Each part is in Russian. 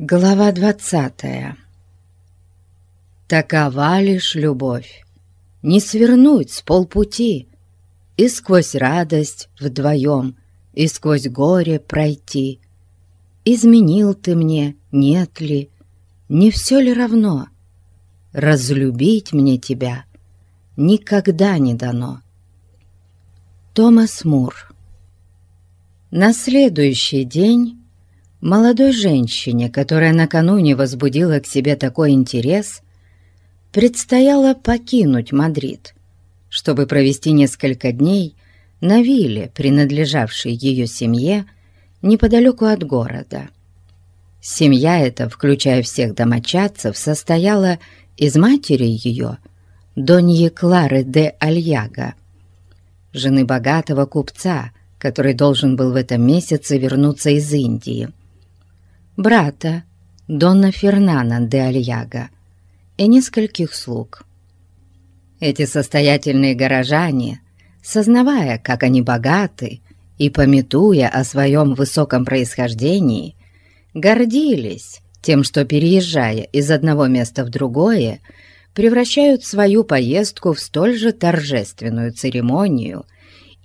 Глава двадцатая Такова лишь любовь, не свернуть с полпути, И сквозь радость вдвоем, и сквозь горе пройти. Изменил ты мне, нет ли, не все ли равно? Разлюбить мне тебя никогда не дано. Томас Мур На следующий день Молодой женщине, которая накануне возбудила к себе такой интерес, предстояло покинуть Мадрид, чтобы провести несколько дней на вилле, принадлежавшей ее семье, неподалеку от города. Семья эта, включая всех домочадцев, состояла из матери ее, Доньи Клары де Альяга, жены богатого купца, который должен был в этом месяце вернуться из Индии брата Донна Фернана де Альяга и нескольких слуг. Эти состоятельные горожане, сознавая, как они богаты, и пометуя о своем высоком происхождении, гордились тем, что, переезжая из одного места в другое, превращают свою поездку в столь же торжественную церемонию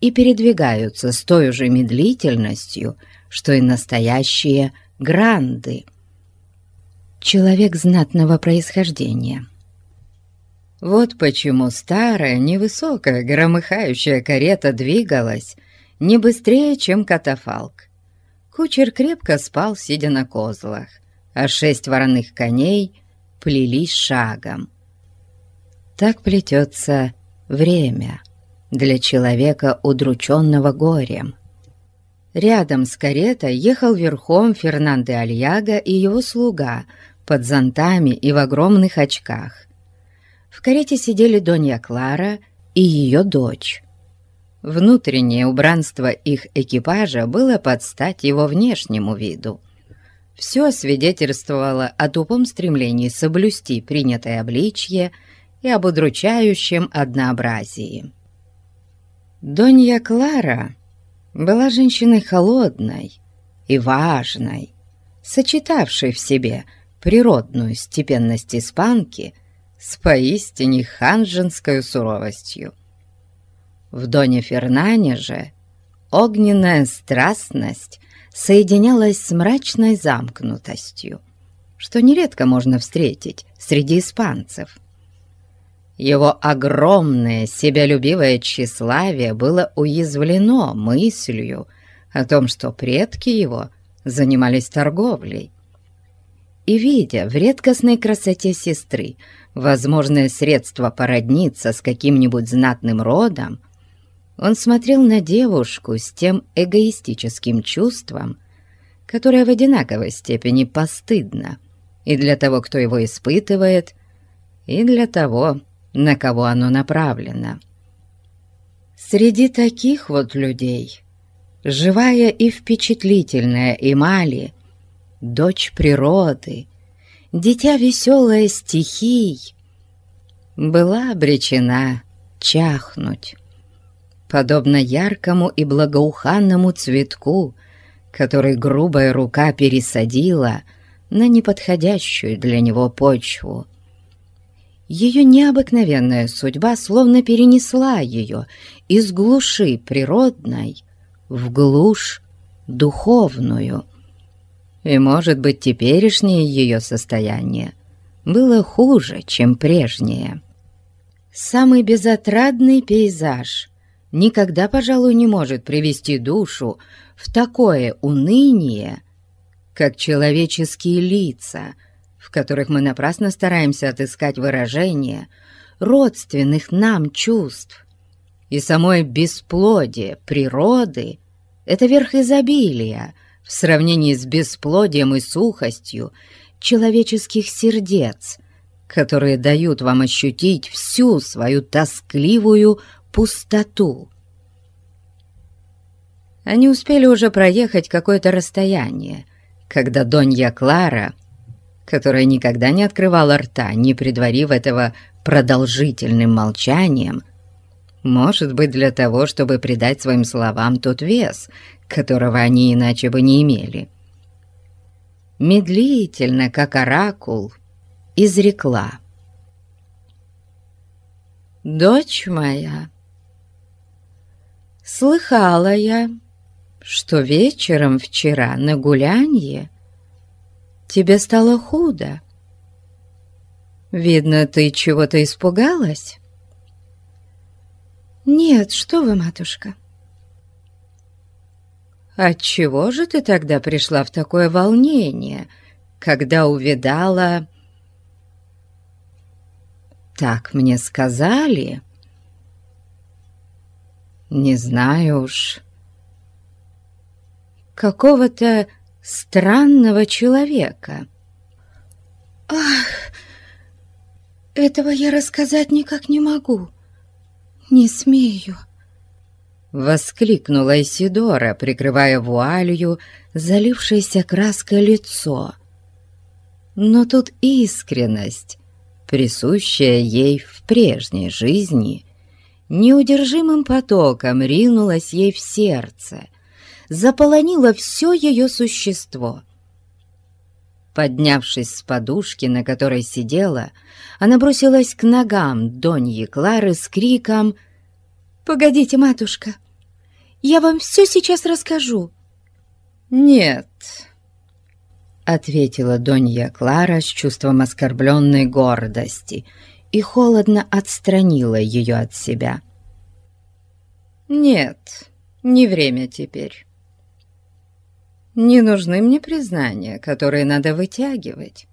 и передвигаются с той же медлительностью, что и настоящие Гранды. Человек знатного происхождения. Вот почему старая, невысокая, громыхающая карета двигалась не быстрее, чем катафалк. Кучер крепко спал, сидя на козлах, а шесть вороных коней плелись шагом. Так плетется время для человека, удрученного горем. Рядом с каретой ехал верхом Фернандо Альяга и его слуга под зонтами и в огромных очках. В карете сидели Донья Клара и ее дочь. Внутреннее убранство их экипажа было под стать его внешнему виду. Все свидетельствовало о тупом стремлении соблюсти принятое обличье и об удручающем однообразии. Донья Клара была женщиной холодной и важной, сочетавшей в себе природную степенность испанки с поистине ханжинской суровостью. В Доне Фернане же огненная страстность соединялась с мрачной замкнутостью, что нередко можно встретить среди испанцев. Его огромное себялюбивое тщеславие было уязвлено мыслью о том, что предки его занимались торговлей. И, видя в редкостной красоте сестры возможное средство породниться с каким-нибудь знатным родом, он смотрел на девушку с тем эгоистическим чувством, которое в одинаковой степени постыдно и для того, кто его испытывает, и для того, на кого оно направлено. Среди таких вот людей, живая и впечатлительная Эмали, дочь природы, дитя веселое стихий, была обречена чахнуть, подобно яркому и благоуханному цветку, который грубая рука пересадила на неподходящую для него почву. Ее необыкновенная судьба словно перенесла ее из глуши природной в глушь духовную. И, может быть, теперешнее ее состояние было хуже, чем прежнее. Самый безотрадный пейзаж никогда, пожалуй, не может привести душу в такое уныние, как человеческие лица — которых мы напрасно стараемся отыскать выражение родственных нам чувств. И самое бесплодие природы — это верх изобилия в сравнении с бесплодием и сухостью человеческих сердец, которые дают вам ощутить всю свою тоскливую пустоту. Они успели уже проехать какое-то расстояние, когда Донья Клара которая никогда не открывала рта, не предварив этого продолжительным молчанием, может быть, для того, чтобы придать своим словам тот вес, которого они иначе бы не имели. медлительно, как оракул, изрекла. «Дочь моя, слыхала я, что вечером вчера на гулянье тебе стало худо. Видно, ты чего-то испугалась?» «Нет, что вы, матушка!» «Отчего же ты тогда пришла в такое волнение, когда увидала...» «Так мне сказали...» «Не знаю уж...» «Какого-то странного человека...» «Ах, этого я рассказать никак не могу, не смею!» Воскликнула Исидора, прикрывая вуалью залившееся краской лицо. Но тут искренность, присущая ей в прежней жизни, неудержимым потоком ринулась ей в сердце, заполонила все ее существо. Поднявшись с подушки, на которой сидела, она бросилась к ногам Доньи Клары с криком «Погодите, матушка, я вам все сейчас расскажу». «Нет», — ответила Донья Клара с чувством оскорбленной гордости и холодно отстранила ее от себя. «Нет, не время теперь. Не нужны мне признания, которые надо вытягивать.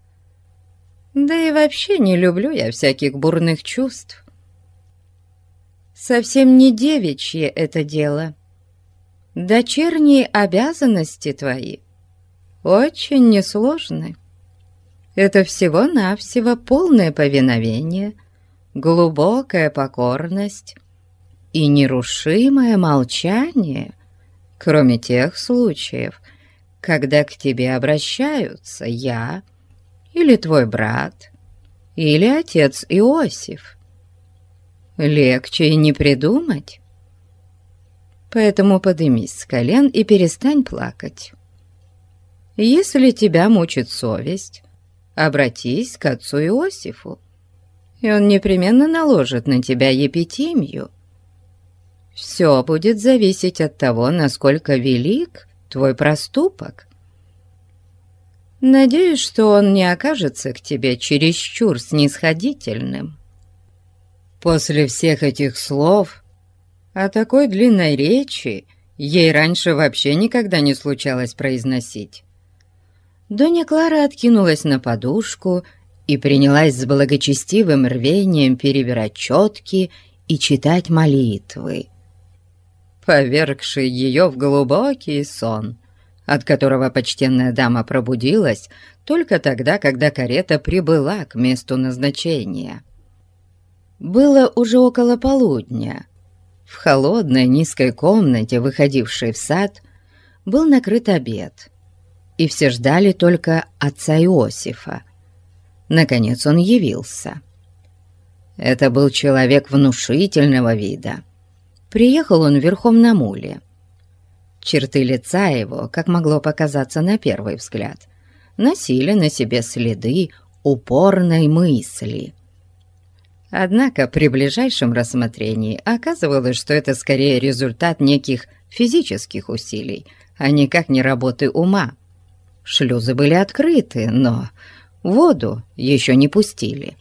Да и вообще не люблю я всяких бурных чувств. Совсем не девичье это дело» дочерние обязанности твои очень несложны. Это всего-навсего полное повиновение, глубокая покорность и нерушимое молчание, кроме тех случаев, когда к тебе обращаются я или твой брат или отец Иосиф. Легче и не придумать. Поэтому подымись с колен и перестань плакать. Если тебя мучит совесть, обратись к отцу Иосифу, и он непременно наложит на тебя епитимию. Все будет зависеть от того, насколько велик твой проступок. Надеюсь, что он не окажется к тебе чересчур снисходительным. После всех этих слов о такой длинной речи ей раньше вообще никогда не случалось произносить. Доня Клара откинулась на подушку и принялась с благочестивым рвением перебирать четки и читать молитвы, повергший ее в глубокий сон, от которого почтенная дама пробудилась только тогда, когда карета прибыла к месту назначения. Было уже около полудня, в холодной низкой комнате, выходившей в сад, был накрыт обед, и все ждали только отца Иосифа. Наконец он явился. Это был человек внушительного вида. Приехал он верхом на муле. Черты лица его, как могло показаться на первый взгляд, носили на себе следы упорной мысли — Однако при ближайшем рассмотрении оказывалось, что это скорее результат неких физических усилий, а никак не работы ума. Шлюзы были открыты, но воду еще не пустили.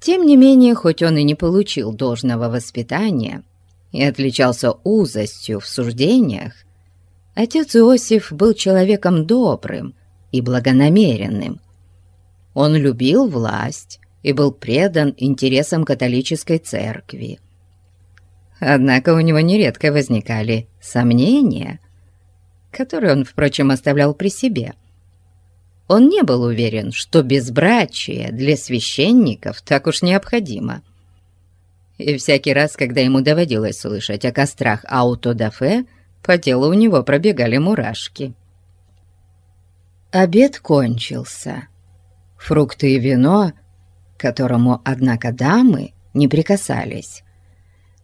Тем не менее, хоть он и не получил должного воспитания и отличался узостью в суждениях, отец Иосиф был человеком добрым и благонамеренным. Он любил власть, и был предан интересам католической церкви. Однако у него нередко возникали сомнения, которые он, впрочем, оставлял при себе. Он не был уверен, что безбрачие для священников так уж необходимо. И всякий раз, когда ему доводилось слышать о кострах аутодафе, по телу у него пробегали мурашки. Обед кончился. Фрукты и вино которому, однако, дамы не прикасались,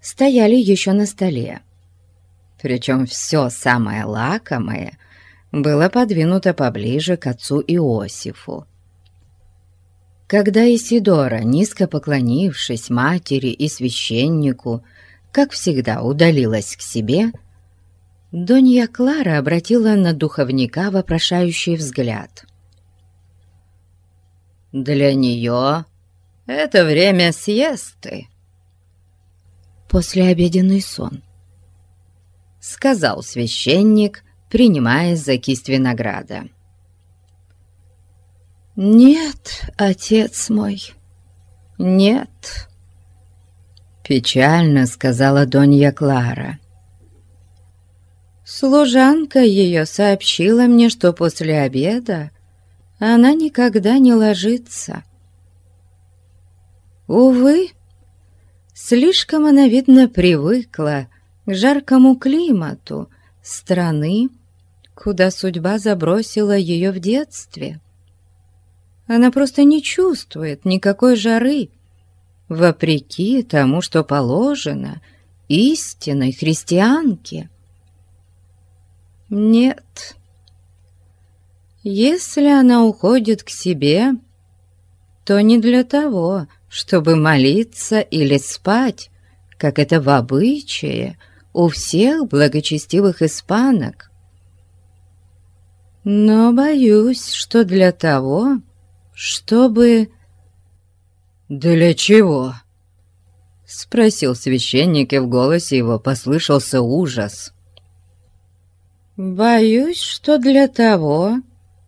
стояли еще на столе. Причем все самое лакомое было подвинуто поближе к отцу Иосифу. Когда Исидора, низко поклонившись матери и священнику, как всегда удалилась к себе, Донья Клара обратила на духовника вопрошающий взгляд. «Для нее это время сиесты». «Послеобеденный сон», — сказал священник, принимаясь за кисть винограда. «Нет, отец мой, нет», — печально сказала Донья Клара. Служанка ее сообщила мне, что после обеда она никогда не ложится. Увы, слишком она, видно, привыкла к жаркому климату страны, куда судьба забросила ее в детстве. Она просто не чувствует никакой жары, вопреки тому, что положено истинной христианке. Нет, если она уходит к себе, то не для того, чтобы молиться или спать, как это в обычае у всех благочестивых испанок. Но боюсь, что для того, чтобы... «Для чего?» — спросил священник, и в голосе его послышался ужас. «Боюсь, что для того,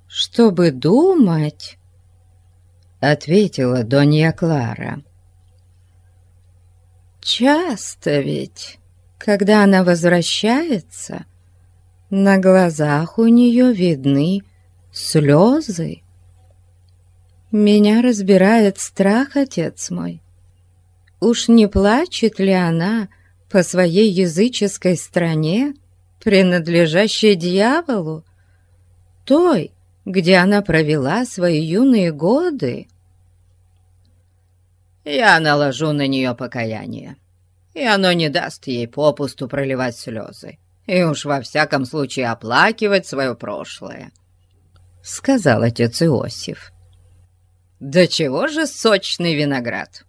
чтобы думать...» — ответила Донья Клара. «Часто ведь, когда она возвращается, на глазах у нее видны слезы. Меня разбирает страх, отец мой. Уж не плачет ли она по своей языческой стране, принадлежащей дьяволу, той, где она провела свои юные годы? Я наложу на нее покаяние, и оно не даст ей попусту проливать слезы, и уж во всяком случае оплакивать свое прошлое, — сказал отец Иосиф. Да чего же сочный виноград!»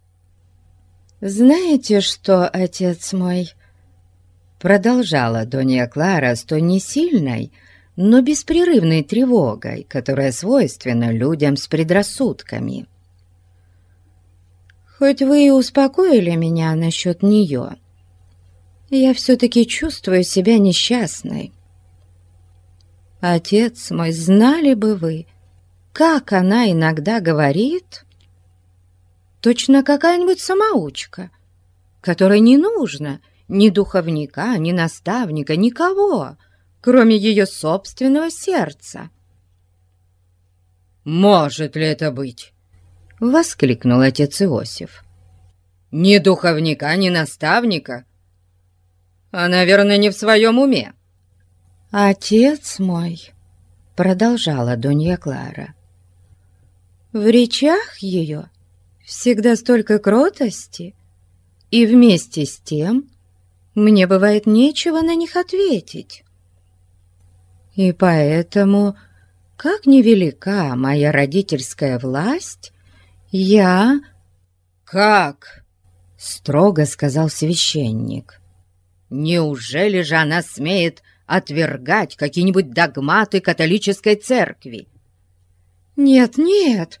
«Знаете что, отец мой?» Продолжала Донья Клара с той несильной, но беспрерывной тревогой, которая свойственна людям с предрассудками. «Хоть вы и успокоили меня насчет нее, я все-таки чувствую себя несчастной. Отец мой, знали бы вы, — как она иногда говорит, точно какая-нибудь самоучка, которой не нужно ни духовника, ни наставника, никого, кроме ее собственного сердца. «Может ли это быть?» — воскликнул отец Иосиф. «Ни духовника, ни наставника. А, наверное, не в своем уме». «Отец мой», — продолжала Донья Клара, в речах ее всегда столько кротости, и вместе с тем мне бывает нечего на них ответить. И поэтому, как невелика моя родительская власть, я... «Как?» — строго сказал священник. «Неужели же она смеет отвергать какие-нибудь догматы католической церкви?» «Нет, нет!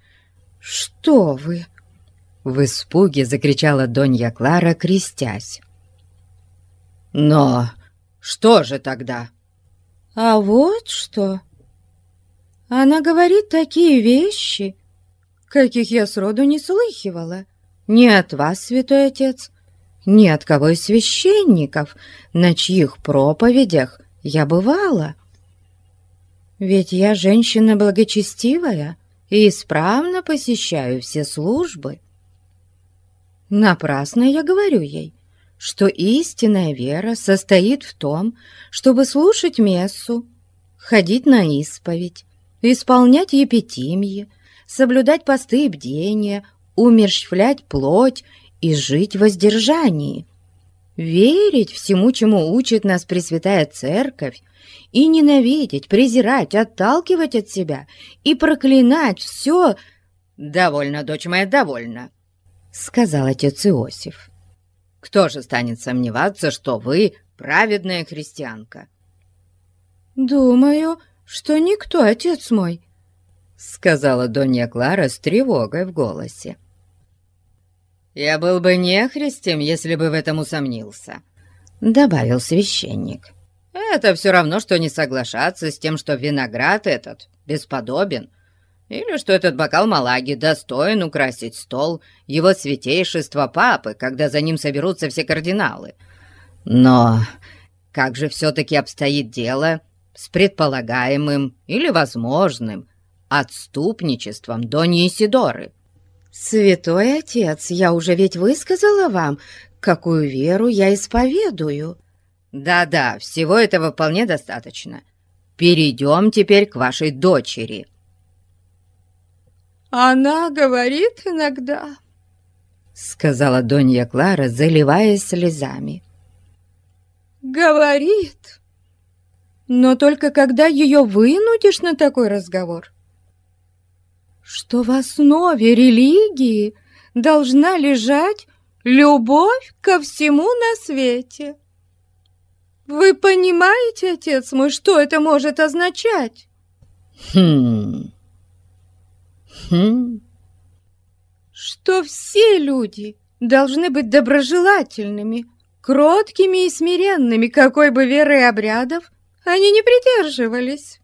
Что вы!» В испуге закричала Донья Клара, крестясь. «Но что же тогда?» «А вот что! Она говорит такие вещи, каких я сроду не слыхивала. Ни от вас, святой отец, ни от кого из священников, на чьих проповедях я бывала. Ведь я женщина благочестивая и исправно посещаю все службы. Напрасно я говорю ей, что истинная вера состоит в том, чтобы слушать мессу, ходить на исповедь, исполнять епитимьи, соблюдать посты и бдения, умерщвлять плоть и жить в воздержании. верить всему, чему учит нас Пресвятая Церковь, и ненавидеть, презирать, отталкивать от себя и проклинать все... «Довольно, дочь моя, довольно», — сказал отец Иосиф. «Кто же станет сомневаться, что вы праведная христианка?» «Думаю, что никто, отец мой», — сказала Донья Клара с тревогой в голосе. «Я был бы нехристем, если бы в этом усомнился», — добавил священник. «Это все равно, что не соглашаться с тем, что виноград этот бесподобен, или что этот бокал малаги достоин украсить стол его святейшества папы, когда за ним соберутся все кардиналы. Но как же все-таки обстоит дело с предполагаемым или возможным отступничеством Дони Исидоры?» «Святой отец, я уже ведь высказала вам, какую веру я исповедую». «Да-да, всего этого вполне достаточно. Перейдем теперь к вашей дочери». «Она говорит иногда», — сказала Донья Клара, заливаясь слезами. «Говорит, но только когда ее вынудишь на такой разговор, что в основе религии должна лежать любовь ко всему на свете. Вы понимаете, отец мой, что это может означать? Хм. Хм. Что все люди должны быть доброжелательными, кроткими и смиренными, какой бы веры и обрядов они не придерживались.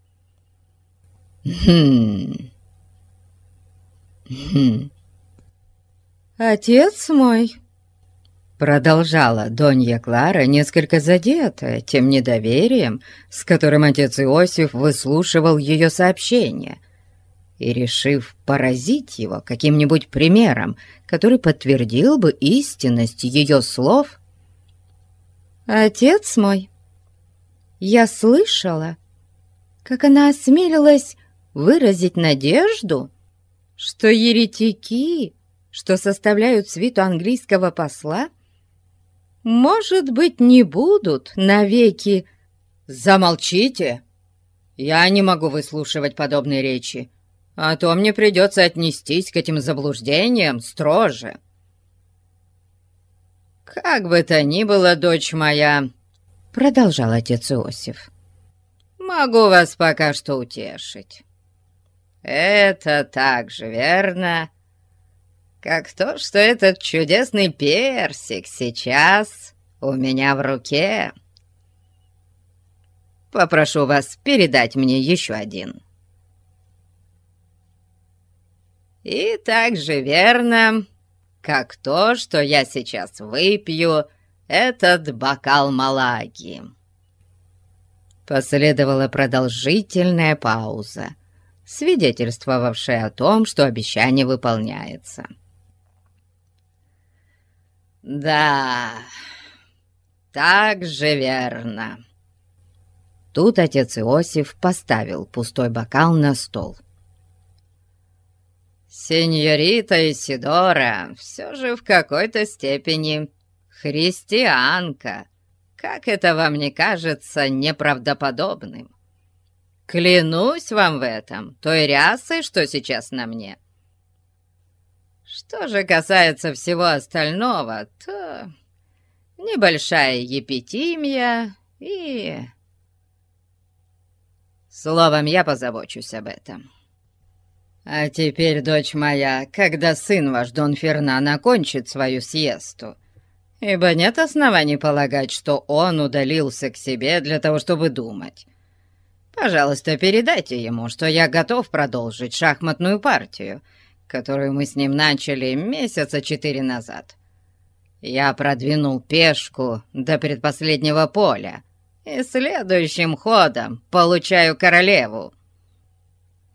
Хм. Хм. «Отец мой!» Продолжала Донья Клара, несколько задетая тем недоверием, с которым отец Иосиф выслушивал ее сообщение, и решив поразить его каким-нибудь примером, который подтвердил бы истинность ее слов. «Отец мой, я слышала, как она осмелилась выразить надежду, что еретики, что составляют свиту английского посла, может быть, не будут навеки... «Замолчите! Я не могу выслушивать подобные речи, а то мне придется отнестись к этим заблуждениям строже». «Как бы то ни было, дочь моя», — продолжал отец Иосиф, — «могу вас пока что утешить. Это так же верно, как то, что этот чудесный персик сейчас у меня в руке. Попрошу вас передать мне еще один. И так же верно, как то, что я сейчас выпью этот бокал малаги. Последовала продолжительная пауза — свидетельствовавшее о том, что обещание выполняется. «Да, так же верно». Тут отец Иосиф поставил пустой бокал на стол. «Сеньорита Исидора все же в какой-то степени христианка. Как это вам не кажется неправдоподобным?» Клянусь вам в этом, той рясой, что сейчас на мне. Что же касается всего остального, то небольшая епитимия и... Словом, я позабочусь об этом. А теперь, дочь моя, когда сын ваш, Дон Фернан, окончит свою съесту, ибо нет оснований полагать, что он удалился к себе для того, чтобы думать, Пожалуйста, передайте ему, что я готов продолжить шахматную партию, которую мы с ним начали месяца четыре назад. Я продвинул пешку до предпоследнего поля и следующим ходом получаю королеву.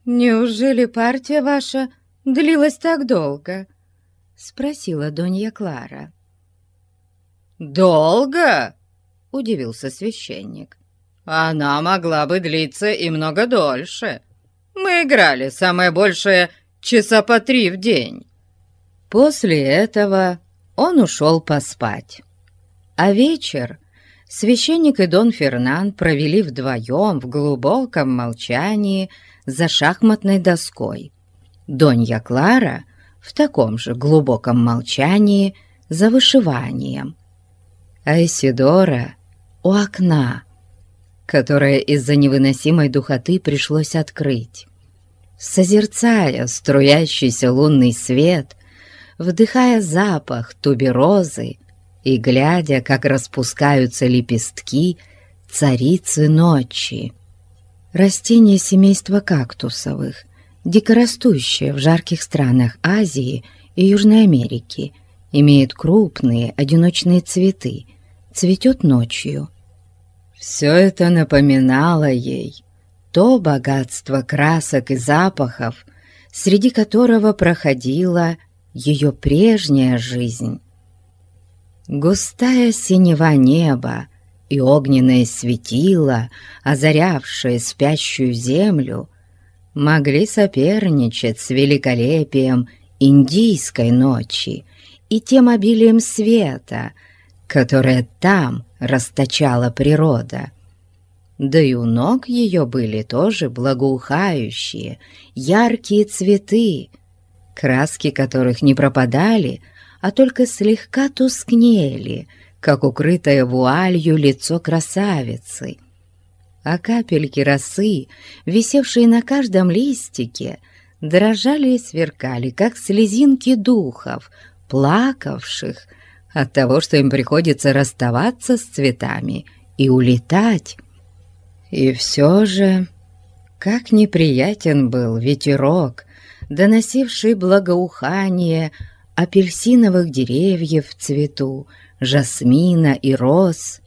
«Неужели партия ваша длилась так долго?» — спросила Донья Клара. «Долго?» — удивился священник. Она могла бы длиться и много дольше. Мы играли самое большее часа по три в день. После этого он ушел поспать. А вечер священник и Дон Фернан провели вдвоем в глубоком молчании за шахматной доской. Донья Клара в таком же глубоком молчании за вышиванием. А Исидора у окна, которое из-за невыносимой духоты пришлось открыть. Созерцая струящийся лунный свет, вдыхая запах туберозы и глядя, как распускаются лепестки царицы ночи. Растение семейства кактусовых, дикорастущее в жарких странах Азии и Южной Америки, имеет крупные одиночные цветы, цветет ночью. Все это напоминало ей то богатство красок и запахов, среди которого проходила ее прежняя жизнь. Густая синева неба и огненное светило, озарявшее спящую землю, могли соперничать с великолепием индийской ночи и тем обилием света, которое там расточала природа. Да и у ног ее были тоже благоухающие, яркие цветы, краски которых не пропадали, а только слегка тускнели, как укрытое вуалью лицо красавицы. А капельки росы, висевшие на каждом листике, дрожали и сверкали, как слезинки духов, плакавших от того, что им приходится расставаться с цветами и улетать. И все же, как неприятен был ветерок, доносивший благоухание апельсиновых деревьев в цвету, жасмина и роз.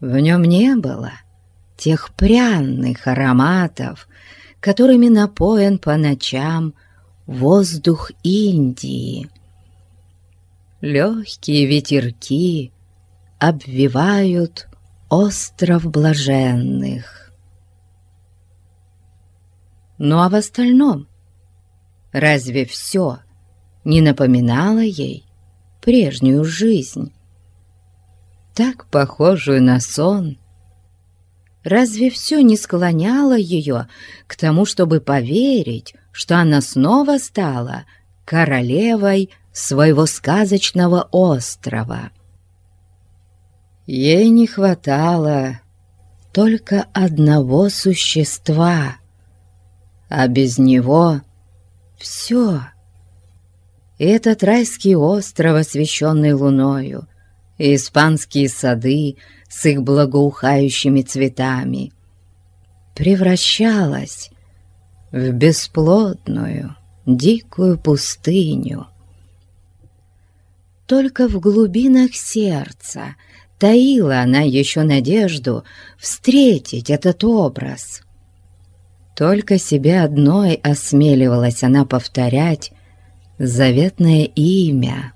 В нем не было тех пряных ароматов, которыми напоен по ночам воздух Индии. Легкие ветерки обвивают остров блаженных. Ну а в остальном разве все не напоминало ей прежнюю жизнь, так похожую на сон? Разве все не склоняло ее к тому, чтобы поверить, что она снова стала королевой своего сказочного острова? Ей не хватало только одного существа, а без него все — этот райский остров, освещенный луною, и испанские сады с их благоухающими цветами, превращалась в бесплодную, дикую пустыню. Только в глубинах сердца таила она еще надежду встретить этот образ. Только себе одной осмеливалась она повторять заветное имя.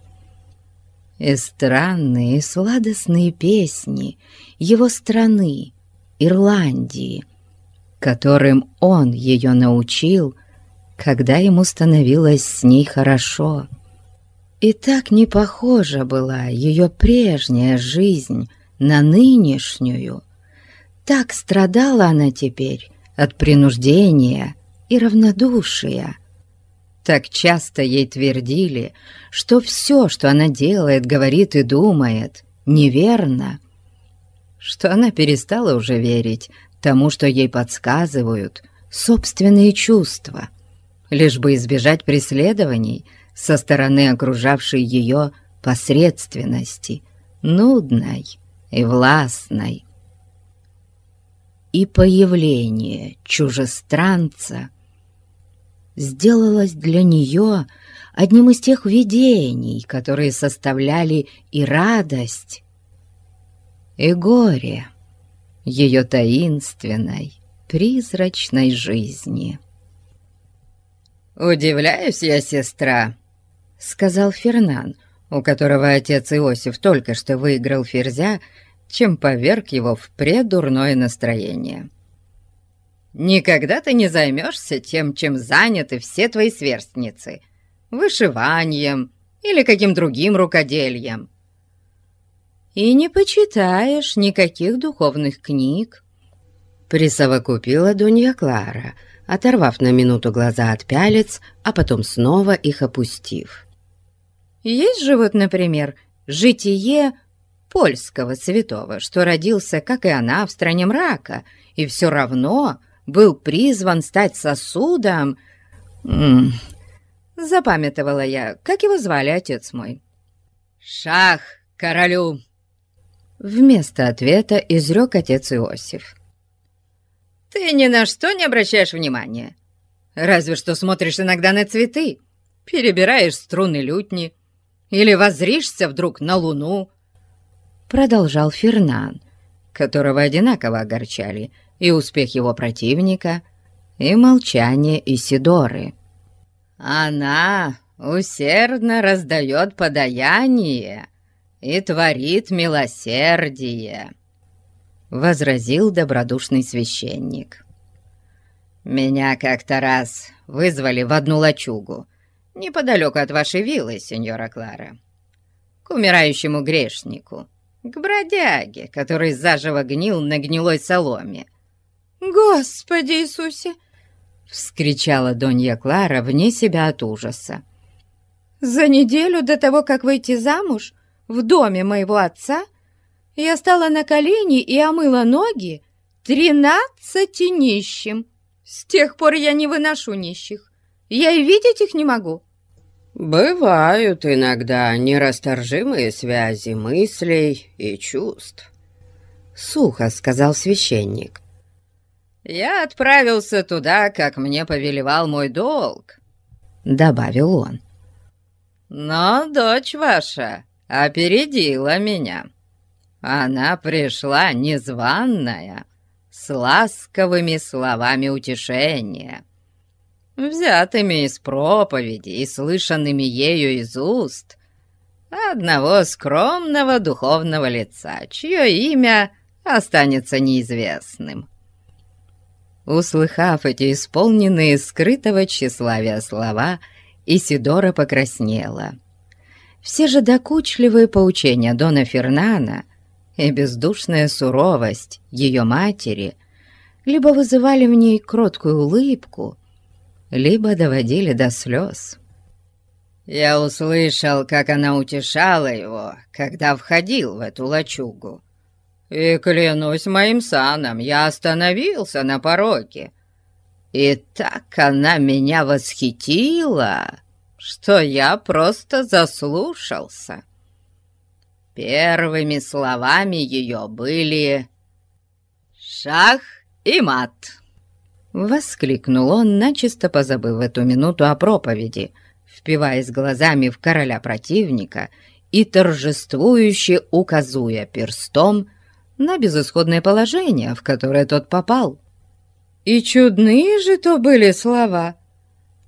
И странные, и сладостные песни его страны, Ирландии, которым он ее научил, когда ему становилось с ней хорошо. И так не похожа была ее прежняя жизнь на нынешнюю. Так страдала она теперь от принуждения и равнодушия. Так часто ей твердили, что все, что она делает, говорит и думает, неверно, что она перестала уже верить тому, что ей подсказывают собственные чувства, лишь бы избежать преследований со стороны окружавшей ее посредственности, нудной и властной. И появление чужестранца сделалось для нее одним из тех видений, которые составляли и радость, и горе ее таинственной, призрачной жизни. «Удивляюсь я, сестра», — сказал Фернан, у которого отец Иосиф только что выиграл ферзя, чем поверг его в предурное настроение. Никогда ты не займешься тем, чем заняты все твои сверстницы, вышиванием или каким другим рукодельем. и не почитаешь никаких духовных книг. Присовокупила Дунья Клара, оторвав на минуту глаза от пялец, а потом снова их опустив. Есть же вот, например, житие польского святого, что родился, как и она, в стране мрака, и все равно был призван стать сосудом... М -м, запамятовала я, как его звали отец мой. «Шах королю!» Вместо ответа изрек отец Иосиф. «Ты ни на что не обращаешь внимания. Разве что смотришь иногда на цветы, перебираешь струны лютни или возришься вдруг на луну». Продолжал Фернан, которого одинаково огорчали и успех его противника, и молчание Исидоры. «Она усердно раздает подаяние и творит милосердие», — возразил добродушный священник. «Меня как-то раз вызвали в одну лачугу, неподалеку от вашей виллы, сеньора Клара, к умирающему грешнику, к бродяге, который заживо гнил на гнилой соломе. «Господи Иисусе!» — вскричала Донья Клара вне себя от ужаса. «За неделю до того, как выйти замуж, в доме моего отца, я стала на колени и омыла ноги тринадцати нищим. С тех пор я не выношу нищих. Я и видеть их не могу». «Бывают иногда нерасторжимые связи мыслей и чувств», — сухо сказал священник. «Я отправился туда, как мне повелевал мой долг», — добавил он. «Но дочь ваша опередила меня. Она пришла незваная, с ласковыми словами утешения, взятыми из проповеди и слышанными ею из уст одного скромного духовного лица, чье имя останется неизвестным». Услыхав эти исполненные скрытого тщеславия слова, Исидора покраснела. Все же докучливые поучения Дона Фернана и бездушная суровость ее матери либо вызывали в ней кроткую улыбку, либо доводили до слез. «Я услышал, как она утешала его, когда входил в эту лачугу», и, клянусь моим саном, я остановился на пороге. И так она меня восхитила, что я просто заслушался. Первыми словами ее были «Шах и мат». Воскликнул он, начисто позабыв эту минуту о проповеди, впиваясь глазами в короля противника и торжествующе указуя перстом на безысходное положение, в которое тот попал. «И чудные же то были слова!»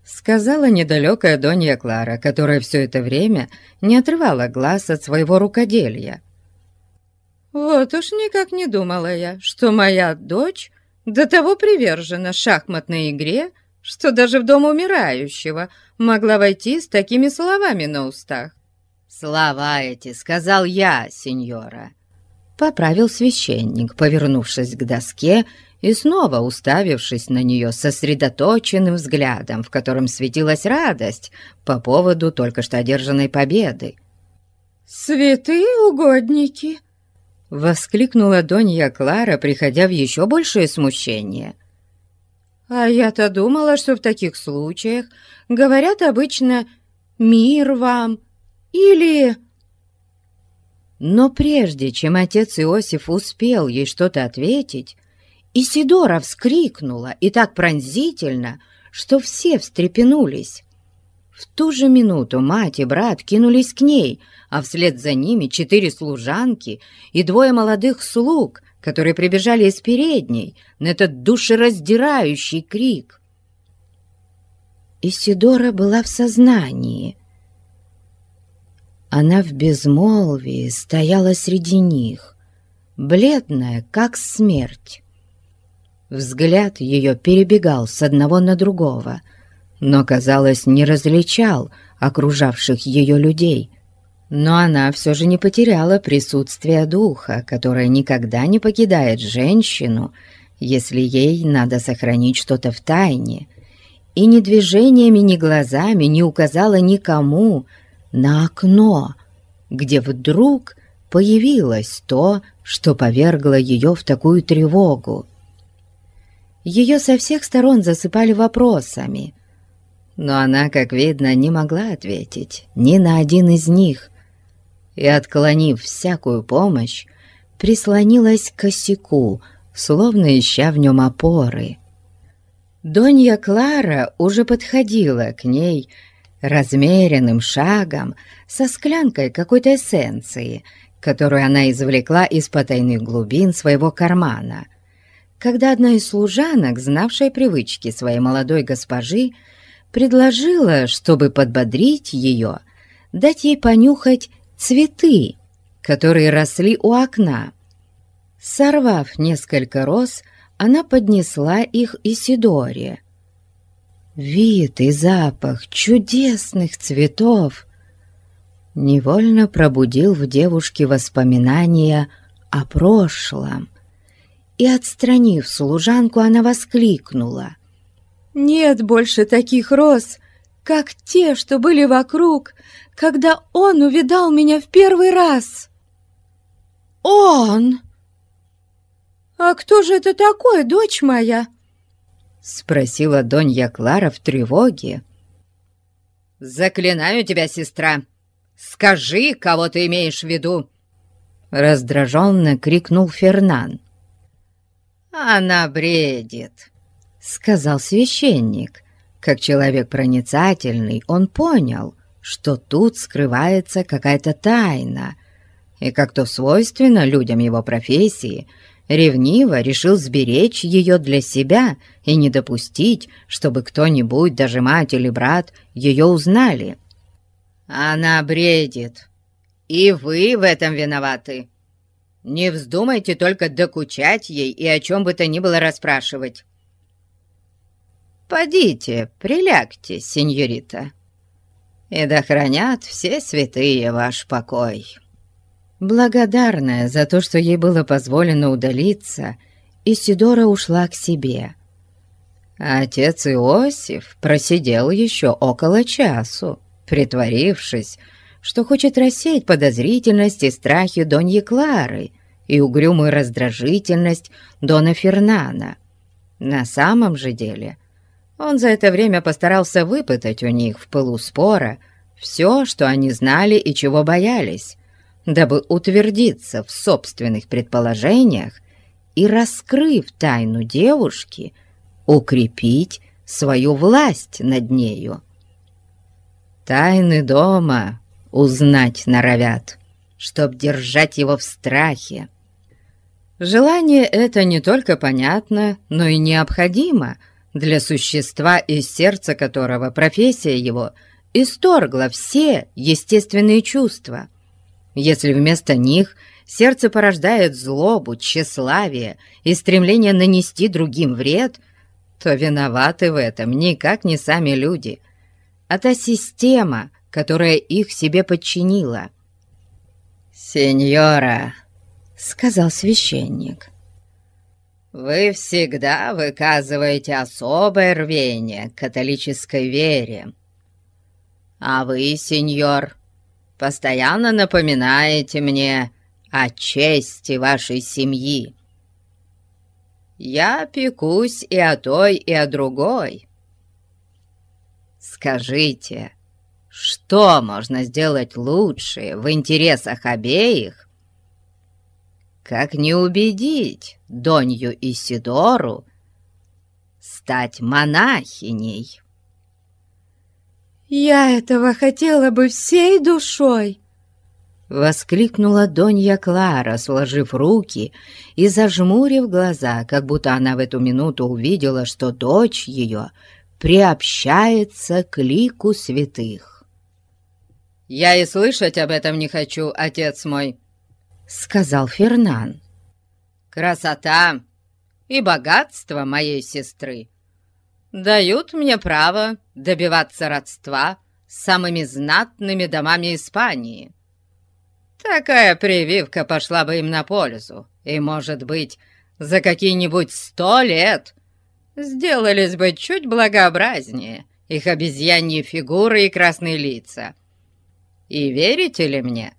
Сказала недалекая Донья Клара, которая все это время не отрывала глаз от своего рукоделья. «Вот уж никак не думала я, что моя дочь до того привержена шахматной игре, что даже в дом умирающего могла войти с такими словами на устах». «Слова эти сказал я, сеньора», поправил священник, повернувшись к доске и снова уставившись на нее сосредоточенным взглядом, в котором светилась радость по поводу только что одержанной победы. «Святые угодники!» — воскликнула Донья Клара, приходя в еще большее смущение. «А я-то думала, что в таких случаях говорят обычно «мир вам» или но прежде чем отец Иосиф успел ей что-то ответить, Исидора вскрикнула и так пронзительно, что все встрепенулись. В ту же минуту мать и брат кинулись к ней, а вслед за ними четыре служанки и двое молодых слуг, которые прибежали из передней на этот душераздирающий крик. Исидора была в сознании — она в безмолвии стояла среди них, бледная, как смерть. Взгляд ее перебегал с одного на другого, но, казалось, не различал окружавших ее людей. Но она все же не потеряла присутствие духа, которое никогда не покидает женщину, если ей надо сохранить что-то в тайне, и ни движениями, ни глазами не указала никому на окно, где вдруг появилось то, что повергло ее в такую тревогу. Ее со всех сторон засыпали вопросами, но она, как видно, не могла ответить ни на один из них, и, отклонив всякую помощь, прислонилась к косяку, словно ища в нем опоры. Донья Клара уже подходила к ней размеренным шагом со склянкой какой-то эссенции, которую она извлекла из потайных глубин своего кармана, когда одна из служанок, знавшая привычки своей молодой госпожи, предложила, чтобы подбодрить ее, дать ей понюхать цветы, которые росли у окна. Сорвав несколько роз, она поднесла их Исидоре. Вид и запах чудесных цветов невольно пробудил в девушке воспоминания о прошлом. И, отстранив служанку, она воскликнула. «Нет больше таких роз, как те, что были вокруг, когда он увидал меня в первый раз!» «Он!» «А кто же это такой, дочь моя?» Спросила Донья Клара в тревоге. «Заклинаю тебя, сестра! Скажи, кого ты имеешь в виду!» Раздраженно крикнул Фернан. «Она бредит», — сказал священник. Как человек проницательный, он понял, что тут скрывается какая-то тайна, и как то свойственно людям его профессии — ревниво решил сберечь ее для себя и не допустить, чтобы кто-нибудь, даже мать или брат, ее узнали. «Она бредит, и вы в этом виноваты. Не вздумайте только докучать ей и о чем бы то ни было расспрашивать. Подите, прилягте, сеньорита, и да хранят все святые ваш покой». Благодарная за то, что ей было позволено удалиться, Исидора ушла к себе. отец Иосиф просидел еще около часу, притворившись, что хочет рассеять подозрительность и страхи Доньи Клары и угрюмую раздражительность Дона Фернана. На самом же деле он за это время постарался выпытать у них в пылу спора все, что они знали и чего боялись, дабы утвердиться в собственных предположениях и, раскрыв тайну девушки, укрепить свою власть над нею. Тайны дома узнать норовят, чтоб держать его в страхе. Желание это не только понятно, но и необходимо для существа, из сердца которого профессия его исторгла все естественные чувства — если вместо них сердце порождает злобу, тщеславие и стремление нанести другим вред, то виноваты в этом никак не сами люди, а та система, которая их себе подчинила. «Сеньора», — сказал священник, — «вы всегда выказываете особое рвение к католической вере. А вы, сеньор, постоянно напоминаете мне о чести вашей семьи. Я пекусь и о той, и о другой. Скажите, что можно сделать лучше в интересах обеих, как не убедить Донью Исидору стать монахиней?» «Я этого хотела бы всей душой!» Воскликнула Донья Клара, сложив руки и зажмурив глаза, как будто она в эту минуту увидела, что дочь ее приобщается к лику святых. «Я и слышать об этом не хочу, отец мой», — сказал Фернан. «Красота и богатство моей сестры дают мне право добиваться родства с самыми знатными домами Испании. Такая прививка пошла бы им на пользу, и, может быть, за какие-нибудь сто лет сделались бы чуть благообразнее их обезьяньи фигуры и красные лица. И верите ли мне,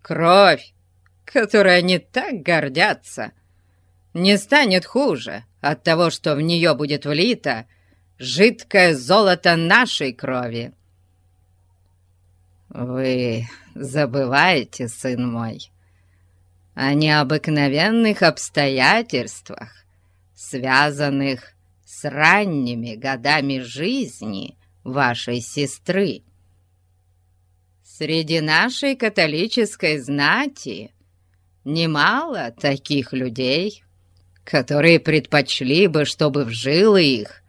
кровь, которой они так гордятся, не станет хуже от того, что в нее будет влито жидкое золото нашей крови. Вы забываете, сын мой, о необыкновенных обстоятельствах, связанных с ранними годами жизни вашей сестры. Среди нашей католической знати немало таких людей, которые предпочли бы, чтобы в жилы их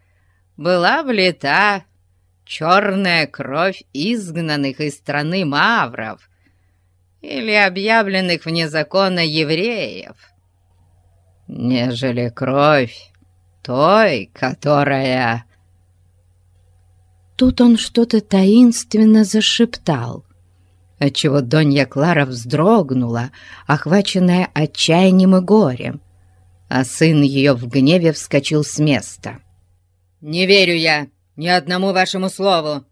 была влита черная кровь изгнанных из страны мавров или объявленных вне закона евреев, нежели кровь той, которая...» Тут он что-то таинственно зашептал, отчего Донья Клара вздрогнула, охваченная отчаянием и горем, а сын ее в гневе вскочил с места. «Не верю я ни одному вашему слову!»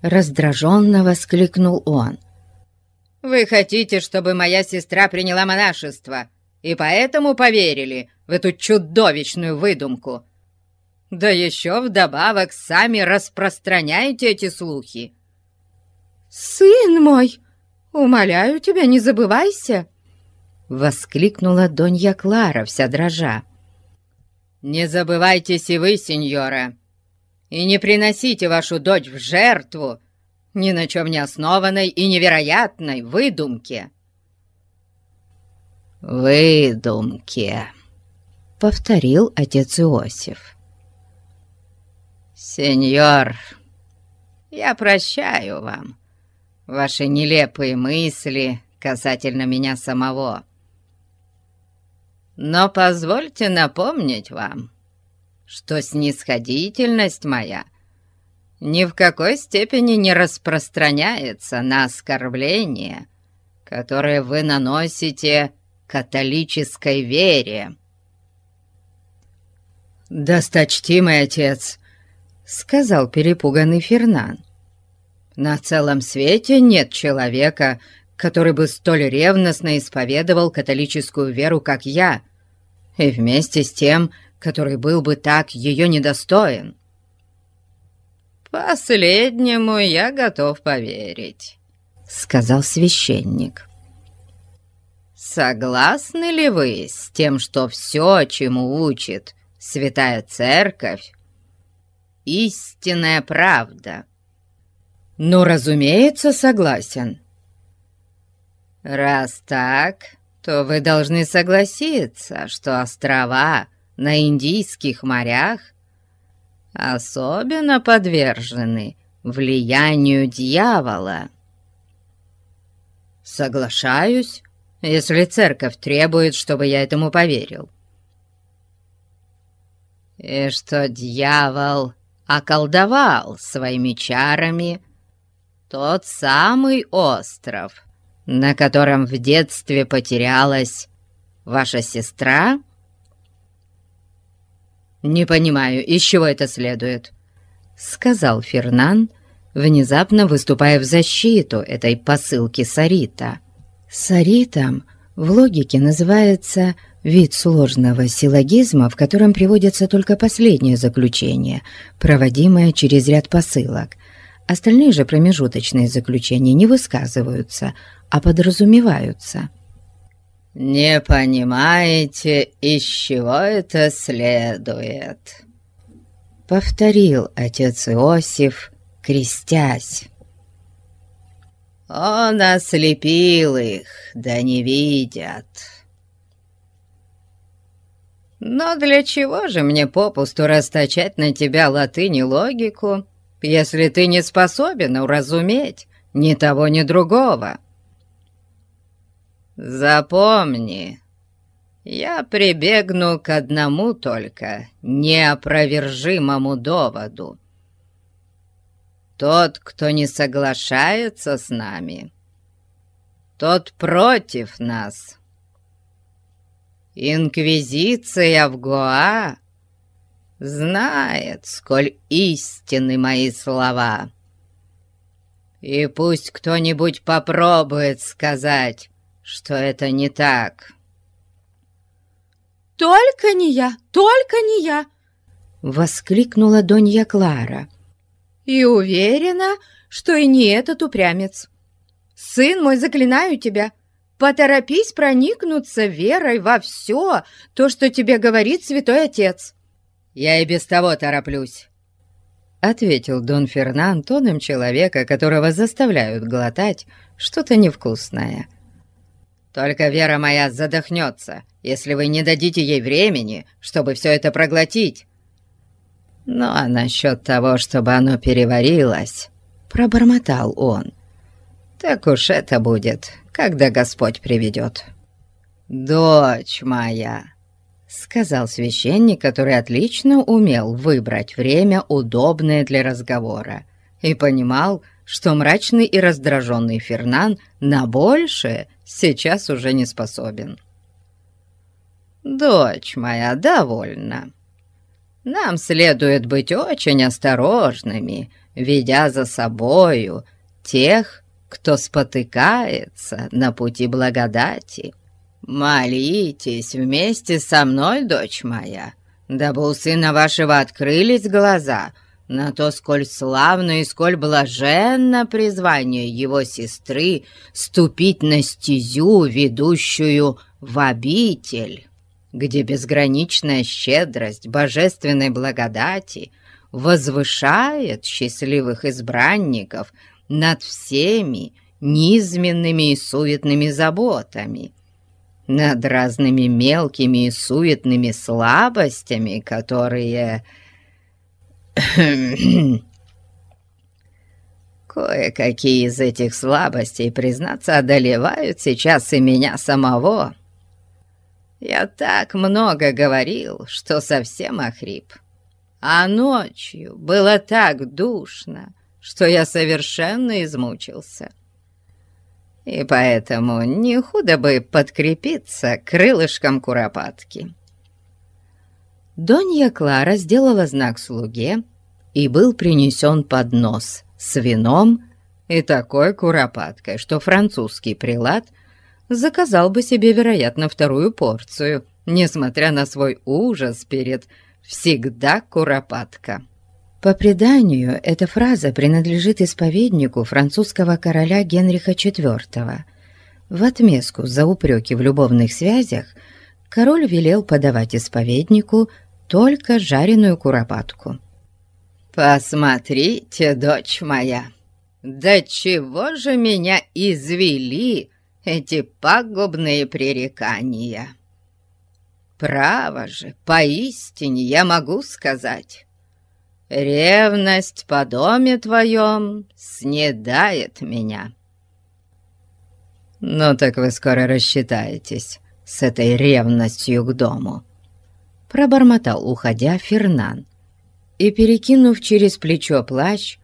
Раздраженно воскликнул он. «Вы хотите, чтобы моя сестра приняла монашество, и поэтому поверили в эту чудовищную выдумку? Да еще вдобавок сами распространяете эти слухи!» «Сын мой, умоляю тебя, не забывайся!» Воскликнула Донья Клара, вся дрожа. «Не забывайтесь и вы, сеньора!» и не приносите вашу дочь в жертву ни на чем не основанной и невероятной выдумке». «Выдумке», — повторил отец Иосиф. «Сеньор, я прощаю вам ваши нелепые мысли касательно меня самого. Но позвольте напомнить вам, что снисходительность моя ни в какой степени не распространяется на оскорбление, которое вы наносите католической вере. «Досточтимый отец», — сказал перепуганный Фернан, «на целом свете нет человека, который бы столь ревностно исповедовал католическую веру, как я, и вместе с тем — который был бы так ее недостоин. «Последнему я готов поверить», — сказал священник. «Согласны ли вы с тем, что все, чему учит Святая Церковь, истинная правда?» «Ну, разумеется, согласен». «Раз так, то вы должны согласиться, что острова на Индийских морях особенно подвержены влиянию дьявола. Соглашаюсь, если церковь требует, чтобы я этому поверил. И что дьявол околдовал своими чарами тот самый остров, на котором в детстве потерялась ваша сестра — «Не понимаю, из чего это следует?» — сказал Фернан, внезапно выступая в защиту этой посылки Сарита. Саритом в логике называется вид сложного силлогизма, в котором приводится только последнее заключение, проводимое через ряд посылок. Остальные же промежуточные заключения не высказываются, а подразумеваются — «Не понимаете, из чего это следует?» Повторил отец Иосиф, крестясь. «Он ослепил их, да не видят». «Но для чего же мне попусту расточать на тебя латынь и логику, если ты не способен уразуметь ни того, ни другого?» «Запомни, я прибегну к одному только неопровержимому доводу. Тот, кто не соглашается с нами, тот против нас. Инквизиция в Гоа знает, сколь истинны мои слова. И пусть кто-нибудь попробует сказать, что это не так. «Только не я! Только не я!» — воскликнула Донья Клара. «И уверена, что и не этот упрямец. Сын мой, заклинаю тебя, поторопись проникнуться верой во все то, что тебе говорит святой отец». «Я и без того тороплюсь», — ответил Дон Фернан тоном человека, которого заставляют глотать что-то невкусное. «Только вера моя задохнется, если вы не дадите ей времени, чтобы все это проглотить». «Ну а насчет того, чтобы оно переварилось...» пробормотал он. «Так уж это будет, когда Господь приведет». «Дочь моя», — сказал священник, который отлично умел выбрать время, удобное для разговора, и понимал, что мрачный и раздраженный Фернан на большее сейчас уже не способен. «Дочь моя довольна. Нам следует быть очень осторожными», ведя за собою тех, кто спотыкается на пути благодати. Молитесь вместе со мной, дочь моя, дабы у сына вашего открылись глаза на то, сколь славно и сколь блаженно призвание его сестры ступить на стезю, ведущую в обитель, где безграничная щедрость божественной благодати — возвышает счастливых избранников над всеми низменными и суетными заботами, над разными мелкими и суетными слабостями, которые... Кое-какие из этих слабостей, признаться, одолевают сейчас и меня самого. Я так много говорил, что совсем охрип а ночью было так душно, что я совершенно измучился. И поэтому не худо бы подкрепиться крылышком куропатки. Донья Клара сделала знак слуге, и был принесен поднос с вином и такой куропаткой, что французский прилад заказал бы себе, вероятно, вторую порцию, несмотря на свой ужас перед всегда куропатка». По преданию, эта фраза принадлежит исповеднику французского короля Генриха IV. В отместку за упреки в любовных связях король велел подавать исповеднику только жареную куропатку. «Посмотрите, дочь моя, до чего же меня извели эти пагубные пререкания!» Право же, поистине я могу сказать, ревность по доме твоем снедает меня. Ну так вы скоро рассчитаетесь с этой ревностью к дому, пробормотал, уходя, Фернан. И, перекинув через плечо плащ,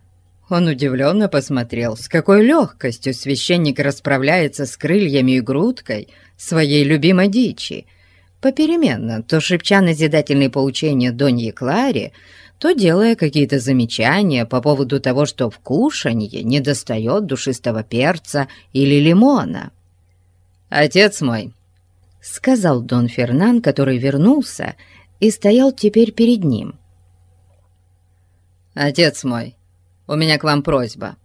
он удивленно посмотрел, с какой легкостью священник расправляется с крыльями и грудкой своей любимой дичи — попеременно, то шепча назидательные поучения Донье Кларе, то делая какие-то замечания по поводу того, что в кушанье недостает душистого перца или лимона. «Отец мой», — сказал Дон Фернан, который вернулся и стоял теперь перед ним. «Отец мой, у меня к вам просьба».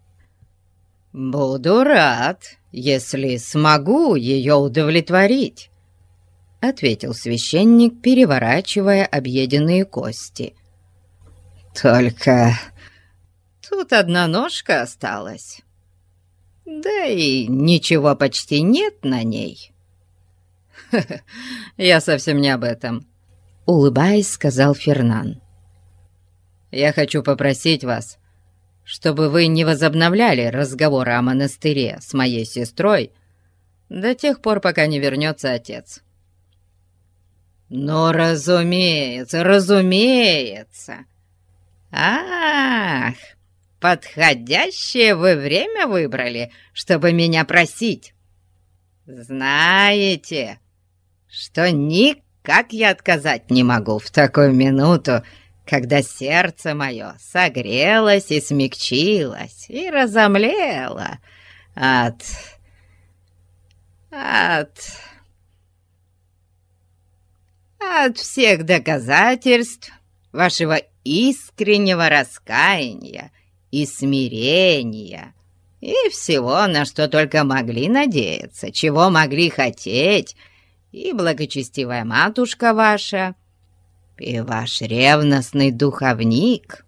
«Буду рад, если смогу ее удовлетворить», — ответил священник, переворачивая объеденные кости. «Только тут одна ножка осталась, да и ничего почти нет на ней». «Я совсем не об этом», — улыбаясь, сказал Фернан. «Я хочу попросить вас, чтобы вы не возобновляли разговоры о монастыре с моей сестрой до тех пор, пока не вернется отец». «Ну, разумеется, разумеется! Ах, подходящее вы время выбрали, чтобы меня просить!» знаете, что никак я отказать не могу в такую минуту, когда сердце мое согрелось и смягчилось, и разомлело от... от... от всех доказательств вашего искреннего раскаяния и смирения, и всего, на что только могли надеяться, чего могли хотеть, и благочестивая матушка ваша, и ваш ревностный духовник.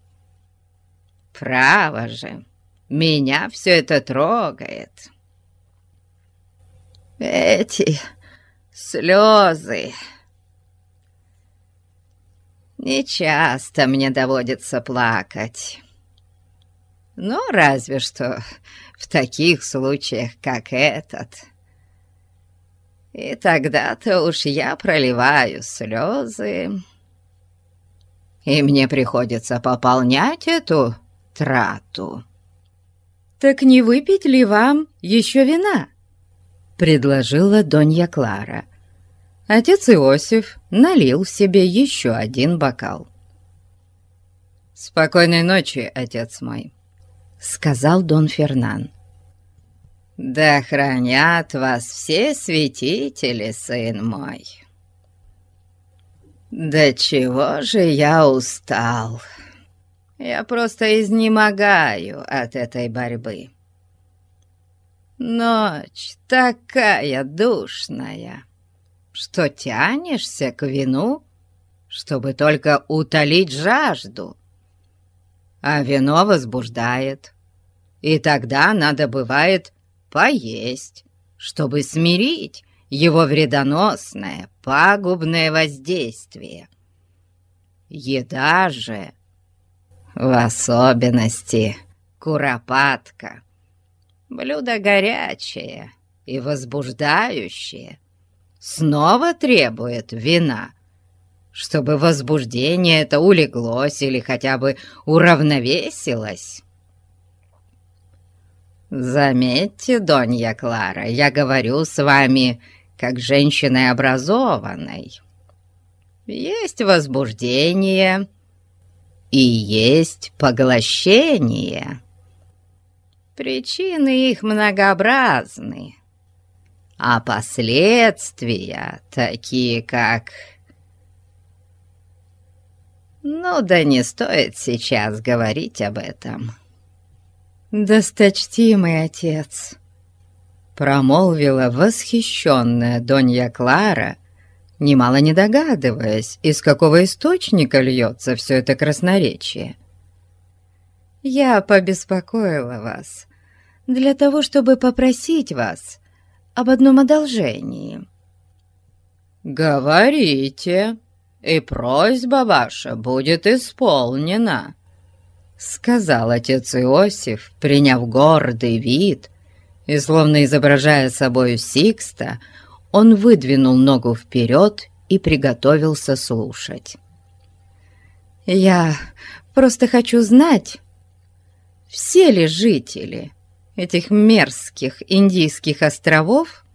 Право же, меня все это трогает. Эти слезы... Нечасто мне доводится плакать. Но разве что в таких случаях, как этот. И тогда-то уж я проливаю слезы, и мне приходится пополнять эту трату. «Так не выпить ли вам еще вина?» — предложила Донья Клара. Отец Иосиф налил себе еще один бокал. «Спокойной ночи, отец мой», — сказал Дон Фернан. «Да хранят вас все святители, сын мой!» «Да чего же я устал! Я просто изнемогаю от этой борьбы. Ночь такая душная, что тянешься к вину, чтобы только утолить жажду» а вино возбуждает. И тогда надо, бывает, поесть, чтобы смирить его вредоносное, пагубное воздействие. Еда же, в особенности куропатка, блюдо горячее и возбуждающее, снова требует вина, чтобы возбуждение это улеглось или хотя бы уравновесилось. Заметьте, Донья Клара, я говорю с вами как женщиной образованной. Есть возбуждение и есть поглощение. Причины их многообразны, а последствия, такие как ну да не стоит сейчас говорить об этом. «Досточтимый отец», — промолвила восхищенная Донья Клара, немало не догадываясь, из какого источника льется все это красноречие. «Я побеспокоила вас для того, чтобы попросить вас об одном одолжении». «Говорите», и просьба ваша будет исполнена», — сказал отец Иосиф, приняв гордый вид, и, словно изображая собою Сикста, он выдвинул ногу вперед и приготовился слушать. «Я просто хочу знать, все ли жители этих мерзких индийских островов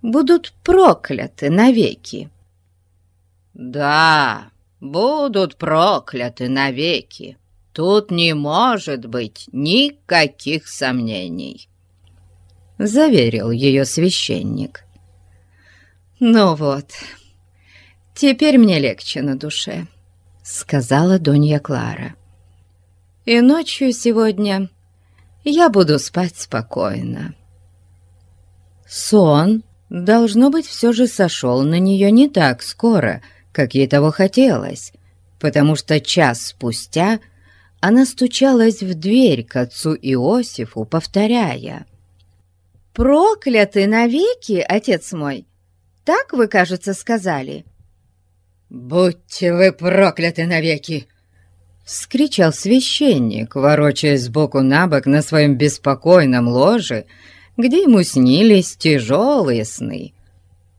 будут прокляты навеки?» «Да, будут прокляты навеки. Тут не может быть никаких сомнений», — заверил ее священник. «Ну вот, теперь мне легче на душе», — сказала Донья Клара. «И ночью сегодня я буду спать спокойно». Сон, должно быть, все же сошел на нее не так скоро, — как ей того хотелось, потому что час спустя она стучалась в дверь к отцу Иосифу, повторяя. «Прокляты навеки, отец мой! Так вы, кажется, сказали?» «Будьте вы прокляты навеки!» — вскричал священник, ворочаясь сбоку на бок на своем беспокойном ложе, где ему снились тяжелые сны.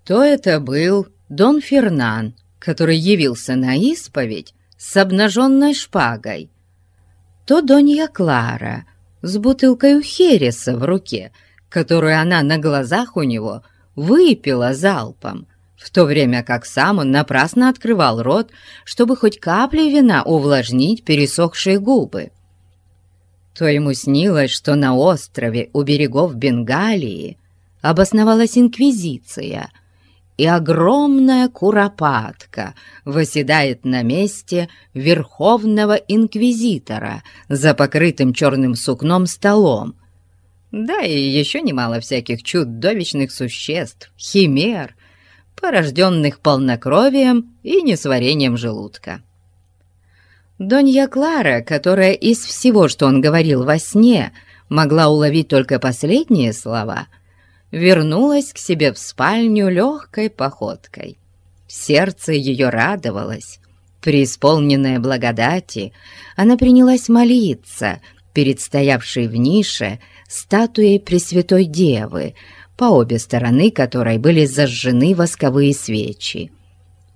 То это был Дон Фернан, который явился на исповедь с обнаженной шпагой, то Донья Клара с бутылкой у Хереса в руке, которую она на глазах у него выпила залпом, в то время как сам он напрасно открывал рот, чтобы хоть каплей вина увлажнить пересохшие губы. То ему снилось, что на острове у берегов Бенгалии обосновалась инквизиция, и огромная куропатка восседает на месте верховного инквизитора за покрытым черным сукном столом. Да и еще немало всяких чудовищных существ, химер, порожденных полнокровием и несварением желудка. Донья Клара, которая из всего, что он говорил во сне, могла уловить только последние слова, вернулась к себе в спальню легкой походкой. Сердце ее радовалось. Преисполненная благодати, она принялась молиться перед стоявшей в нише статуей Пресвятой Девы, по обе стороны которой были зажжены восковые свечи,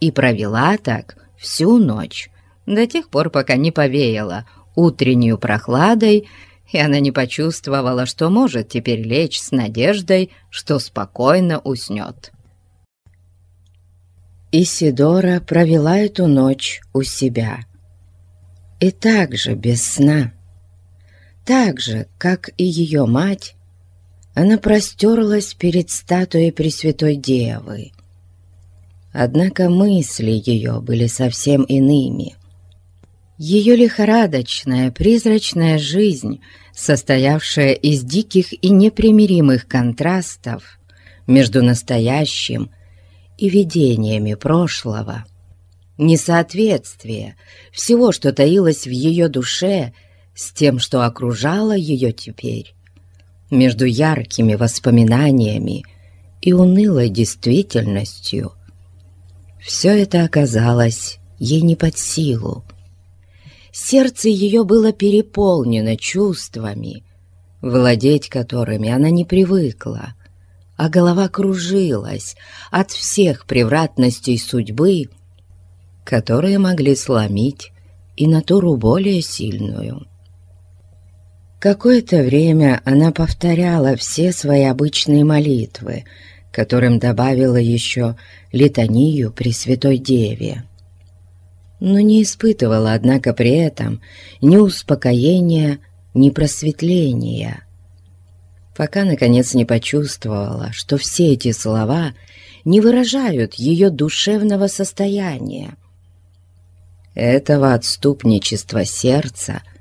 и провела так всю ночь, до тех пор, пока не повеяло утреннюю прохладой, и она не почувствовала, что может теперь лечь с надеждой, что спокойно уснет. Исидора провела эту ночь у себя. И так же без сна. Так же, как и ее мать, она простерлась перед статуей Пресвятой Девы. Однако мысли ее были совсем иными. Ее лихорадочная, призрачная жизнь, состоявшая из диких и непримиримых контрастов между настоящим и видениями прошлого, несоответствие всего, что таилось в ее душе, с тем, что окружало ее теперь, между яркими воспоминаниями и унылой действительностью. Все это оказалось ей не под силу. Сердце ее было переполнено чувствами, владеть которыми она не привыкла, а голова кружилась от всех превратностей судьбы, которые могли сломить и натуру более сильную. Какое-то время она повторяла все свои обычные молитвы, которым добавила еще литанию Пресвятой Деве. Но не испытывала, однако, при этом ни успокоения, ни просветления. Пока, наконец, не почувствовала, что все эти слова не выражают ее душевного состояния. Этого отступничества сердца –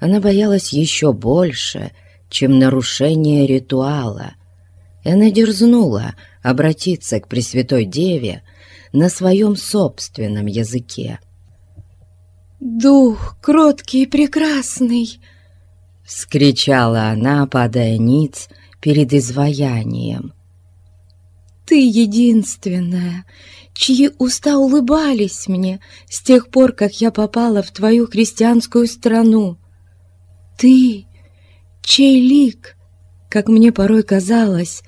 она боялась еще больше, чем нарушение ритуала. И она дерзнула обратиться к Пресвятой Деве на своем собственном языке. «Дух кроткий и прекрасный!» — вскричала она, падая ниц перед изваянием. «Ты единственная, чьи уста улыбались мне с тех пор, как я попала в твою христианскую страну. Ты, чей лик, как мне порой казалось,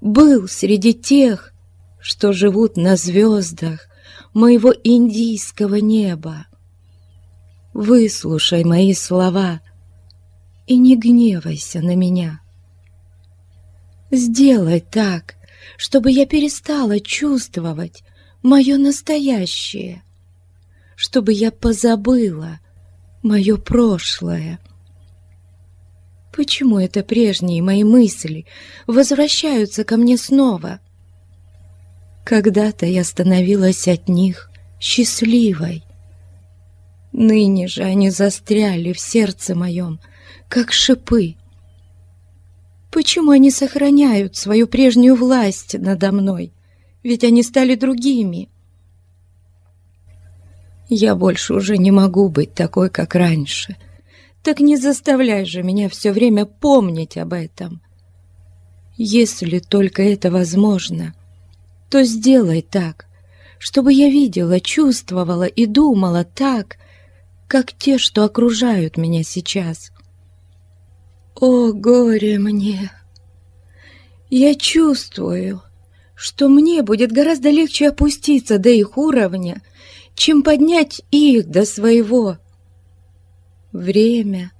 был среди тех, что живут на звездах моего индийского неба. Выслушай мои слова и не гневайся на меня. Сделай так, чтобы я перестала чувствовать мое настоящее, чтобы я позабыла мое прошлое. Почему это прежние мои мысли возвращаются ко мне снова? Когда-то я становилась от них счастливой. Ныне же они застряли в сердце моем, как шипы. Почему они сохраняют свою прежнюю власть надо мной? Ведь они стали другими. Я больше уже не могу быть такой, как раньше — так не заставляй же меня все время помнить об этом. Если только это возможно, то сделай так, чтобы я видела, чувствовала и думала так, как те, что окружают меня сейчас. О, горе мне! Я чувствую, что мне будет гораздо легче опуститься до их уровня, чем поднять их до своего. Время,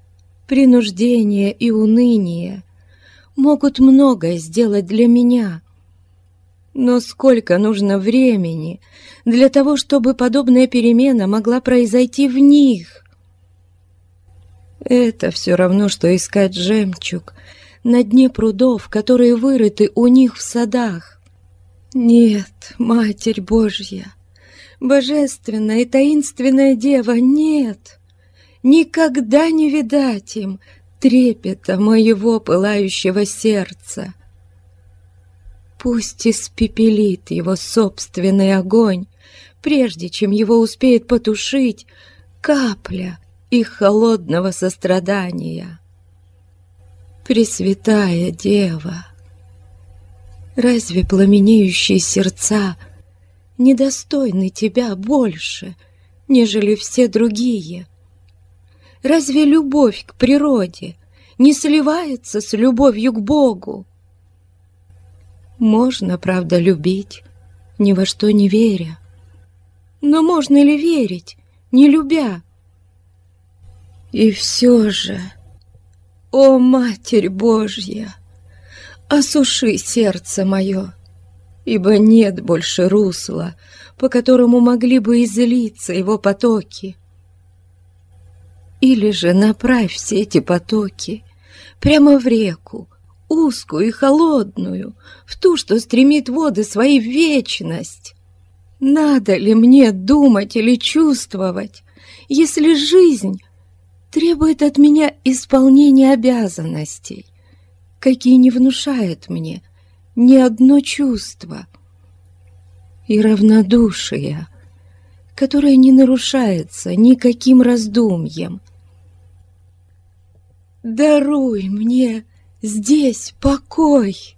принуждение и уныние могут многое сделать для меня. Но сколько нужно времени для того, чтобы подобная перемена могла произойти в них? Это все равно, что искать жемчуг на дне прудов, которые вырыты у них в садах. Нет, Матерь Божья, божественная и таинственная Дева, нет, никогда не видать им трепета моего пылающего сердца. Пусть испепелит его собственный огонь, прежде чем его успеет потушить капля их холодного сострадания. Пресвятая Дева, разве пламенеющие сердца недостойны тебя больше, нежели все другие? Разве любовь к природе не сливается с любовью к Богу? Можно, правда, любить, ни во что не веря. Но можно ли верить, не любя? И все же, о Матерь Божья, осуши сердце мое, ибо нет больше русла, по которому могли бы излиться его потоки. Или же направь все эти потоки прямо в реку, узкую и холодную, в ту, что стремит воды свои в вечность. Надо ли мне думать или чувствовать, если жизнь требует от меня исполнения обязанностей, какие не внушает мне ни одно чувство, и равнодушие, которое не нарушается никаким раздумьем. Даруй мне здесь покой.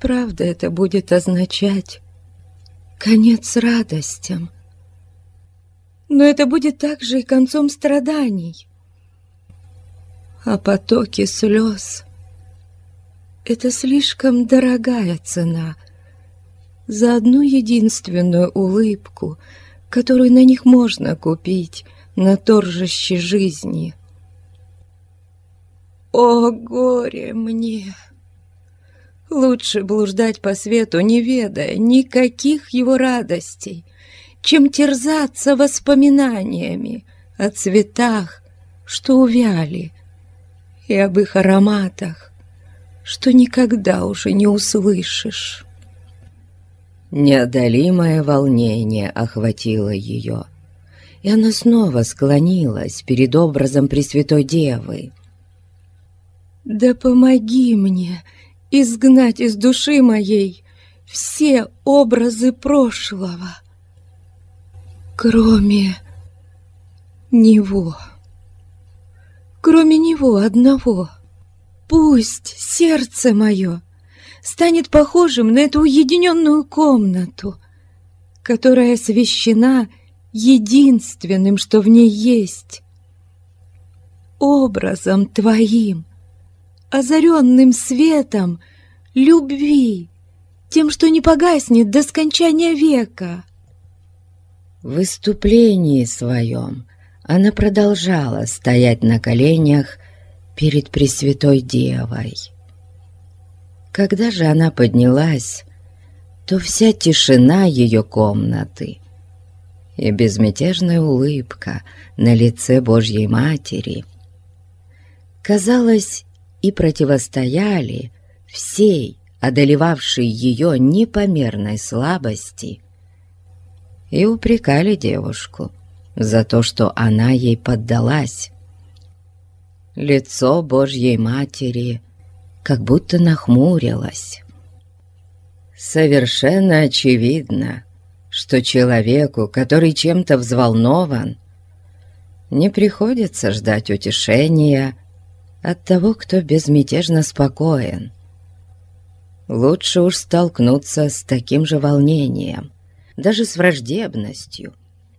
Правда, это будет означать конец радостям, но это будет также и концом страданий. А потоки слез — это слишком дорогая цена за одну единственную улыбку, которую на них можно купить на торжище жизни — о, горе мне! Лучше блуждать по свету, не ведая никаких его радостей, чем терзаться воспоминаниями о цветах, что увяли, и об их ароматах, что никогда уже не услышишь. Неодолимое волнение охватило ее, и она снова склонилась перед образом Пресвятой Девы. Да помоги мне изгнать из души моей все образы прошлого, кроме него. Кроме него одного. Пусть сердце мое станет похожим на эту уединенную комнату, которая освящена единственным, что в ней есть, образом Твоим, озаренным светом любви, тем, что не погаснет до скончания века. В выступлении своем она продолжала стоять на коленях перед Пресвятой Девой. Когда же она поднялась, то вся тишина ее комнаты и безмятежная улыбка на лице Божьей Матери казалось и противостояли всей одолевавшей ее непомерной слабости и упрекали девушку за то, что она ей поддалась. Лицо Божьей Матери как будто нахмурилось. Совершенно очевидно, что человеку, который чем-то взволнован, не приходится ждать утешения от того, кто безмятежно спокоен. Лучше уж столкнуться с таким же волнением, даже с враждебностью,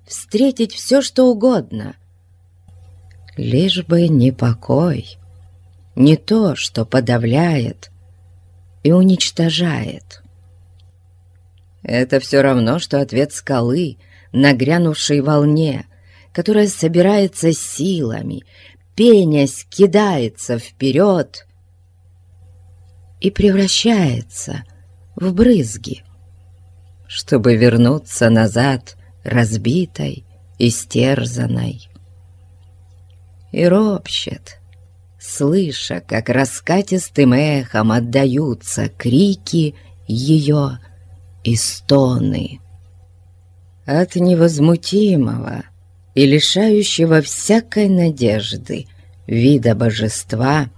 встретить все, что угодно. Лишь бы не покой, не то, что подавляет и уничтожает. Это все равно, что ответ скалы, нагрянувшей волне, которая собирается силами, пенясь, кидается вперед и превращается в брызги, чтобы вернуться назад разбитой, истерзанной. И ропщет, слыша, как раскатистым эхом отдаются крики ее и стоны. От невозмутимого и лишающего всякой надежды вида божества,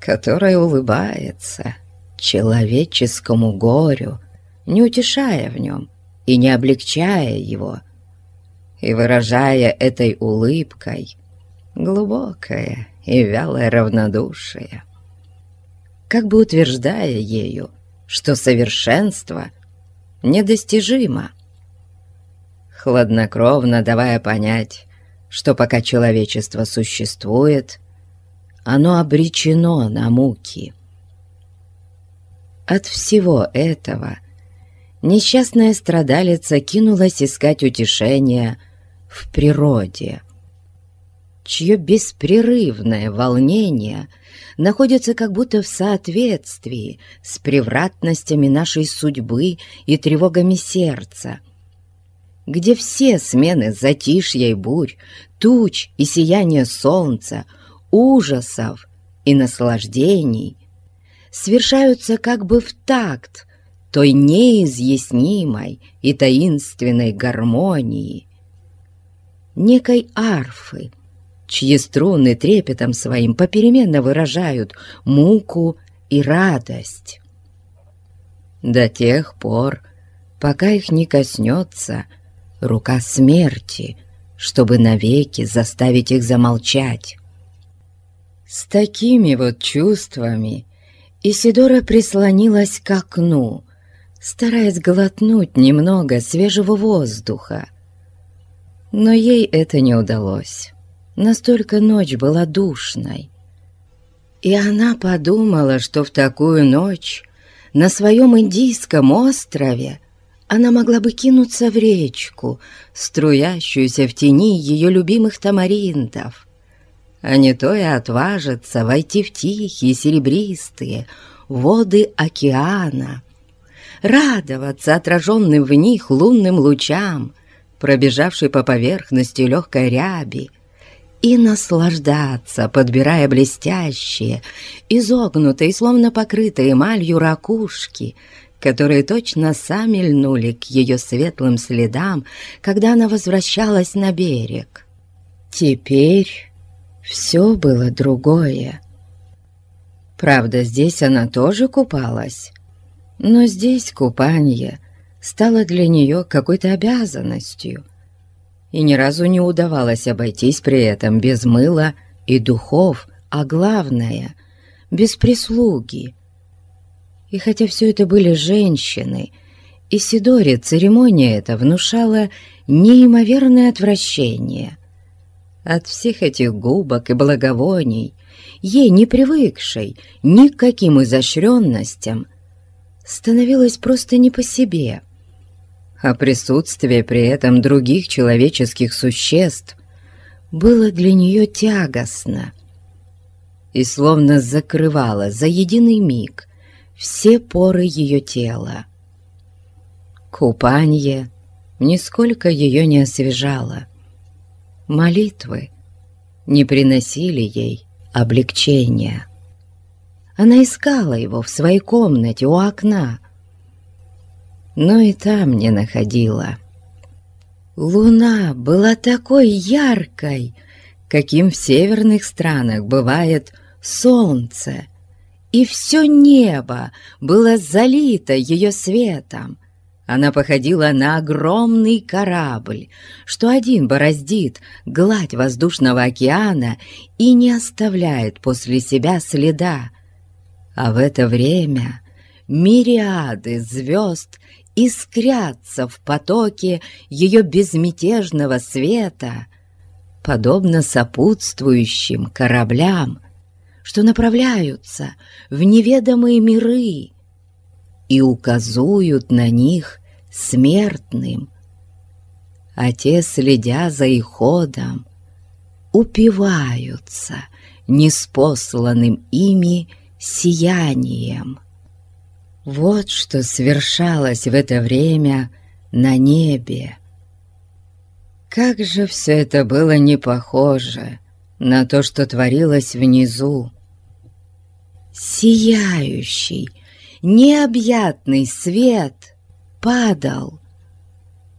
которое улыбается человеческому горю, не утешая в нем и не облегчая его, и выражая этой улыбкой глубокое и вялое равнодушие, как бы утверждая ею, что совершенство недостижимо, хладнокровно давая понять, что пока человечество существует, оно обречено на муки. От всего этого несчастная страдалица кинулась искать утешения в природе, чье беспрерывное волнение находится как будто в соответствии с превратностями нашей судьбы и тревогами сердца, где все смены затишья и бурь, туч и сияния солнца, ужасов и наслаждений совершаются как бы в такт той неизъяснимой и таинственной гармонии, некой арфы, чьи струны трепетом своим попеременно выражают муку и радость. До тех пор, пока их не коснется рука смерти, чтобы навеки заставить их замолчать. С такими вот чувствами Исидора прислонилась к окну, стараясь глотнуть немного свежего воздуха. Но ей это не удалось. Настолько ночь была душной. И она подумала, что в такую ночь на своем индийском острове она могла бы кинуться в речку, струящуюся в тени ее любимых тамариндов, а не то и отважиться войти в тихие серебристые воды океана, радоваться отраженным в них лунным лучам, пробежавшей по поверхности легкой ряби, и наслаждаться, подбирая блестящие, изогнутые, словно покрытые эмалью ракушки, которые точно сами льнули к ее светлым следам, когда она возвращалась на берег. Теперь все было другое. Правда, здесь она тоже купалась, но здесь купание стало для нее какой-то обязанностью, и ни разу не удавалось обойтись при этом без мыла и духов, а главное — без прислуги — и хотя все это были женщины, Исидоре церемония эта внушала неимоверное отвращение. От всех этих губок и благовоний, ей не привыкшей ни к каким изощренностям, становилось просто не по себе. А присутствие при этом других человеческих существ было для нее тягостно и словно закрывало за единый миг все поры ее тела. Купанье нисколько ее не освежало. Молитвы не приносили ей облегчения. Она искала его в своей комнате у окна, но и там не находила. Луна была такой яркой, каким в северных странах бывает солнце — и все небо было залито ее светом. Она походила на огромный корабль, что один бороздит гладь воздушного океана и не оставляет после себя следа. А в это время мириады звезд искрятся в потоке ее безмятежного света, подобно сопутствующим кораблям — что направляются в неведомые миры и указуют на них смертным, а те, следя за их ходом, упиваются неспосланным ими сиянием. Вот что свершалось в это время на небе. Как же все это было не похоже на то, что творилось внизу. Сияющий, необъятный свет падал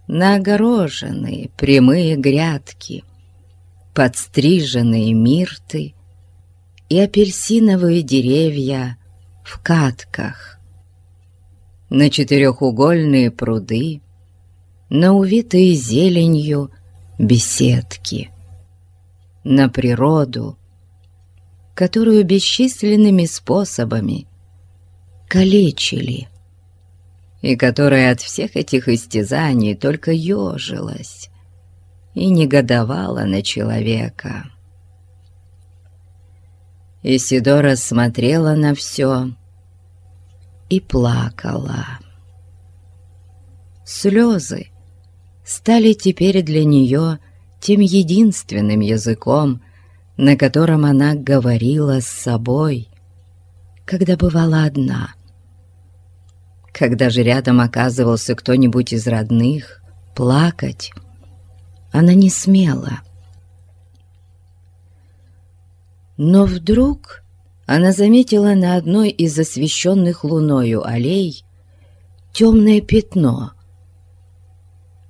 на огороженные прямые грядки, подстриженные мирты и апельсиновые деревья в катках, на четырехугольные пруды, на увитые зеленью беседки, на природу, которую бесчисленными способами калечили, и которая от всех этих истязаний только ежилась и негодовала на человека. Исидора смотрела на все и плакала. Слезы стали теперь для нее тем единственным языком, на котором она говорила с собой, когда бывала одна. Когда же рядом оказывался кто-нибудь из родных, плакать она не смела. Но вдруг она заметила на одной из освещенных луною аллей темное пятно,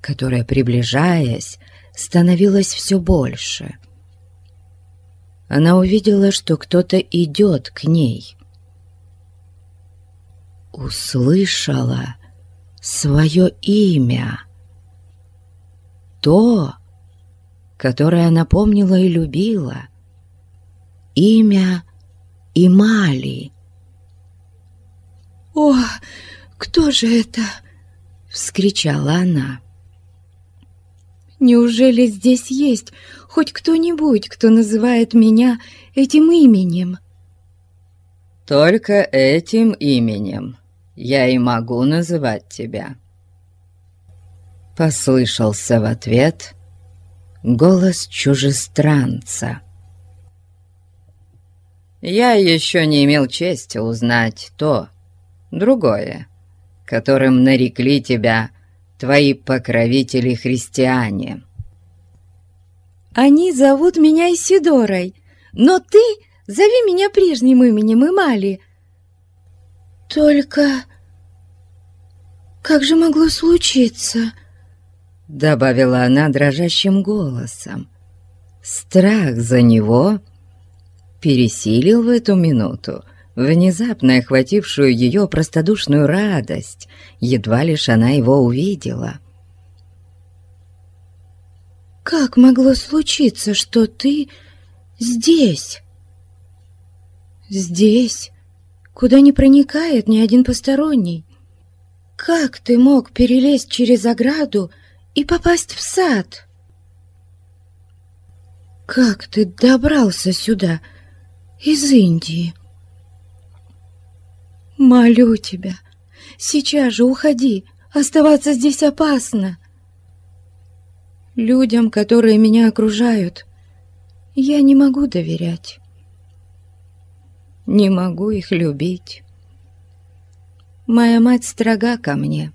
которое, приближаясь, становилось все больше. Она увидела, что кто-то идет к ней. Услышала свое имя. То, которое она помнила и любила — имя Имали. «О, кто же это?» — вскричала она. «Неужели здесь есть хоть кто-нибудь, кто называет меня этим именем?» «Только этим именем я и могу называть тебя». Послышался в ответ голос чужестранца. Я еще не имел чести узнать то, другое, которым нарекли тебя твои покровители-христиане. Они зовут меня Исидорой, но ты зови меня прежним именем Имали. Только как же могло случиться? Добавила она дрожащим голосом. Страх за него пересилил в эту минуту внезапно охватившую ее простодушную радость, едва лишь она его увидела. «Как могло случиться, что ты здесь? Здесь, куда не проникает ни один посторонний? Как ты мог перелезть через ограду и попасть в сад?» «Как ты добрался сюда?» из Индии. Молю тебя, сейчас же уходи, оставаться здесь опасно. Людям, которые меня окружают, я не могу доверять. Не могу их любить. Моя мать строга ко мне,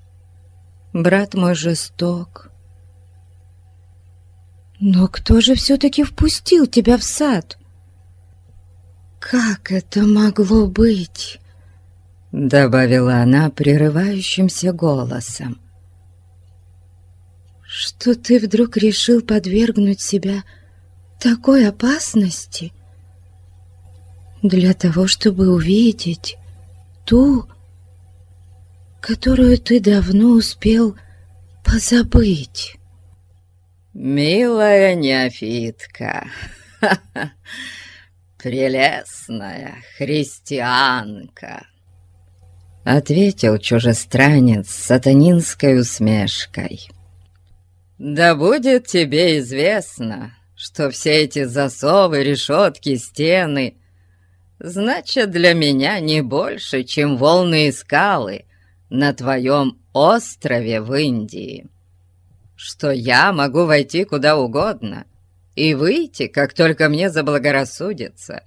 брат мой жесток. Но кто же все-таки впустил тебя в сад?» «Как это могло быть?» Добавила она прерывающимся голосом. «Что ты вдруг решил подвергнуть себя такой опасности для того, чтобы увидеть ту, которую ты давно успел позабыть?» «Милая неофитка!» прелестная христианка!» Ответил чужестранец сатанинской усмешкой. «Да будет тебе известно, что все эти засовы, решетки, стены значат для меня не больше, чем волны и скалы на твоем острове в Индии, что я могу войти куда угодно, и выйти, как только мне заблагорассудится.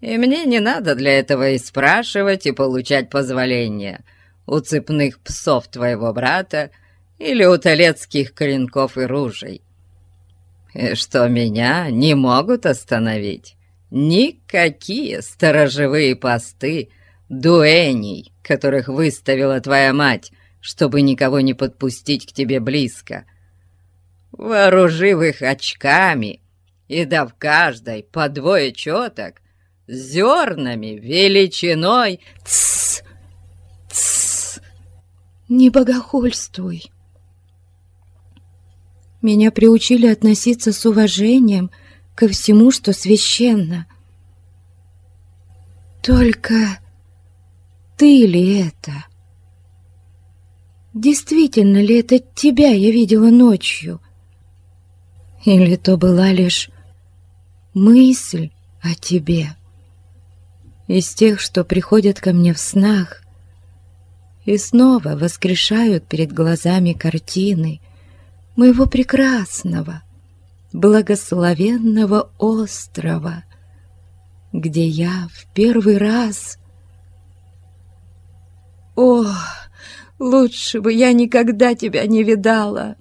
И мне не надо для этого и спрашивать, и получать позволения у цепных псов твоего брата или у талецких клинков и ружей. И что меня не могут остановить никакие сторожевые посты дуэней, которых выставила твоя мать, чтобы никого не подпустить к тебе близко. Вооружив их очками и дав каждой по двое четок, зернами величиной... Тссс! Тссс! Не богохульствуй! Меня приучили относиться с уважением ко всему, что священно. Только ты ли это? Действительно ли это тебя я видела ночью? Или то была лишь мысль о тебе? Из тех, что приходят ко мне в снах и снова воскрешают перед глазами картины моего прекрасного, благословенного острова, где я в первый раз о, лучше бы я никогда тебя не видала!»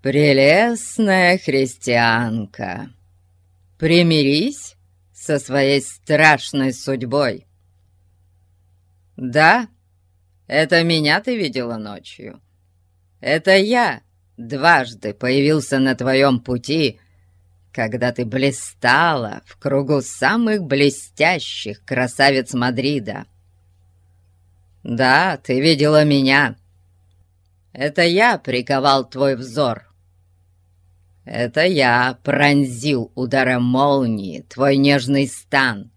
«Прелестная христианка, примирись со своей страшной судьбой. Да, это меня ты видела ночью. Это я дважды появился на твоем пути, когда ты блистала в кругу самых блестящих красавиц Мадрида. «Да, ты видела меня. Это я приковал твой взор. Это я пронзил ударом молнии твой нежный стан.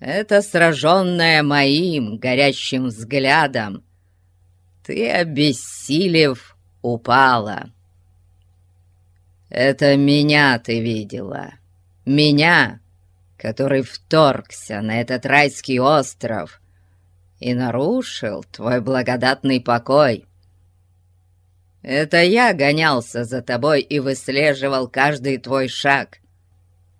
Это сраженная моим горящим взглядом, ты, обессилев, упала. Это меня ты видела, меня, который вторгся на этот райский остров» и нарушил твой благодатный покой. Это я гонялся за тобой и выслеживал каждый твой шаг.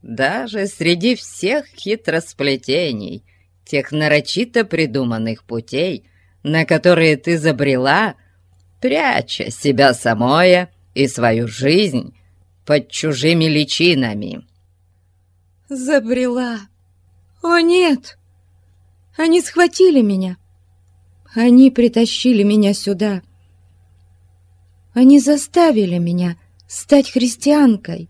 Даже среди всех хитросплетений, тех нарочито придуманных путей, на которые ты забрела, пряча себя самое и свою жизнь под чужими личинами. «Забрела? О, нет!» Они схватили меня. Они притащили меня сюда. Они заставили меня стать христианкой.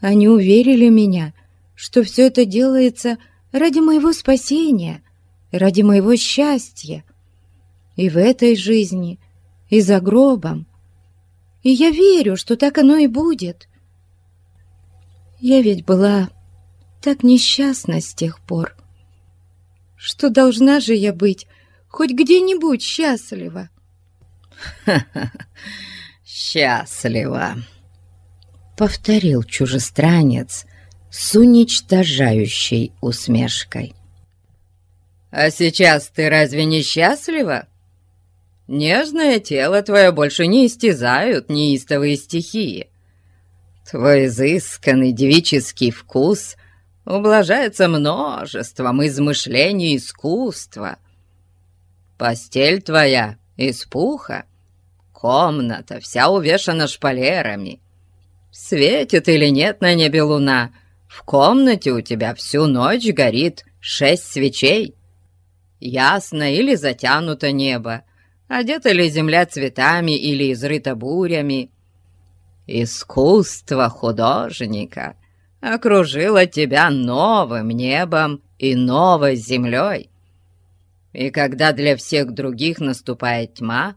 Они уверили меня, что все это делается ради моего спасения, ради моего счастья. И в этой жизни, и за гробом. И я верю, что так оно и будет. Я ведь была так несчастна с тех пор что должна же я быть хоть где-нибудь счастлива. «Ха-ха, счастлива!» — повторил чужестранец с уничтожающей усмешкой. «А сейчас ты разве не счастлива? Нежное тело твое больше не истязают неистовые стихии. Твой изысканный девический вкус ублажается множеством измышлений искусства. Постель твоя из пуха, комната вся увешана шпалерами. Светит или нет на небе луна, в комнате у тебя всю ночь горит шесть свечей. Ясно или затянуто небо, одета ли земля цветами или изрыта бурями. Искусство художника — окружила тебя новым небом и новой землей. И когда для всех других наступает тьма,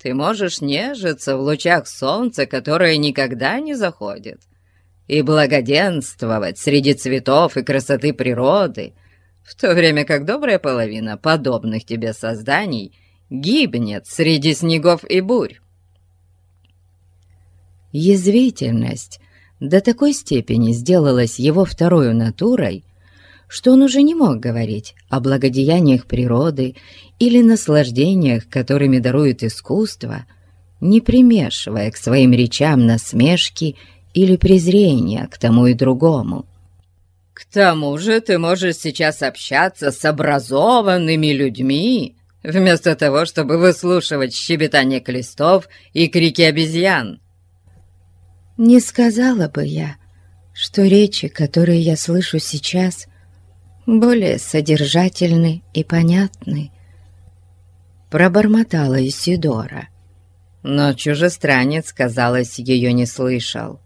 ты можешь нежиться в лучах солнца, которое никогда не заходит, и благоденствовать среди цветов и красоты природы, в то время как добрая половина подобных тебе созданий гибнет среди снегов и бурь. Язвительность до такой степени сделалась его второй натурой, что он уже не мог говорить о благодеяниях природы или наслаждениях, которыми дарует искусство, не примешивая к своим речам насмешки или презрения к тому и другому. «К тому же ты можешь сейчас общаться с образованными людьми, вместо того, чтобы выслушивать щебетание клестов и крики обезьян». «Не сказала бы я, что речи, которые я слышу сейчас, более содержательны и понятны», пробормотала Исидора. Но чужестранец, казалось, ее не слышал.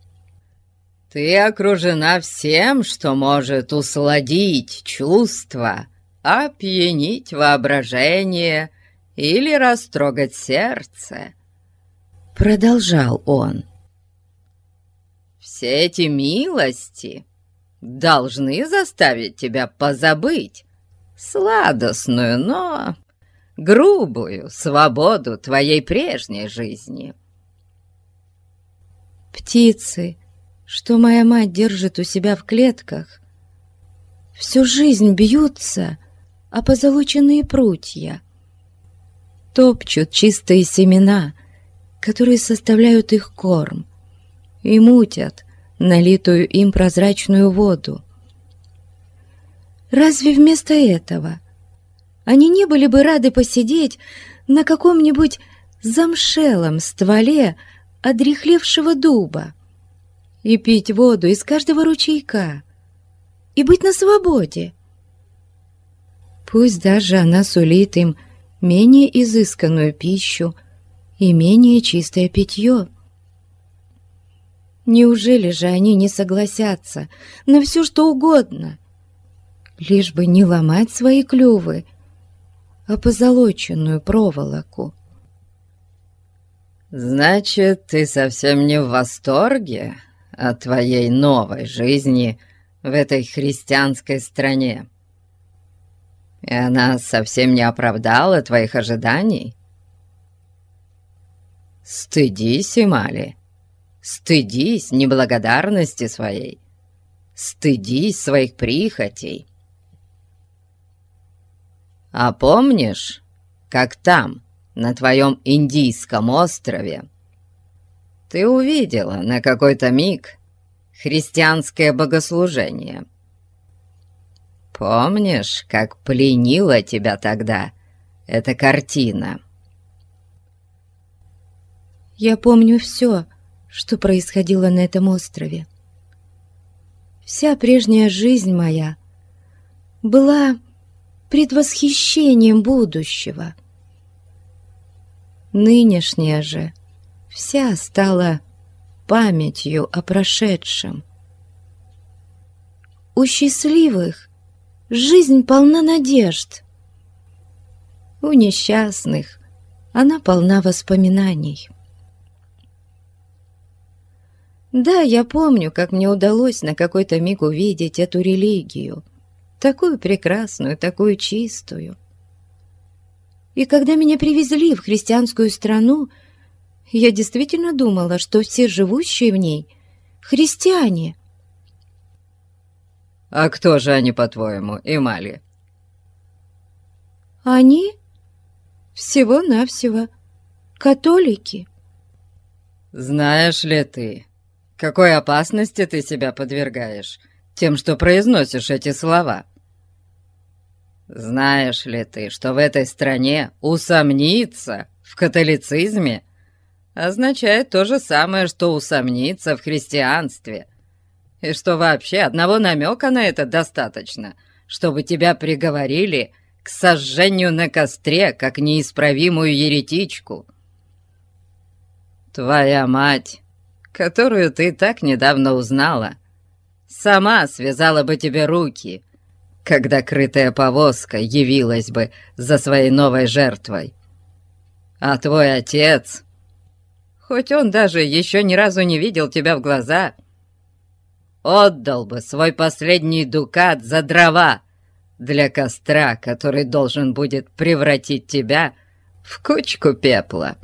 «Ты окружена всем, что может усладить чувства, опьянить воображение или растрогать сердце», — продолжал он. «Все эти милости должны заставить тебя позабыть сладостную, но грубую свободу твоей прежней жизни». «Птицы», что моя мать держит у себя в клетках, всю жизнь бьются о позолоченные прутья, топчут чистые семена, которые составляют их корм, и мутят налитую им прозрачную воду. Разве вместо этого они не были бы рады посидеть на каком-нибудь замшелом стволе одрехлевшего дуба? И пить воду из каждого ручейка, и быть на свободе. Пусть даже она сулит им менее изысканную пищу и менее чистое питье. Неужели же они не согласятся на все, что угодно, лишь бы не ломать свои клювы, а позолоченную проволоку? «Значит, ты совсем не в восторге о твоей новой жизни в этой христианской стране. И она совсем не оправдала твоих ожиданий? Стыдись, Имали, стыдись неблагодарности своей, стыдись своих прихотей. А помнишь, как там, на твоем индийском острове, ты увидела на какой-то миг христианское богослужение. Помнишь, как пленила тебя тогда эта картина?» «Я помню все, что происходило на этом острове. Вся прежняя жизнь моя была предвосхищением будущего. Нынешняя же вся стала памятью о прошедшем. У счастливых жизнь полна надежд. У несчастных она полна воспоминаний. Да, я помню, как мне удалось на какой-то миг увидеть эту религию, такую прекрасную, такую чистую. И когда меня привезли в христианскую страну, я действительно думала, что все живущие в ней — христиане. «А кто же они, по-твоему, Эмали?» «Они всего-навсего католики». «Знаешь ли ты, какой опасности ты себя подвергаешь тем, что произносишь эти слова?» «Знаешь ли ты, что в этой стране усомниться в католицизме означает то же самое, что усомниться в христианстве. И что вообще одного намека на это достаточно, чтобы тебя приговорили к сожжению на костре, как неисправимую еретичку. Твоя мать, которую ты так недавно узнала, сама связала бы тебе руки, когда крытая повозка явилась бы за своей новой жертвой. А твой отец хоть он даже еще ни разу не видел тебя в глаза, отдал бы свой последний дукат за дрова для костра, который должен будет превратить тебя в кучку пепла.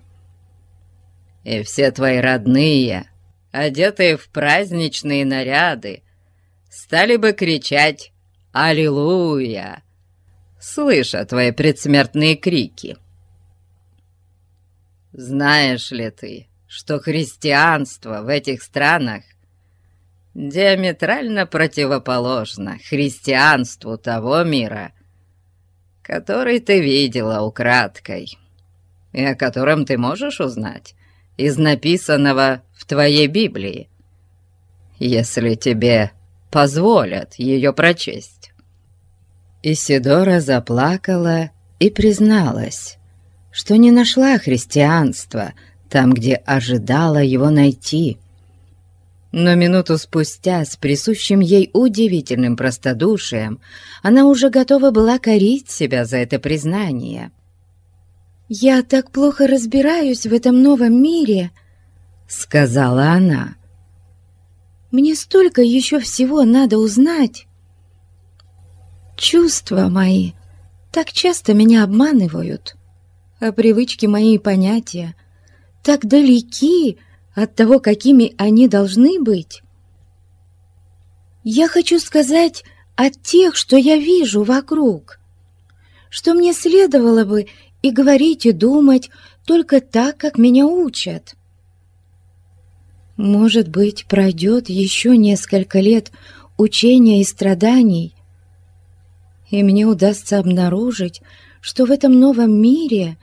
И все твои родные, одетые в праздничные наряды, стали бы кричать «Аллилуйя!», слыша твои предсмертные крики. Знаешь ли ты, что христианство в этих странах диаметрально противоположно христианству того мира, который ты видела украдкой, и о котором ты можешь узнать из написанного в твоей Библии, если тебе позволят ее прочесть». Исидора заплакала и призналась, что не нашла христианства там, где ожидала его найти. Но минуту спустя, с присущим ей удивительным простодушием, она уже готова была корить себя за это признание. «Я так плохо разбираюсь в этом новом мире», — сказала она. «Мне столько еще всего надо узнать. Чувства мои так часто меня обманывают, а привычки мои понятия так далеки от того, какими они должны быть. Я хочу сказать от тех, что я вижу вокруг, что мне следовало бы и говорить, и думать только так, как меня учат. Может быть, пройдет еще несколько лет учения и страданий, и мне удастся обнаружить, что в этом новом мире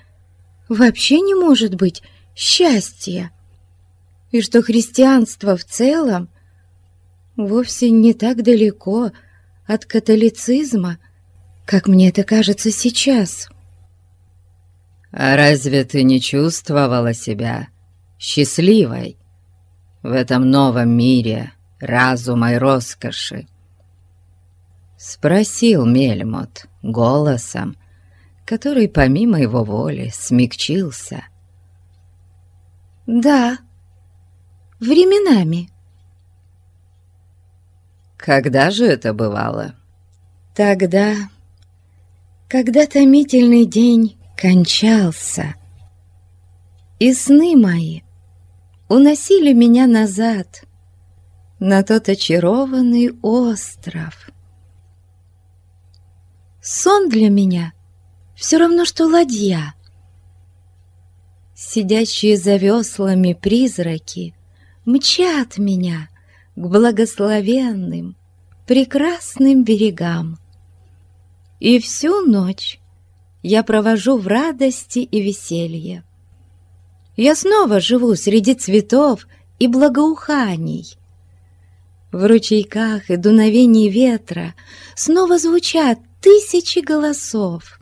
вообще не может быть счастья, и что христианство в целом вовсе не так далеко от католицизма, как мне это кажется сейчас. А разве ты не чувствовала себя счастливой в этом новом мире разума и роскоши? Спросил Мельмот голосом, который помимо его воли смягчился. «Да, временами». «Когда же это бывало?» «Тогда, когда томительный день кончался, и сны мои уносили меня назад на тот очарованный остров» Сон для меня все равно, что ладья. Сидящие за веслами призраки мчат меня к благословенным, прекрасным берегам. И всю ночь я провожу в радости и веселье. Я снова живу среди цветов и благоуханий. В ручейках и дуновении ветра снова звучат тысячи голосов.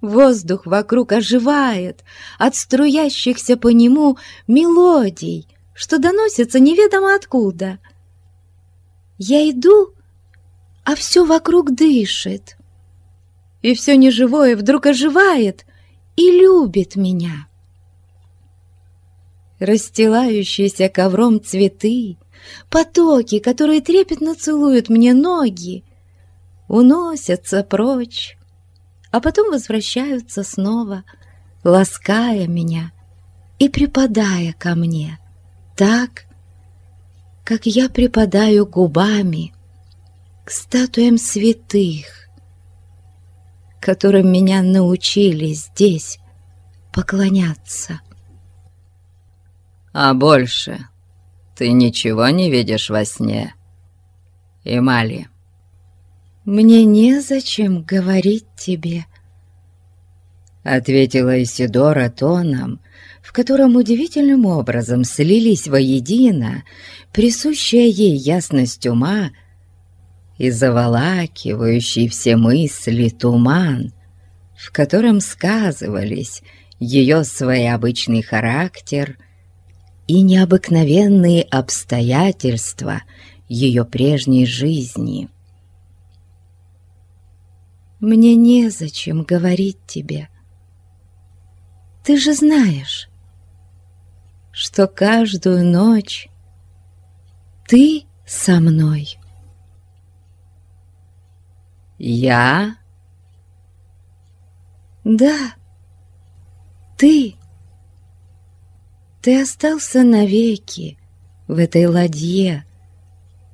Воздух вокруг оживает от струящихся по нему мелодий, что доносятся неведомо откуда. Я иду, а все вокруг дышит, и все неживое вдруг оживает и любит меня. Расстилающиеся ковром цветы, потоки, которые трепетно целуют мне ноги, уносятся прочь, а потом возвращаются снова, лаская меня и припадая ко мне так, как я припадаю губами к статуям святых, которым меня научили здесь поклоняться. А больше ты ничего не видишь во сне, Эмали? «Мне незачем говорить тебе», — ответила Исидора тоном, в котором удивительным образом слились воедино присущая ей ясность ума и заволакивающий все мысли туман, в котором сказывались ее своеобычный характер и необыкновенные обстоятельства ее прежней жизни. Мне незачем говорить тебе. Ты же знаешь, что каждую ночь ты со мной. Я? Да, ты. Ты остался навеки в этой ладье,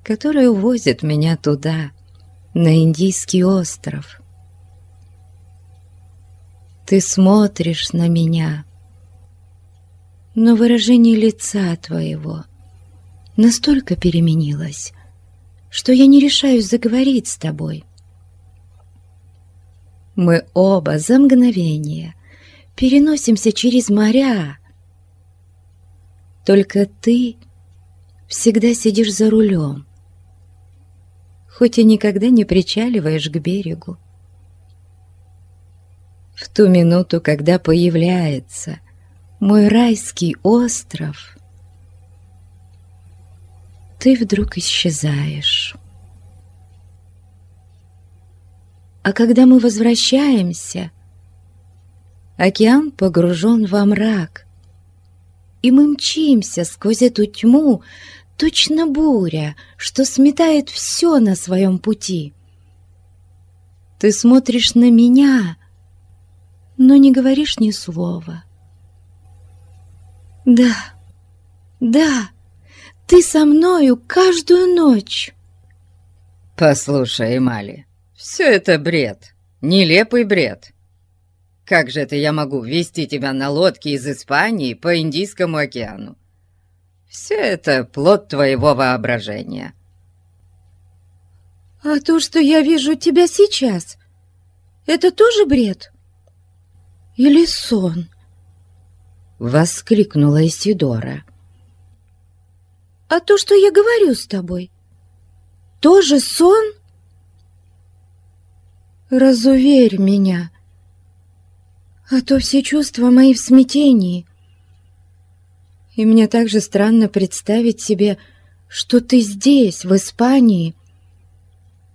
которая увозит меня туда, на Индийский остров. — ты смотришь на меня, но выражение лица твоего настолько переменилось, что я не решаюсь заговорить с тобой. Мы оба за мгновение переносимся через моря. Только ты всегда сидишь за рулем, хоть и никогда не причаливаешь к берегу. В ту минуту, когда появляется мой райский остров, ты вдруг исчезаешь. А когда мы возвращаемся, океан погружен во мрак, и мы мчимся сквозь эту тьму, точно буря, что сметает все на своем пути. Ты смотришь на меня, но не говоришь ни слова. Да, да, ты со мною каждую ночь. Послушай, Эмали, все это бред, нелепый бред. Как же это я могу вести тебя на лодке из Испании по Индийскому океану? Все это плод твоего воображения. А то, что я вижу тебя сейчас, это тоже бред? Или сон? Воскликнула Исидора. А то, что я говорю с тобой, тоже сон? Разуверь меня, а то все чувства мои в смятении — и мне также странно представить себе, что ты здесь, в Испании,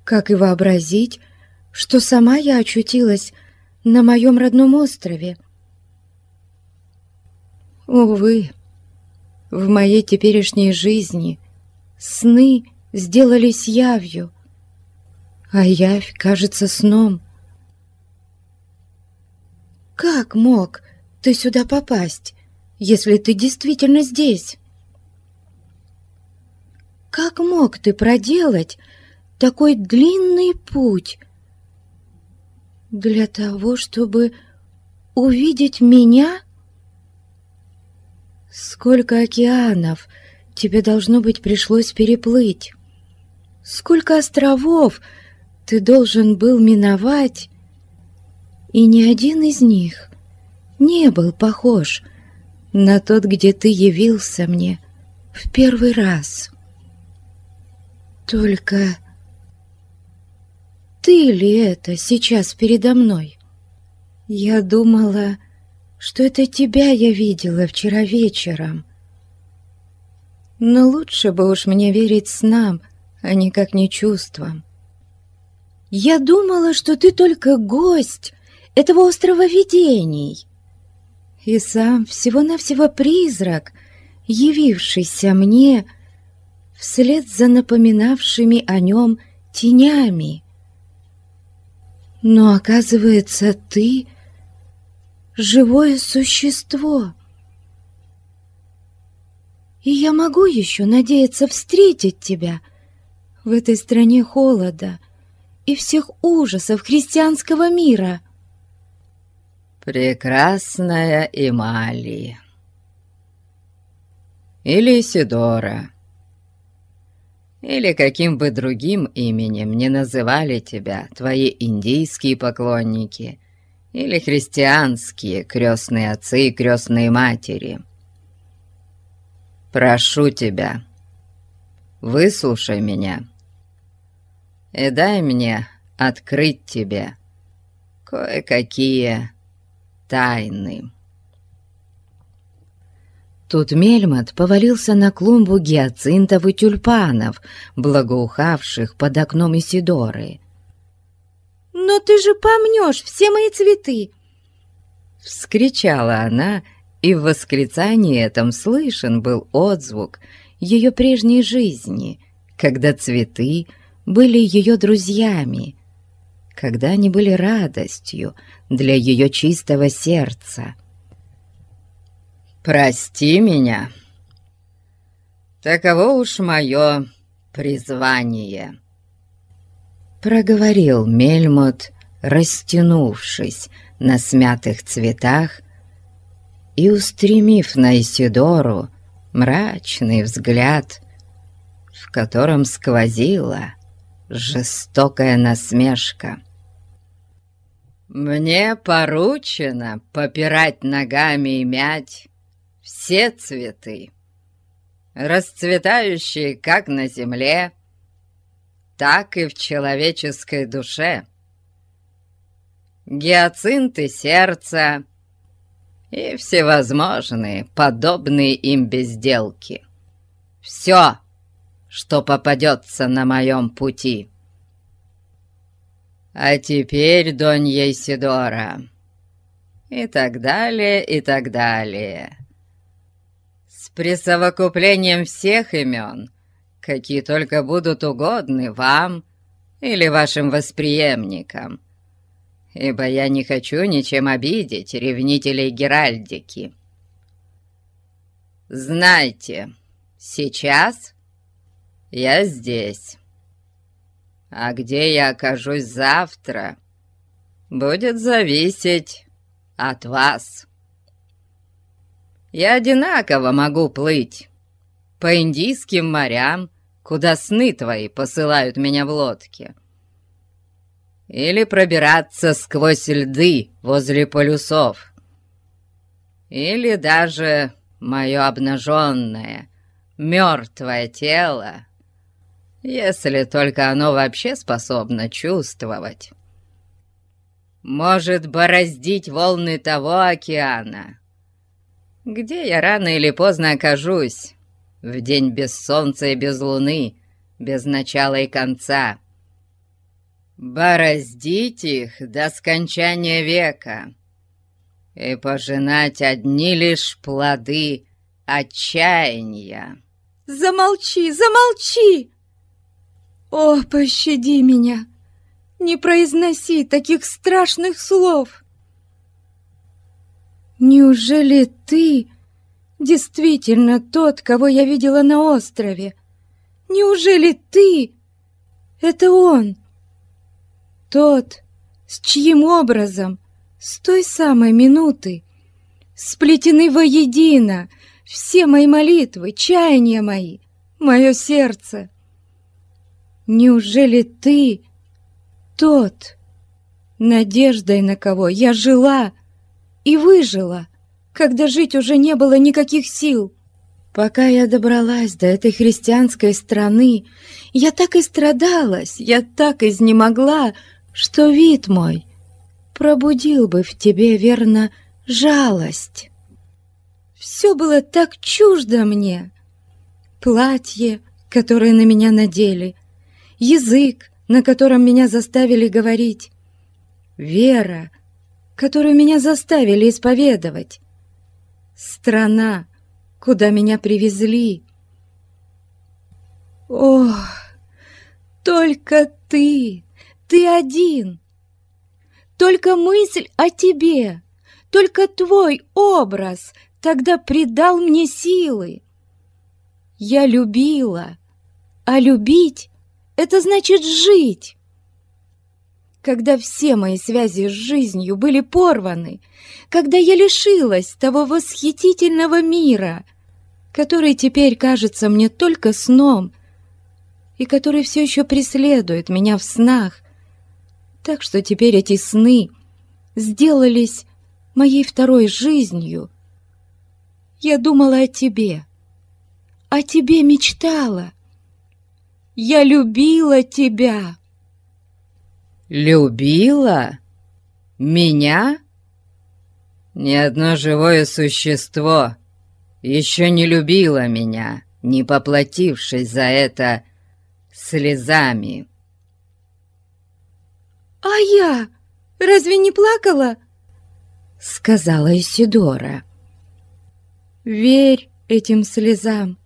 как и вообразить, что сама я очутилась на моем родном острове. Увы, в моей теперешней жизни сны сделались явью, а явь кажется сном. Как мог ты сюда попасть? если ты действительно здесь? Как мог ты проделать такой длинный путь для того, чтобы увидеть меня? Сколько океанов тебе, должно быть, пришлось переплыть? Сколько островов ты должен был миновать? И ни один из них не был похож на тот, где ты явился мне в первый раз. Только ты ли это сейчас передо мной? Я думала, что это тебя я видела вчера вечером. Но лучше бы уж мне верить снам, а никак не чувствам. Я думала, что ты только гость этого острова видений, и сам всего-навсего призрак, явившийся мне вслед за напоминавшими о нем тенями. Но, оказывается, ты — живое существо. И я могу еще надеяться встретить тебя в этой стране холода и всех ужасов христианского мира — прекрасная Эмали. Или Сидора. Или каким бы другим именем не называли тебя твои индийские поклонники или христианские крестные отцы и крестные матери. Прошу тебя, выслушай меня и дай мне открыть тебе кое-какие тайны. Тут Мельмот повалился на клумбу гиацинтов и тюльпанов, благоухавших под окном Исидоры. «Но ты же помнешь все мои цветы!» Вскричала она, и в восклицании этом слышен был отзвук ее прежней жизни, когда цветы были ее друзьями, когда они были радостью для ее чистого сердца. «Прости меня, таково уж мое призвание», — проговорил Мельмот, растянувшись на смятых цветах и, устремив на Исидору мрачный взгляд, в котором сквозила жестокая насмешка. «Мне поручено попирать ногами и мять все цветы, расцветающие как на земле, так и в человеческой душе. Гиацинты сердца и всевозможные подобные им безделки. Все, что попадется на моем пути. А теперь, Донья Исидора, и так далее, и так далее. Присовокуплением всех имен, какие только будут угодны вам или вашим восприемникам, ибо я не хочу ничем обидеть ревнителей Геральдики. Знайте, сейчас я здесь, а где я окажусь завтра, будет зависеть от вас. Я одинаково могу плыть по Индийским морям, куда сны твои посылают меня в лодке, или пробираться сквозь льды возле полюсов, или даже мое обнаженное, мертвое тело, если только оно вообще способно чувствовать, может бороздить волны того океана, где я рано или поздно окажусь, в день без солнца и без луны, без начала и конца, бороздить их до скончания века и пожинать одни лишь плоды отчаяния. «Замолчи, замолчи! О, пощади меня! Не произноси таких страшных слов!» «Неужели ты действительно тот, кого я видела на острове? Неужели ты — это он?» Тот, с чьим образом с той самой минуты сплетены воедино все мои молитвы, чаяния мои, мое сердце. Неужели ты тот, надеждой на кого я жила и выжила, когда жить уже не было никаких сил? Пока я добралась до этой христианской страны, я так и страдалась, я так изнемогла, что вид мой пробудил бы в тебе, верно, жалость. Все было так чуждо мне. Платье, которое на меня надели, язык, на котором меня заставили говорить, вера, которую меня заставили исповедовать, страна, куда меня привезли. Ох, только ты! Ты один. Только мысль о тебе, только твой образ тогда придал мне силы. Я любила, а любить — это значит жить. Когда все мои связи с жизнью были порваны, когда я лишилась того восхитительного мира, который теперь кажется мне только сном и который все еще преследует меня в снах, так что теперь эти сны сделались моей второй жизнью. Я думала о тебе, о тебе мечтала. Я любила тебя. Любила? Меня? Ни одно живое существо еще не любило меня, не поплатившись за это слезами. «А я разве не плакала?» — сказала Исидора. «Верь этим слезам.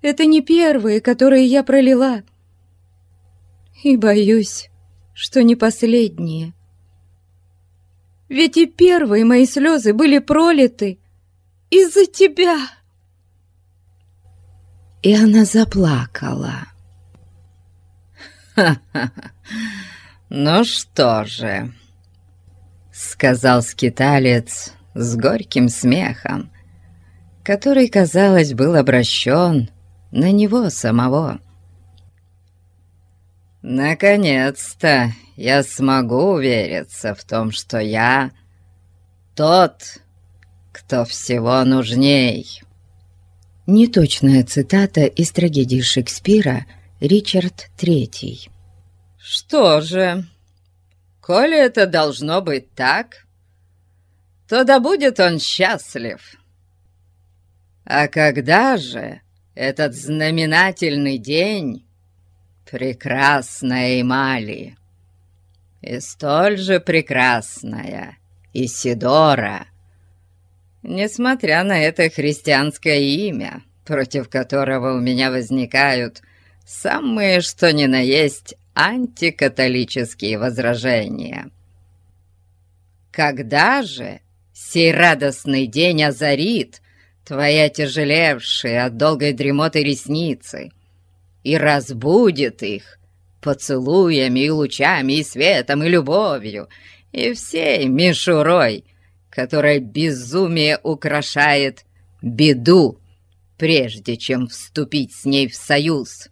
Это не первые, которые я пролила. И боюсь, что не последние. Ведь и первые мои слезы были пролиты из-за тебя». И она заплакала. «Ха-ха-ха!» «Ну что же», — сказал скиталец с горьким смехом, который, казалось, был обращен на него самого. «Наконец-то я смогу увериться в том, что я тот, кто всего нужней». Неточная цитата из трагедии Шекспира «Ричард III». «Что же, коли это должно быть так, то да будет он счастлив. А когда же этот знаменательный день, прекрасная Эмали, и столь же прекрасная Исидора, несмотря на это христианское имя, против которого у меня возникают самые что ни на есть антикатолические возражения. Когда же сей радостный день озарит твои отяжелевшие от долгой дремоты ресницы и разбудит их поцелуями и лучами, и светом, и любовью, и всей мишурой, которая безумие украшает беду, прежде чем вступить с ней в союз.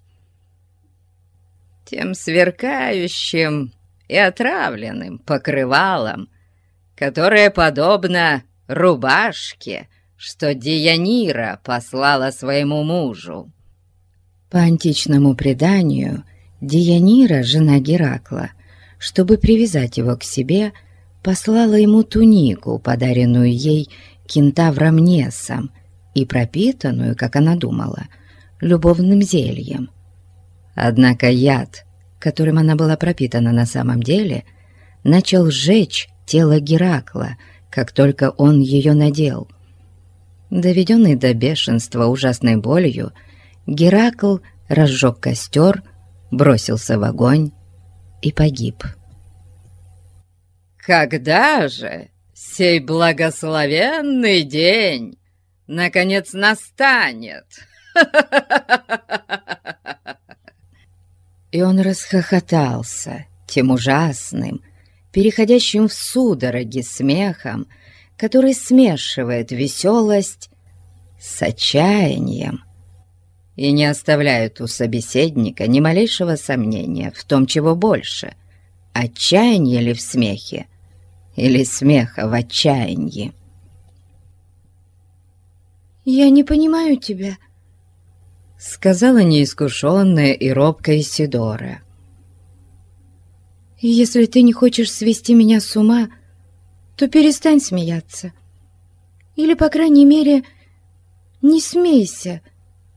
Тем сверкающим и отравленным покрывалом, которое подобно рубашке, что Дианира послала своему мужу. По античному преданию, Дианира, жена Геракла, чтобы привязать его к себе, послала ему тунику, подаренную ей кентавром Несом и пропитанную, как она думала, любовным зельем. Однако яд, которым она была пропитана на самом деле, начал сжечь тело Геракла, как только он ее надел — Доведенный до бешенства ужасной болью, Геракл разжег костер, бросился в огонь и погиб. «Когда же сей благословенный день наконец настанет?» И он расхохотался тем ужасным, переходящим в судороги смехом, который смешивает веселость с отчаянием и не оставляет у собеседника ни малейшего сомнения в том, чего больше — отчаяние ли в смехе или смеха в отчаянии. «Я не понимаю тебя», — сказала неискушенная и робкая Сидора. «Если ты не хочешь свести меня с ума, — то перестань смеяться. Или, по крайней мере, не смейся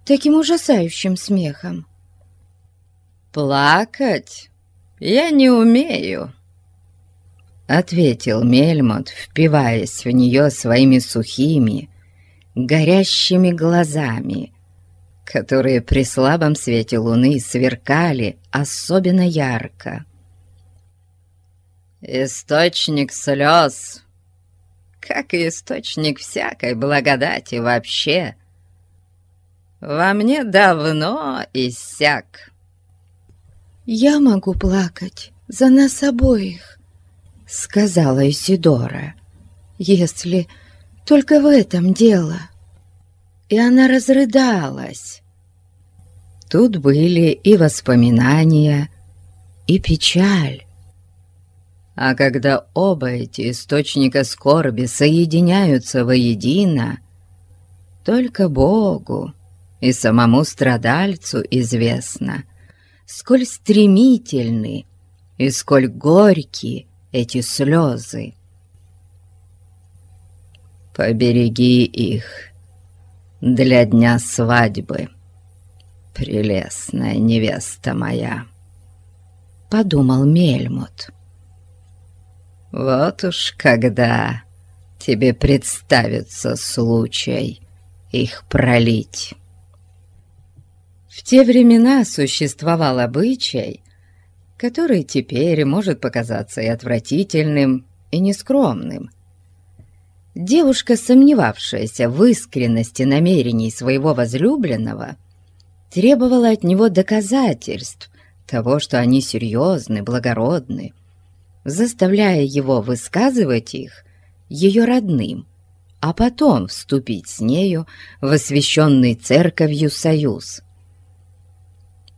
таким ужасающим смехом. «Плакать я не умею», — ответил Мельмот, впиваясь в нее своими сухими, горящими глазами, которые при слабом свете луны сверкали особенно ярко. Источник слез, как и источник всякой благодати вообще, во мне давно иссяк. «Я могу плакать за нас обоих», — сказала Исидора, «если только в этом дело». И она разрыдалась. Тут были и воспоминания, и печаль. А когда оба эти источника скорби соединяются воедино, только Богу и самому страдальцу известно, сколь стремительны и сколь горьки эти слезы. Побереги их для дня свадьбы, прелестная невеста моя, — подумал Мельмут. Вот уж когда тебе представится случай их пролить. В те времена существовал обычай, который теперь может показаться и отвратительным, и нескромным. Девушка, сомневавшаяся в искренности намерений своего возлюбленного, требовала от него доказательств того, что они серьезны, благородны, заставляя его высказывать их ее родным а потом вступить с нею в освященный церковью союз.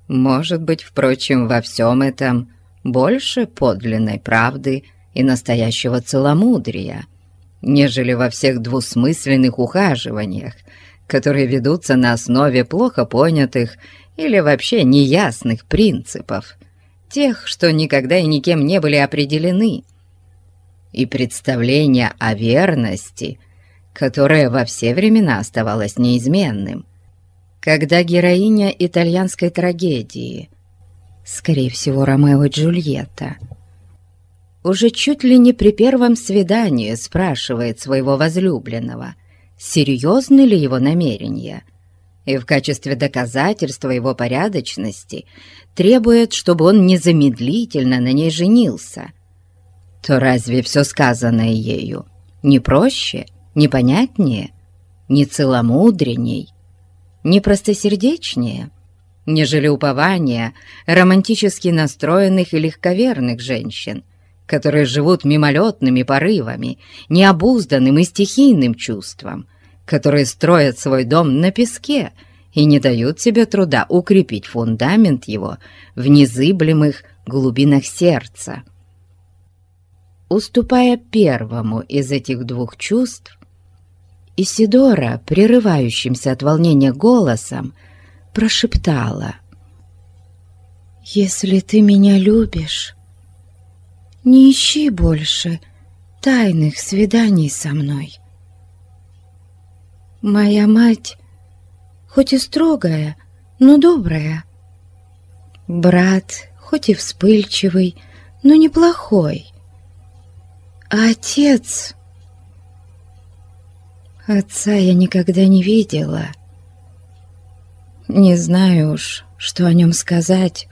Может быть, впрочем, во всем этом больше подлинной правды и настоящего целомудрия, нежели во всех двусмысленных ухаживаниях, которые ведутся на основе плохо понятых или вообще неясных принципов, тех, что никогда и никем не были определены, и представление о верности, которое во все времена оставалось неизменным. Когда героиня итальянской трагедии, скорее всего, Ромео и Джульетта, уже чуть ли не при первом свидании спрашивает своего возлюбленного, серьезны ли его намерения, и в качестве доказательства его порядочности требует, чтобы он незамедлительно на ней женился, то разве все сказанное ею не проще, не понятнее, не целомудренней, не простосердечнее, нежели упование романтически настроенных и легковерных женщин, которые живут мимолетными порывами, необузданным и стихийным чувством, которые строят свой дом на песке и не дают себе труда укрепить фундамент его в незыблемых глубинах сердца. Уступая первому из этих двух чувств, Исидора, прерывающимся от волнения голосом, прошептала. «Если ты меня любишь, не ищи больше тайных свиданий со мной. Моя мать, хоть и строгая, но добрая. Брат, хоть и вспыльчивый, но неплохой. А отец... Отца я никогда не видела. Не знаю уж, что о нем сказать.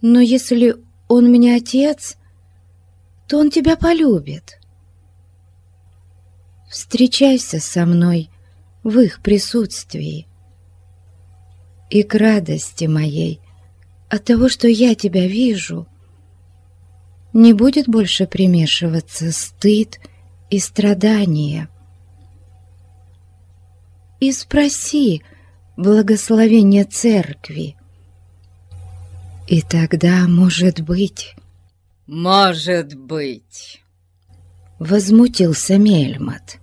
Но если он мне отец, то он тебя полюбит. Встречайся со мной в их присутствии. И к радости моей от того, что я тебя вижу, не будет больше примешиваться стыд и страдания. И спроси благословение церкви. И тогда, может быть... «Может быть!» Возмутился Мельмот.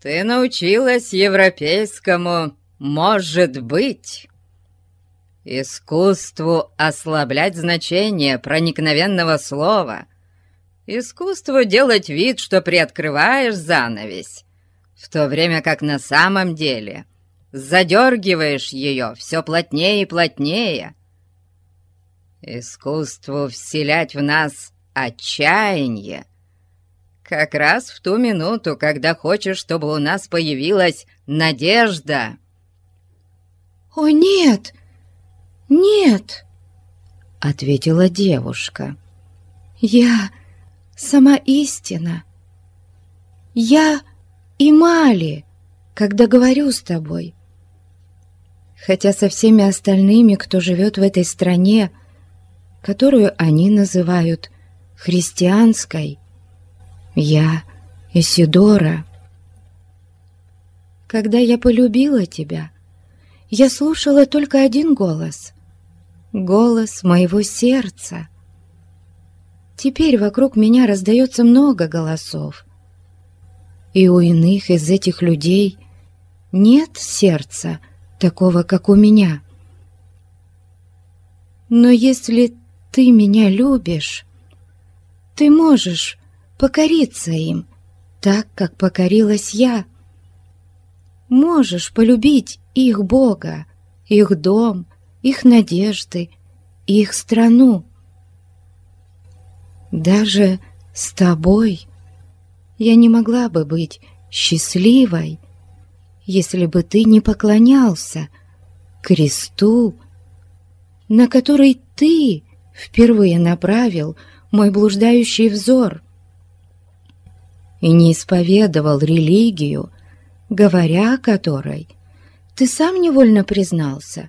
«Ты научилась европейскому «может быть» искусству ослаблять значение проникновенного слова Искусство делать вид, что приоткрываешь занавесь, в то время как на самом деле задергиваешь ее все плотнее и плотнее. Искусству вселять в нас отчаяние, как раз в ту минуту, когда хочешь, чтобы у нас появилась надежда. «О, нет! Нет!» — ответила девушка. «Я сама истина. Я и Мали, когда говорю с тобой. Хотя со всеми остальными, кто живет в этой стране, которую они называют христианской, я Исидора. Когда я полюбила тебя, я слушала только один голос — голос моего сердца — Теперь вокруг меня раздается много голосов. И у иных из этих людей нет сердца такого, как у меня. Но если ты меня любишь, ты можешь покориться им, так, как покорилась я. Можешь полюбить их Бога, их дом, их надежды, их страну. Даже с тобой я не могла бы быть счастливой, если бы ты не поклонялся кресту, на который ты впервые направил мой блуждающий взор и не исповедовал религию, говоря о которой ты сам невольно признался,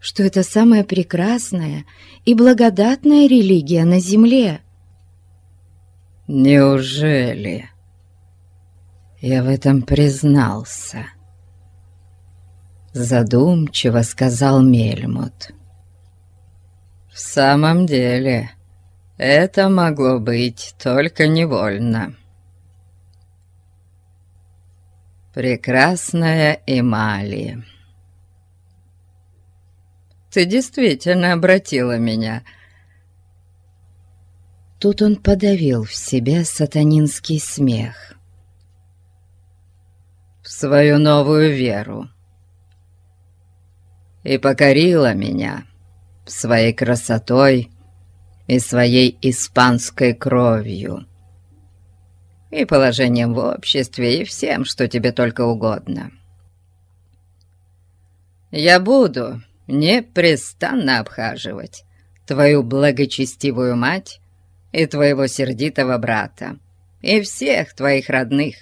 что это самая прекрасная и благодатная религия на земле — «Неужели?» я в этом признался. Задумчиво сказал Мельмут. В самом деле, это могло быть только невольно. Прекрасная Эмали. Ты действительно обратила меня. Тут он подавил в себе сатанинский смех. В свою новую веру. И покорила меня своей красотой и своей испанской кровью, и положением в обществе, и всем, что тебе только угодно. Я буду непрестанно обхаживать твою благочестивую мать и твоего сердитого брата, и всех твоих родных,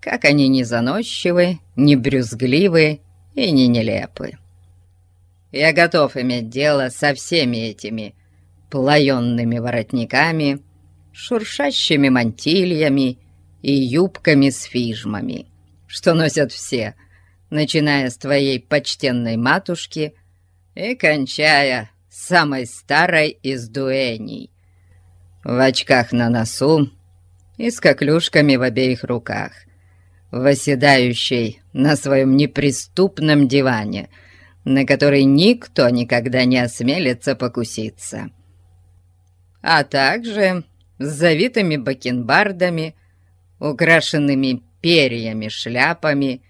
как они не заносчивы, не брюзгливы и не нелепы. Я готов иметь дело со всеми этими плаенными воротниками, шуршащими мантильями и юбками с фижмами, что носят все, начиная с твоей почтенной матушки и кончая самой старой из дуэней, в очках на носу и с коклюшками в обеих руках, восседающей на своем неприступном диване, на который никто никогда не осмелится покуситься а также с завитыми бакенбардами, украшенными перьями шляпами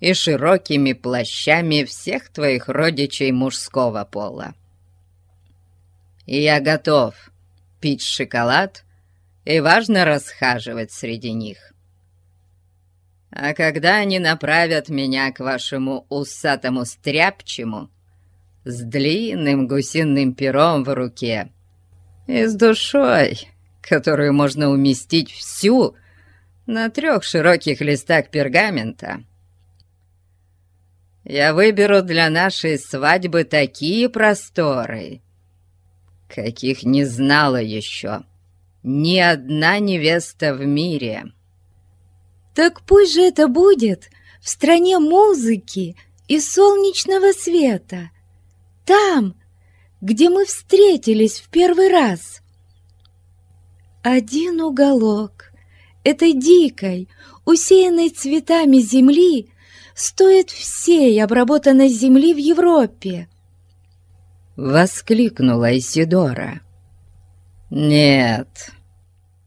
и широкими плащами всех твоих родичей мужского пола. И я готов пить шоколад и важно расхаживать среди них. А когда они направят меня к вашему усатому стряпчему с длинным гусиным пером в руке, и с душой, которую можно уместить всю на трех широких листах пергамента. Я выберу для нашей свадьбы такие просторы, каких не знала еще ни одна невеста в мире. Так пусть же это будет в стране музыки и солнечного света. Там, где мы встретились в первый раз. Один уголок этой дикой, усеянной цветами земли стоит всей обработанной земли в Европе. Воскликнула Исидора. Нет,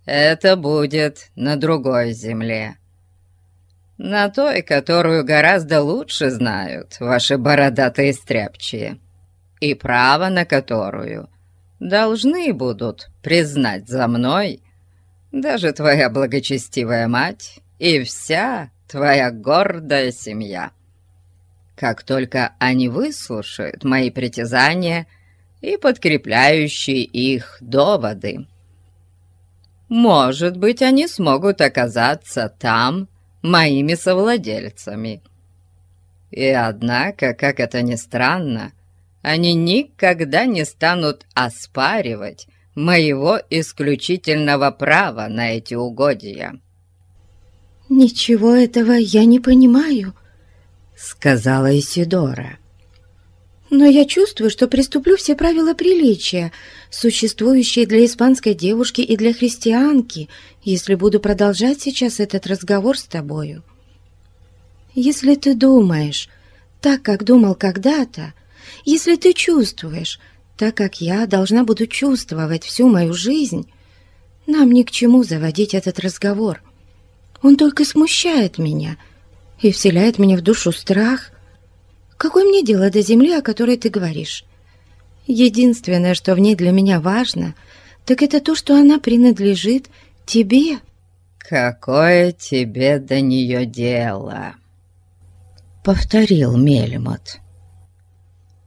это будет на другой земле. На той, которую гораздо лучше знают ваши бородатые стряпчие и право на которую должны будут признать за мной даже твоя благочестивая мать и вся твоя гордая семья. Как только они выслушают мои притязания и подкрепляющие их доводы. Может быть, они смогут оказаться там моими совладельцами. И однако, как это ни странно, они никогда не станут оспаривать моего исключительного права на эти угодья». «Ничего этого я не понимаю», — сказала Исидора. «Но я чувствую, что приступлю все правила приличия, существующие для испанской девушки и для христианки, если буду продолжать сейчас этот разговор с тобою. Если ты думаешь, так, как думал когда-то, если ты чувствуешь, так как я должна буду чувствовать всю мою жизнь, нам ни к чему заводить этот разговор. Он только смущает меня и вселяет мне в душу страх. Какое мне дело до земли, о которой ты говоришь? Единственное, что в ней для меня важно, так это то, что она принадлежит тебе. «Какое тебе до нее дело?» — повторил Мельмот.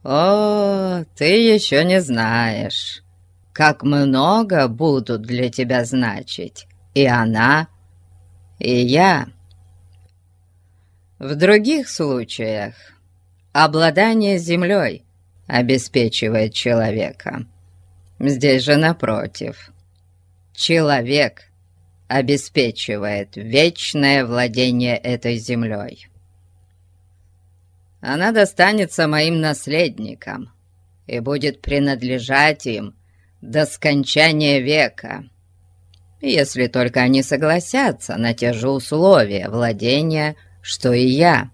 «О, ты еще не знаешь, как много будут для тебя значить и она, и я». В других случаях обладание землей обеспечивает человека. Здесь же напротив. Человек обеспечивает вечное владение этой землей. Она достанется моим наследникам и будет принадлежать им до скончания века, если только они согласятся на те же условия владения, что и я.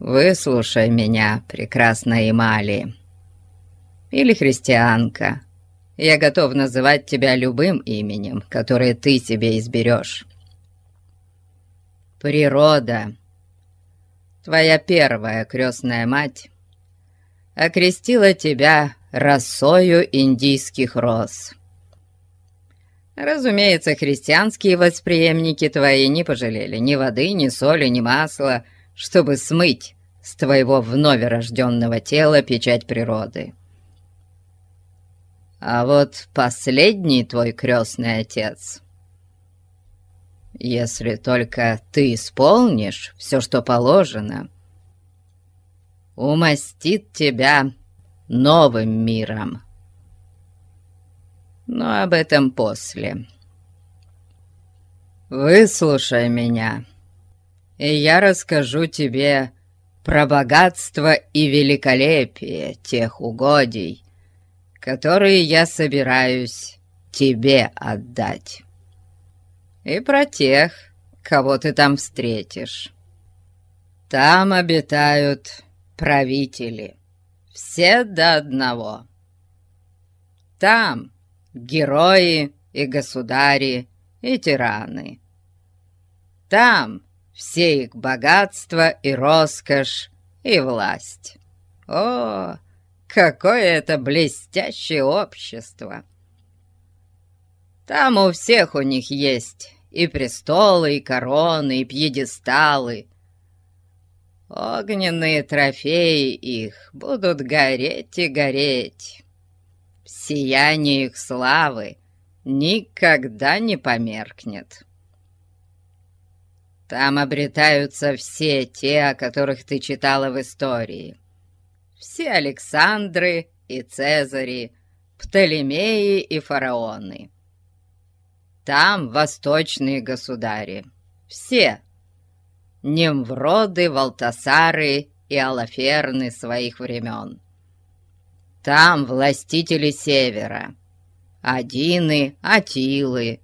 Выслушай меня, прекрасная Эмали, или христианка. Я готов называть тебя любым именем, которое ты себе изберешь. Природа, твоя первая крестная мать, окрестила тебя росою индийских роз. Разумеется, христианские восприемники твои не пожалели ни воды, ни соли, ни масла, чтобы смыть с твоего вновь рожденного тела печать природы. А вот последний твой крестный отец, если только ты исполнишь все, что положено, умастит тебя новым миром. Но об этом после. Выслушай меня, и я расскажу тебе про богатство и великолепие тех угодий, которые я собираюсь тебе отдать. И про тех, кого ты там встретишь. Там обитают правители, все до одного. Там герои и государи и тираны. Там все их богатство и роскошь и власть. О, Какое это блестящее общество! Там у всех у них есть и престолы, и короны, и пьедесталы. Огненные трофеи их будут гореть и гореть. Сияние их славы никогда не померкнет. Там обретаются все те, о которых ты читала в истории все Александры и Цезари, Птолемеи и фараоны. Там восточные государи, все, Немвроды, Валтасары и Алаферны своих времен. Там властители севера, Адины, Атилы,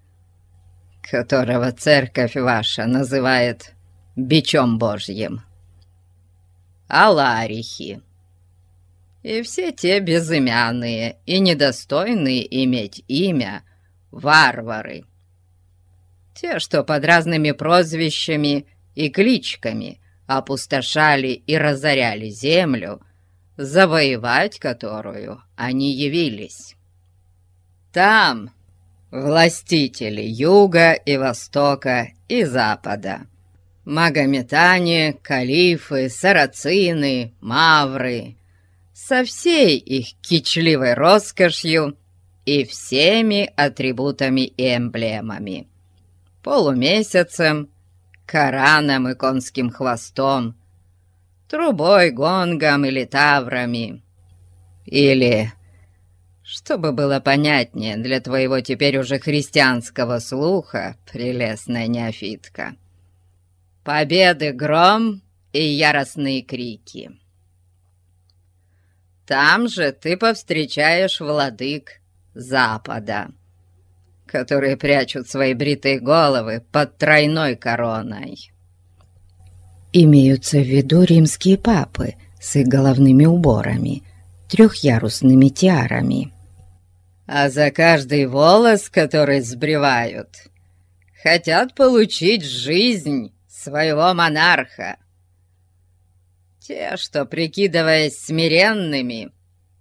которого церковь ваша называет бичом божьим, Аларихи, и все те безымянные и недостойные иметь имя варвары. Те, что под разными прозвищами и кличками опустошали и разоряли землю, завоевать которую они явились. Там властители юга и востока и запада, магометане, калифы, сарацины, мавры, со всей их кичливой роскошью и всеми атрибутами и эмблемами. Полумесяцем, кораном и конским хвостом, трубой, гонгом или таврами. Или, чтобы было понятнее для твоего теперь уже христианского слуха, прелестная неофитка, победы гром и яростные крики. Там же ты повстречаешь владык Запада, которые прячут свои бритые головы под тройной короной. Имеются в виду римские папы с их головными уборами, трехярусными тиарами. А за каждый волос, который сбривают, хотят получить жизнь своего монарха. Те, что, прикидываясь смиренными,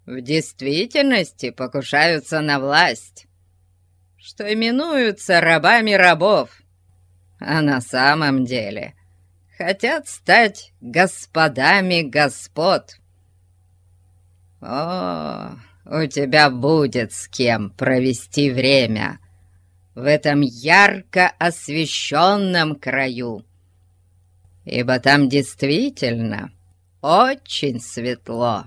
в действительности покушаются на власть, что именуются рабами рабов, а на самом деле хотят стать господами господ. О, у тебя будет с кем провести время в этом ярко освещенном краю, ибо там действительно очень светло.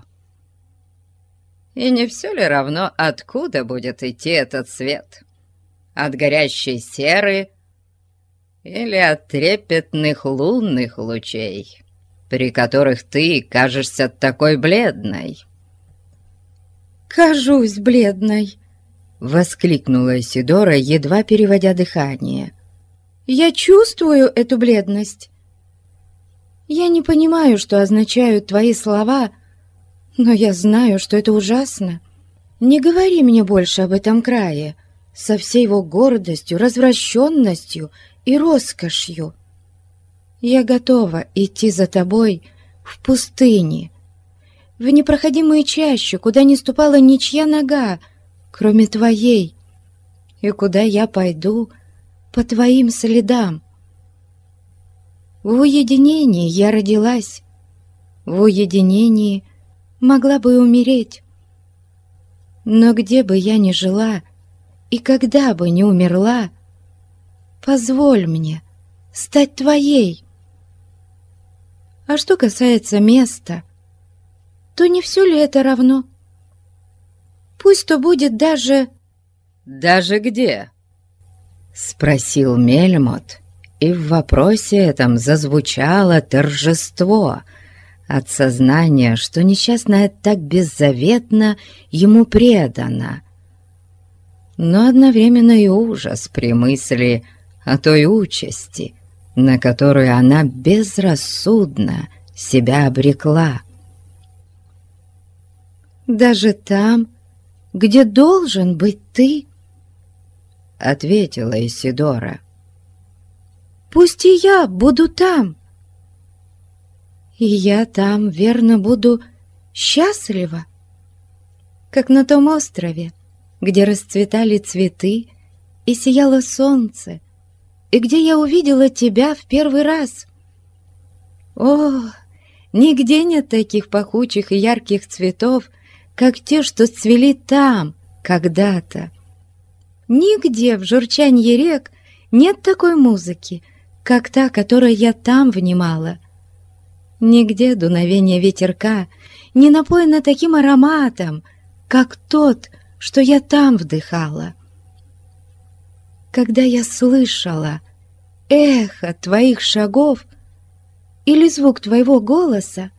И не все ли равно, откуда будет идти этот свет? от горящей серы или от трепетных лунных лучей, при которых ты кажешься такой бледной?» «Кажусь бледной!» — воскликнула Сидора, едва переводя дыхание. «Я чувствую эту бледность. Я не понимаю, что означают твои слова, но я знаю, что это ужасно. Не говори мне больше об этом крае, со всей его гордостью, развращенностью и роскошью. Я готова идти за тобой в пустыне, в непроходимую чащу, куда не ступала ничья нога, кроме твоей, и куда я пойду по твоим следам. В уединении я родилась, в уединении могла бы умереть. Но где бы я ни жила и когда бы ни умерла, позволь мне стать твоей. А что касается места, то не все ли это равно? Пусть то будет даже... «Даже где?» — спросил Мельмот, и в вопросе этом зазвучало торжество от сознания, что несчастная так беззаветно ему предана. Но одновременно и ужас при мысли о той участи, на которую она безрассудно себя обрекла даже там, где должен быть ты?» Ответила Исидора. «Пусть и я буду там. И я там, верно, буду счастлива, как на том острове, где расцветали цветы и сияло солнце, и где я увидела тебя в первый раз. О, нигде нет таких пахучих и ярких цветов, как те, что цвели там когда-то. Нигде в журчанье рек нет такой музыки, как та, которой я там внимала. Нигде дуновение ветерка не напоено таким ароматом, как тот, что я там вдыхала. Когда я слышала эхо твоих шагов или звук твоего голоса,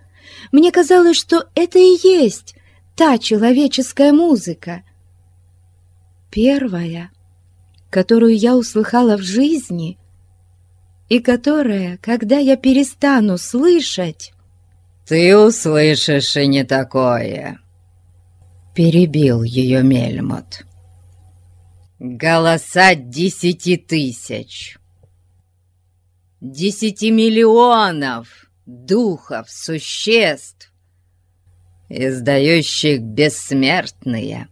мне казалось, что это и есть та человеческая музыка. Первая, которую я услыхала в жизни, и которая, когда я перестану слышать... «Ты услышишь и не такое!» Перебил ее Мельмот. «Голоса десяти тысяч!» «Десяти миллионов духов, существ!» издающих бессмертные,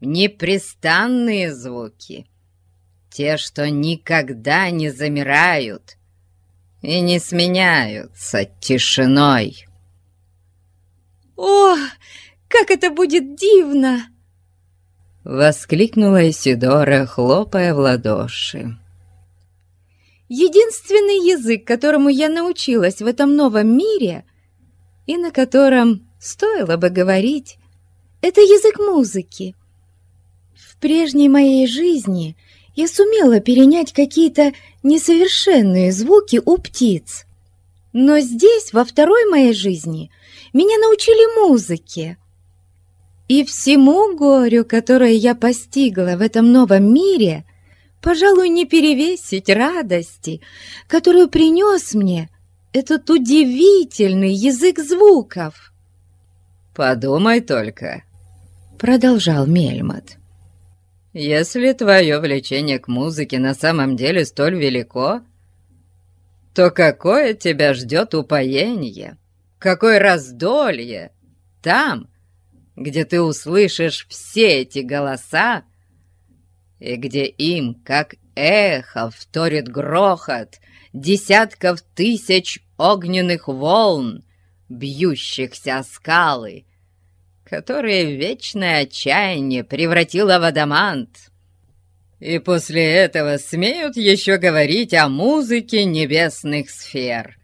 непрестанные звуки, те, что никогда не замирают и не сменяются тишиной. «О, как это будет дивно!» — воскликнула Исидора, хлопая в ладоши. «Единственный язык, которому я научилась в этом новом мире и на котором стоило бы говорить, это язык музыки. В прежней моей жизни я сумела перенять какие-то несовершенные звуки у птиц. Но здесь, во второй моей жизни, меня научили музыке. И всему горю, которое я постигла в этом новом мире, пожалуй, не перевесить радости, которую принес мне этот удивительный язык звуков. «Подумай только», — продолжал Мельмот. «Если твое влечение к музыке на самом деле столь велико, то какое тебя ждет упоение, какое раздолье там, где ты услышишь все эти голоса, и где им, как эхо, вторит грохот десятков тысяч огненных волн, бьющихся о скалы, которое вечное отчаяние превратило в адамант. И после этого смеют еще говорить о музыке небесных сфер.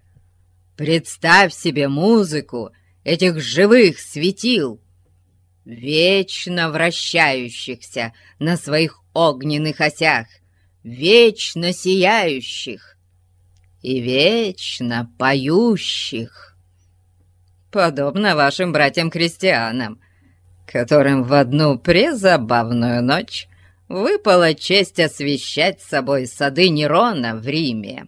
Представь себе музыку этих живых светил. Вечно вращающихся на своих огненных осях, вечно сияющих и вечно поющих. Подобно вашим братьям-крестьянам, которым в одну презабавную ночь выпала честь освещать собой сады Нерона в Риме.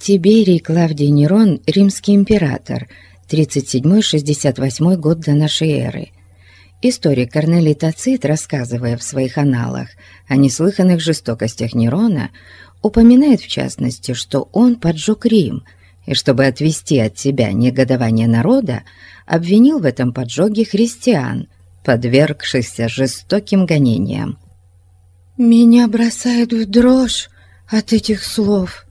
Тиберий Клавдий Нерон, римский император, 37-68 год до нашей эры. Историк Корнелий Тацит, рассказывая в своих аналах о неслыханных жестокостях Нерона, упоминает в частности, что он поджег Рим, и чтобы отвести от себя негодование народа, обвинил в этом поджоге христиан, подвергшихся жестоким гонениям. «Меня бросает в дрожь от этих слов»,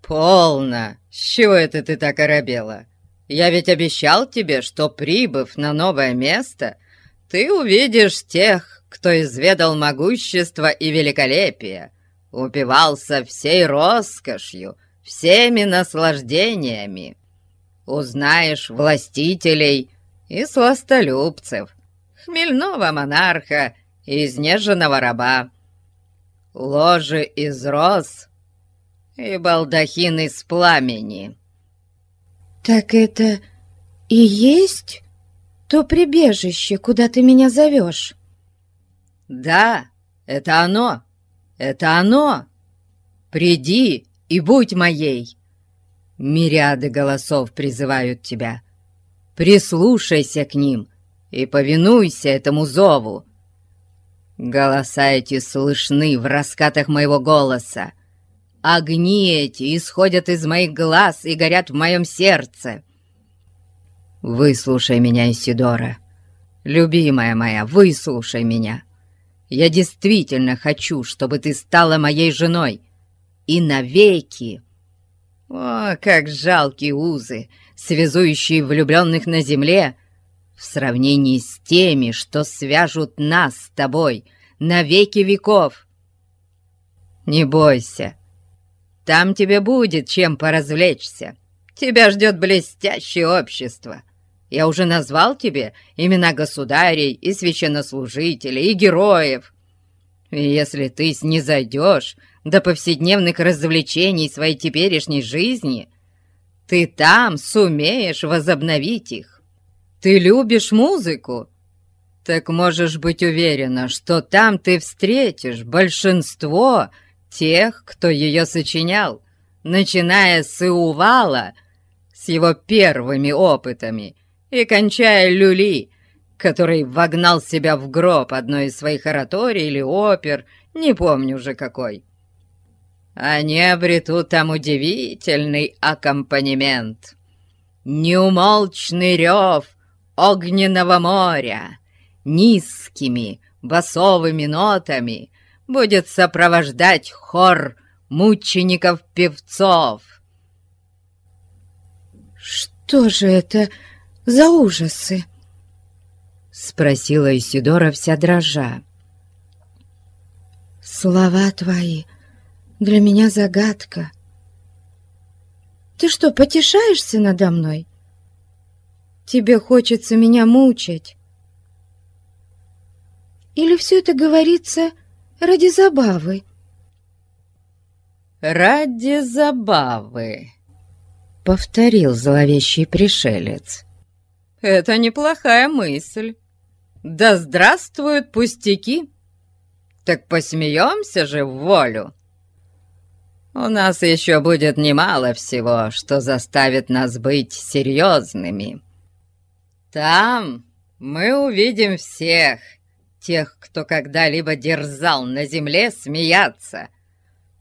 «Полно! С чего это ты так оробела? Я ведь обещал тебе, что, прибыв на новое место, ты увидишь тех, кто изведал могущество и великолепие, упивался всей роскошью, всеми наслаждениями. Узнаешь властителей и сластолюбцев, хмельного монарха и изнеженного раба. Ложи из роз и балдахин из пламени». «Так это и есть то прибежище, куда ты меня зовешь?» «Да, это оно, это оно! Приди и будь моей!» Мириады голосов призывают тебя. Прислушайся к ним и повинуйся этому зову. Голоса эти слышны в раскатах моего голоса. Огни эти исходят из моих глаз и горят в моем сердце. Выслушай меня, Исидора. Любимая моя, выслушай меня. Я действительно хочу, чтобы ты стала моей женой. И навеки. О, как жалкие узы, связующие влюбленных на земле, в сравнении с теми, что свяжут нас с тобой на веки веков. Не бойся, там тебе будет чем поразвлечься. Тебя ждет блестящее общество. Я уже назвал тебе имена государей и священнослужителей, и героев. И если ты снизойдешь до повседневных развлечений своей теперешней жизни, ты там сумеешь возобновить их. Ты любишь музыку? Так можешь быть уверена, что там ты встретишь большинство тех, кто ее сочинял, начиная с Иувала, с его первыми опытами, и кончая Люли, который вогнал себя в гроб одной из своих ораторий или опер, не помню уже какой. Они обретут там удивительный аккомпанемент. Неумолчный рев огненного моря, низкими басовыми нотами, будет сопровождать хор мучеников-певцов. «Что же это за ужасы?» — спросила Исидора вся дрожа. «Слова твои для меня загадка. Ты что, потешаешься надо мной? Тебе хочется меня мучить? Или все это говорится ради забавы. «Ради забавы», — повторил зловещий пришелец. «Это неплохая мысль. Да здравствуют пустяки! Так посмеемся же в волю!» У нас еще будет немало всего, что заставит нас быть серьезными. Там мы увидим всех, тех, кто когда-либо дерзал на земле, смеяться.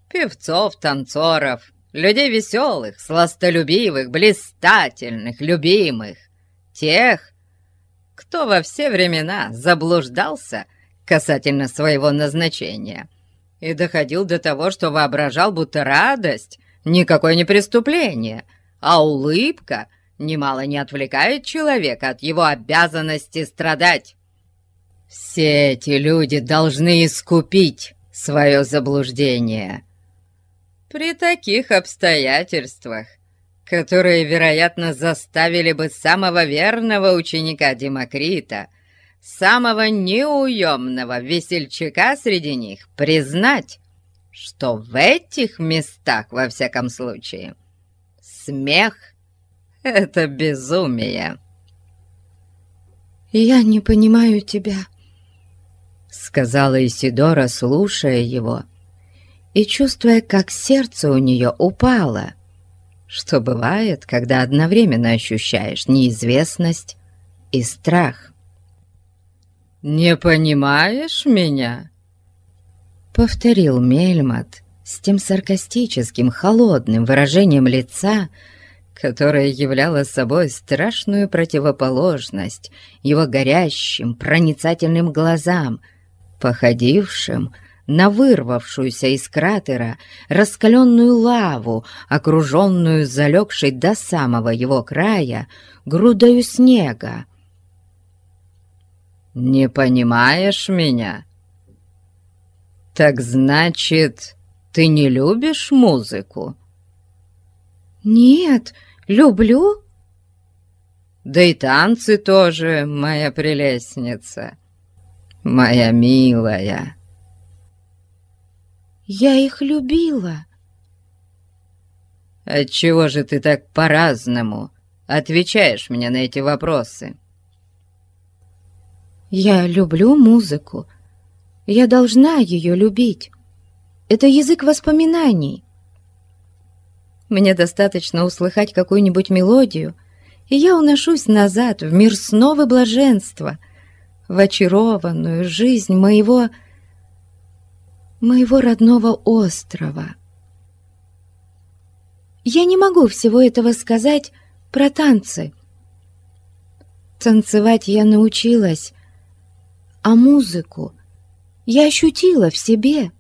Певцов, танцоров, людей веселых, сластолюбивых, блистательных, любимых. Тех, кто во все времена заблуждался касательно своего назначения и доходил до того, что воображал, будто радость никакое не преступление, а улыбка немало не отвлекает человека от его обязанности страдать. Все эти люди должны искупить свое заблуждение. При таких обстоятельствах, которые, вероятно, заставили бы самого верного ученика Демокрита самого неуемного весельчака среди них признать, что в этих местах, во всяком случае, смех — это безумие. «Я не понимаю тебя», — сказала Исидора, слушая его, и чувствуя, как сердце у нее упало, что бывает, когда одновременно ощущаешь неизвестность и страх. «Не понимаешь меня?» Повторил Мельмот с тем саркастическим, холодным выражением лица, которое являло собой страшную противоположность его горящим, проницательным глазам, походившим на вырвавшуюся из кратера раскаленную лаву, окруженную залегшей до самого его края грудою снега. «Не понимаешь меня? Так значит, ты не любишь музыку?» «Нет, люблю». «Да и танцы тоже, моя прелестница, моя милая». «Я их любила». «Отчего же ты так по-разному отвечаешь мне на эти вопросы?» Я люблю музыку. Я должна ее любить. Это язык воспоминаний. Мне достаточно услыхать какую-нибудь мелодию, и я уношусь назад в мир снова блаженства, в очарованную жизнь моего... моего родного острова. Я не могу всего этого сказать про танцы. Танцевать я научилась а музыку я ощутила в себе.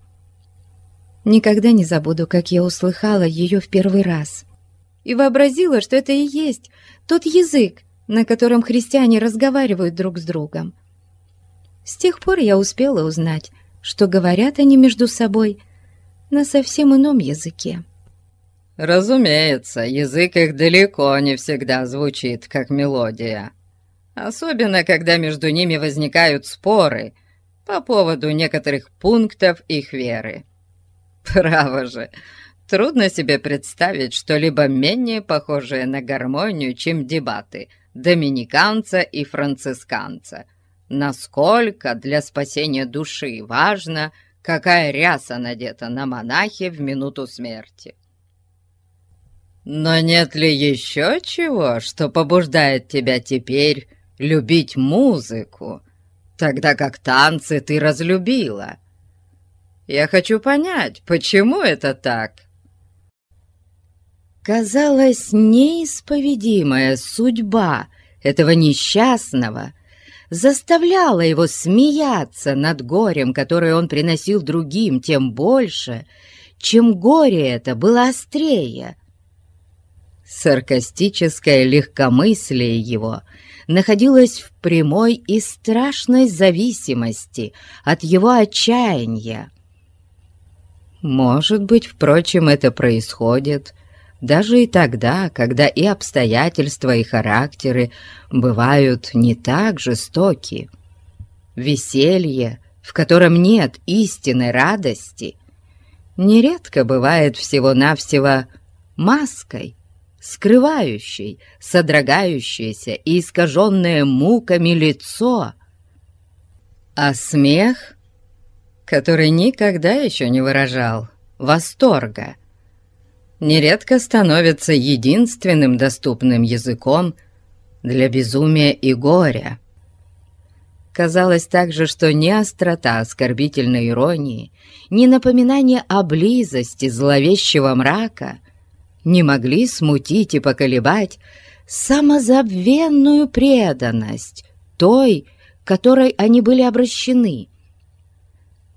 Никогда не забуду, как я услыхала ее в первый раз и вообразила, что это и есть тот язык, на котором христиане разговаривают друг с другом. С тех пор я успела узнать, что говорят они между собой на совсем ином языке. Разумеется, язык их далеко не всегда звучит, как мелодия особенно когда между ними возникают споры по поводу некоторых пунктов их веры. Право же, трудно себе представить что-либо менее похожее на гармонию, чем дебаты доминиканца и францисканца. Насколько для спасения души важно, какая ряса надета на монахе в минуту смерти. Но нет ли еще чего, что побуждает тебя теперь любить музыку, тогда как танцы ты разлюбила. Я хочу понять, почему это так?» Казалось, неисповедимая судьба этого несчастного заставляла его смеяться над горем, которое он приносил другим, тем больше, чем горе это было острее. Саркастическое легкомыслие его — находилась в прямой и страшной зависимости от его отчаяния. Может быть, впрочем, это происходит даже и тогда, когда и обстоятельства, и характеры бывают не так жестоки. Веселье, в котором нет истинной радости, нередко бывает всего-навсего маской, скрывающий содрогающееся и искаженное муками лицо. А смех, который никогда еще не выражал восторга, нередко становится единственным доступным языком для безумия и горя. Казалось также, что ни острота оскорбительной иронии, ни напоминание о близости зловещего мрака не могли смутить и поколебать самозабвенную преданность той, которой они были обращены.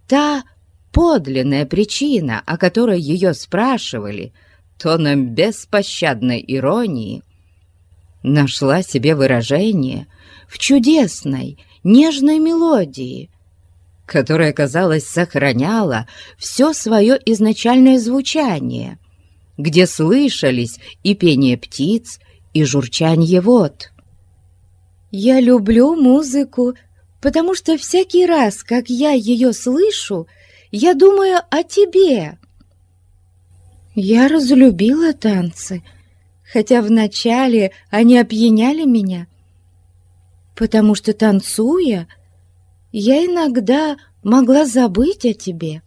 Та подлинная причина, о которой ее спрашивали, тоном беспощадной иронии, нашла себе выражение в чудесной, нежной мелодии, которая, казалось, сохраняла все свое изначальное звучание — где слышались и пение птиц, и журчанье вод. «Я люблю музыку, потому что всякий раз, как я ее слышу, я думаю о тебе. Я разлюбила танцы, хотя вначале они опьяняли меня, потому что, танцуя, я иногда могла забыть о тебе.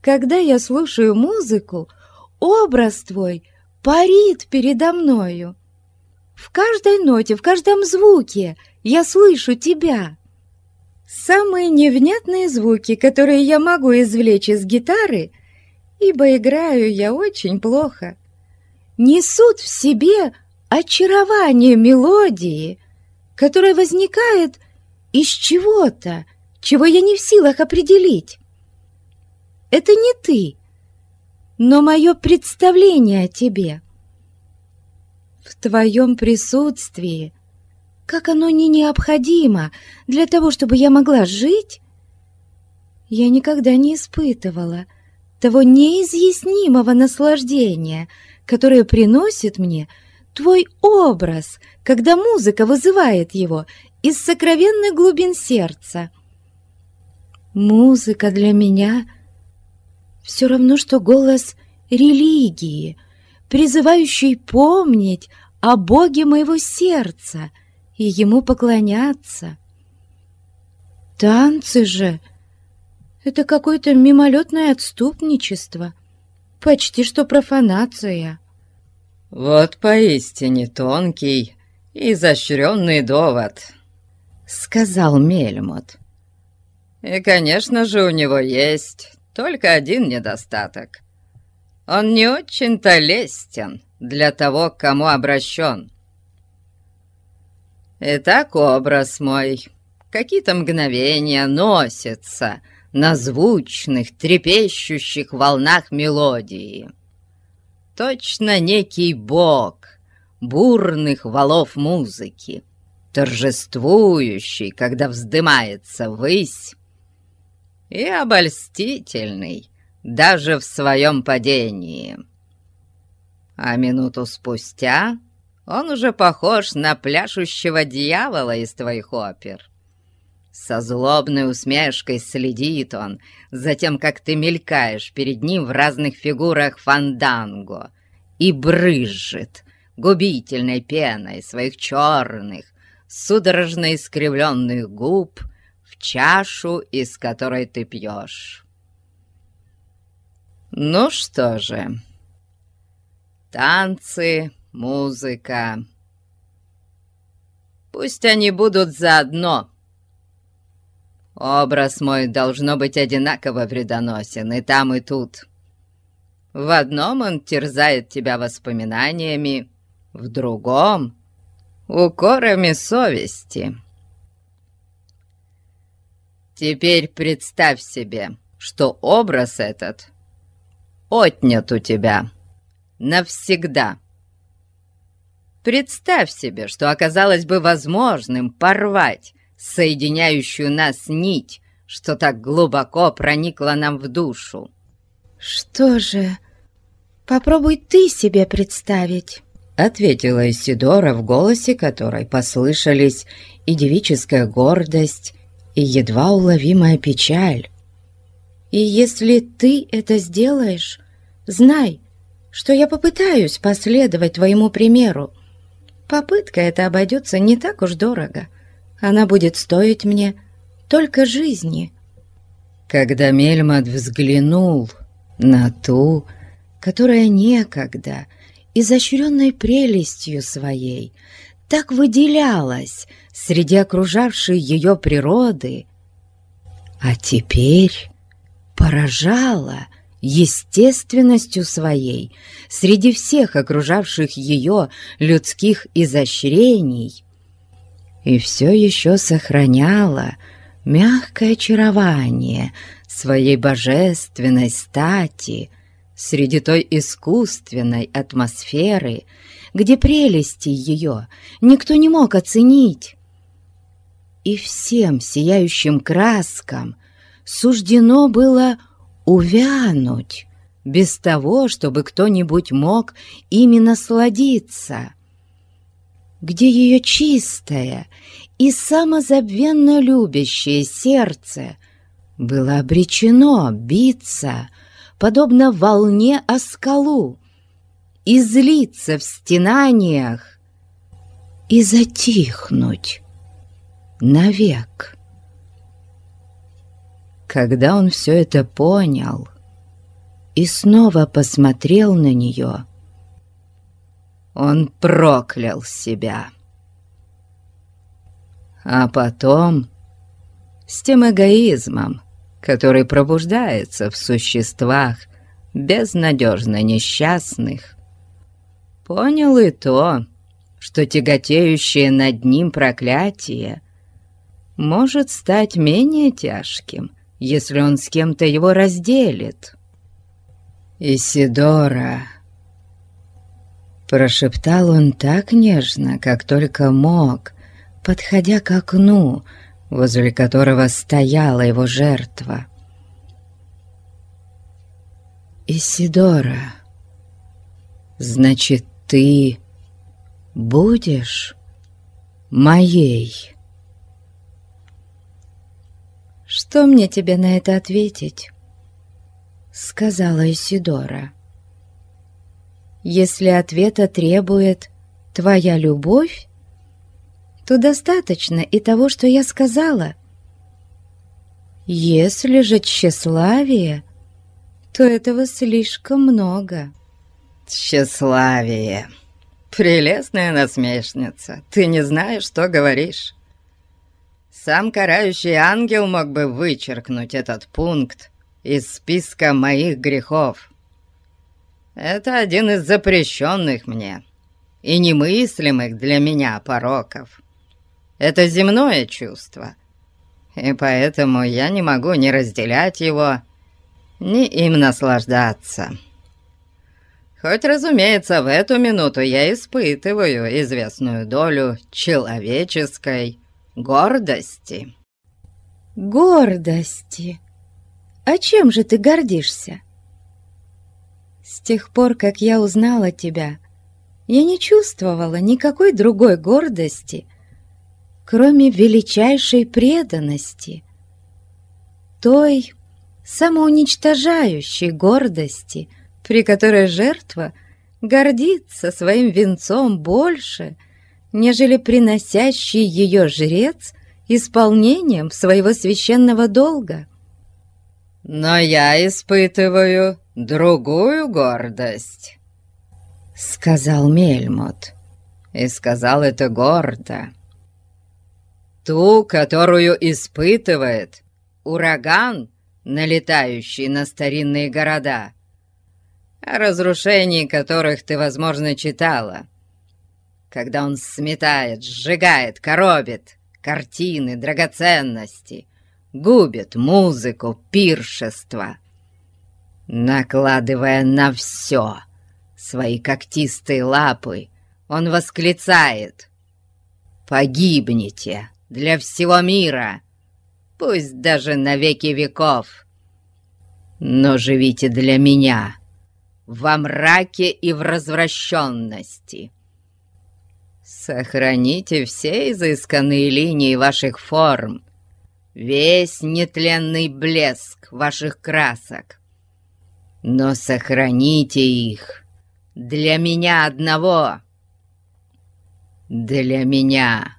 Когда я слушаю музыку, образ твой парит передо мною. В каждой ноте, в каждом звуке я слышу тебя. Самые невнятные звуки, которые я могу извлечь из гитары, ибо играю я очень плохо, несут в себе очарование мелодии, которая возникает из чего-то, чего я не в силах определить. Это не ты, но мое представление о тебе. В твоем присутствии, как оно не необходимо для того, чтобы я могла жить, я никогда не испытывала того неизъяснимого наслаждения, которое приносит мне твой образ, когда музыка вызывает его из сокровенных глубин сердца. Музыка для меня все равно, что голос религии, призывающий помнить о Боге моего сердца и Ему поклоняться. Танцы же — это какое-то мимолетное отступничество, почти что профанация. Вот поистине тонкий и изощренный довод, — сказал Мельмот. И, конечно же, у него есть только один недостаток. Он не очень-то лестен для того, к кому обращен. Итак, образ мой какие-то мгновения носится на звучных, трепещущих волнах мелодии. Точно некий бог бурных валов музыки, торжествующий, когда вздымается ввысь, и обольстительный даже в своем падении. А минуту спустя он уже похож на пляшущего дьявола из твоих опер. Со злобной усмешкой следит он за тем, как ты мелькаешь перед ним в разных фигурах фанданго и брызжет губительной пеной своих черных, судорожно искривленных губ чашу, из которой ты пьешь. Ну что же, танцы, музыка. Пусть они будут заодно. Образ мой должно быть одинаково вредоносен и там, и тут. В одном он терзает тебя воспоминаниями, в другом — укорами совести». Теперь представь себе, что образ этот отнят у тебя навсегда. Представь себе, что оказалось бы возможным порвать соединяющую нас нить, что так глубоко проникла нам в душу. «Что же, попробуй ты себе представить», — ответила Исидора, в голосе которой послышались и девическая гордость, и едва уловимая печаль. И если ты это сделаешь, знай, что я попытаюсь последовать твоему примеру. Попытка эта обойдется не так уж дорого. Она будет стоить мне только жизни. Когда Мельмот взглянул на ту, которая некогда, изощренной прелестью своей, так выделялась среди окружавшей ее природы, а теперь поражала естественностью своей среди всех окружавших ее людских изощрений и все еще сохраняла мягкое очарование своей божественной стати среди той искусственной атмосферы, где прелести ее никто не мог оценить. И всем сияющим краскам суждено было увянуть, без того, чтобы кто-нибудь мог ими насладиться. Где ее чистое и самозабвенно любящее сердце было обречено биться, подобно волне о скалу, и злиться в стенаниях, и затихнуть навек. Когда он все это понял и снова посмотрел на нее, он проклял себя. А потом, с тем эгоизмом, который пробуждается в существах безнадежно несчастных, понял и то, что тяготеющее над ним проклятие может стать менее тяжким, если он с кем-то его разделит. «Исидора!» Прошептал он так нежно, как только мог, подходя к окну, возле которого стояла его жертва. «Исидора, значит, ты будешь моей?» «Что мне тебе на это ответить?» — сказала Исидора. Если ответа требует твоя любовь, то достаточно и того, что я сказала. Если же тщеславие, то этого слишком много. Тщеславие. Прелестная насмешница. Ты не знаешь, что говоришь. Сам карающий ангел мог бы вычеркнуть этот пункт из списка моих грехов. Это один из запрещенных мне и немыслимых для меня пороков. Это земное чувство, и поэтому я не могу ни разделять его, ни им наслаждаться. Хоть, разумеется, в эту минуту я испытываю известную долю человеческой гордости. Гордости? А чем же ты гордишься? С тех пор, как я узнала тебя, я не чувствовала никакой другой гордости, кроме величайшей преданности, той самоуничтожающей гордости, при которой жертва гордится своим венцом больше, нежели приносящий ее жрец исполнением своего священного долга. «Но я испытываю другую гордость», — сказал Мельмот. И сказал это гордо. «Ту, которую испытывает ураган, налетающий на старинные города, о разрушении которых ты, возможно, читала, когда он сметает, сжигает, коробит картины, драгоценности, губит музыку, пиршество» Накладывая на все свои когтистые лапы, он восклицает «Погибните для всего мира, пусть даже на веки веков, но живите для меня во мраке и в развращенности». Сохраните все изысканные линии ваших форм, весь нетленный блеск ваших красок но сохраните их для меня одного. Для меня,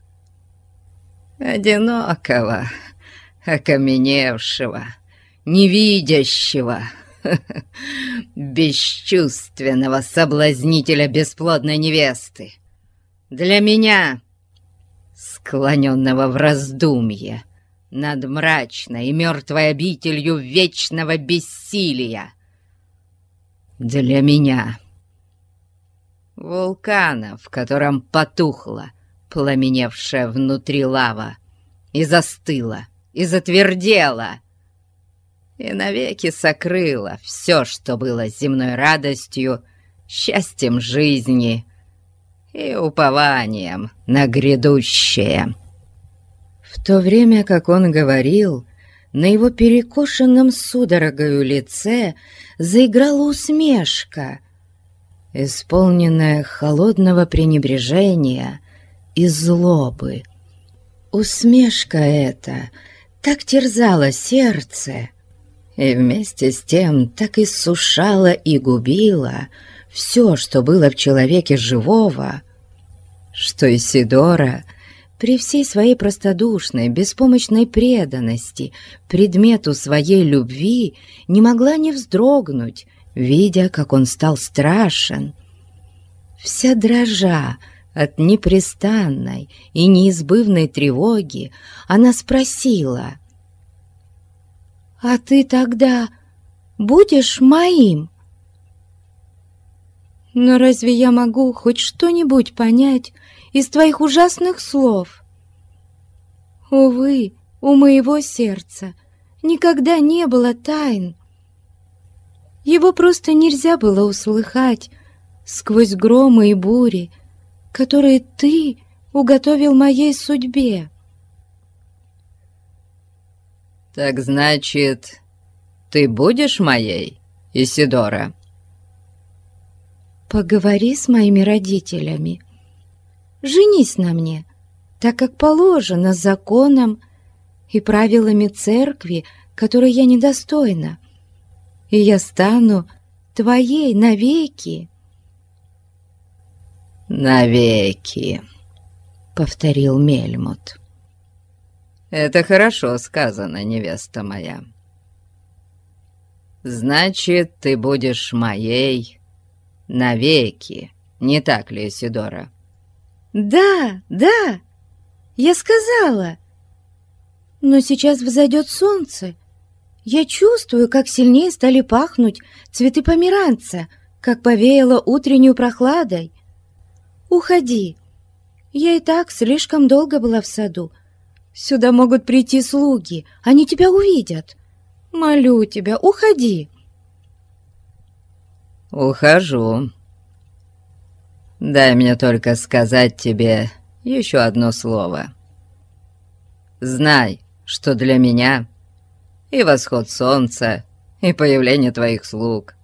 одинокого, окаменевшего, невидящего, бесчувственного соблазнителя бесплодной невесты. Для меня, склоненного в раздумье над мрачной и мертвой обителью вечного бессилия, для меня. Вулкана, в котором потухла пламеневшая внутри лава, и застыла, и затвердела, и навеки сокрыла все, что было земной радостью, счастьем жизни и упованием на грядущее. В то время, как он говорил, на его перекошенном судорогою лице заиграла усмешка, исполненная холодного пренебрежения и злобы. Усмешка эта так терзала сердце, и вместе с тем так иссушала и губила все, что было в человеке живого, что Исидора при всей своей простодушной, беспомощной преданности предмету своей любви не могла не вздрогнуть, видя, как он стал страшен. Вся дрожа от непрестанной и неизбывной тревоги, она спросила, «А ты тогда будешь моим?» «Но разве я могу хоть что-нибудь понять из твоих ужасных слов?» «Увы, у моего сердца никогда не было тайн. Его просто нельзя было услыхать сквозь громы и бури, которые ты уготовил моей судьбе». «Так значит, ты будешь моей, Исидора?» «Поговори с моими родителями. Женись на мне, так как положено законом и правилами церкви, которой я недостойна, и я стану твоей навеки». «Навеки», — повторил Мельмут. «Это хорошо сказано, невеста моя. Значит, ты будешь моей навеки, не так ли, Сидора?» «Да, да, я сказала. Но сейчас взойдет солнце. Я чувствую, как сильнее стали пахнуть цветы померанца, как повеяло утреннюю прохладой. Уходи. Я и так слишком долго была в саду, Сюда могут прийти слуги, они тебя увидят. Молю тебя, уходи. Ухожу. Дай мне только сказать тебе еще одно слово. Знай, что для меня и восход солнца, и появление твоих слуг,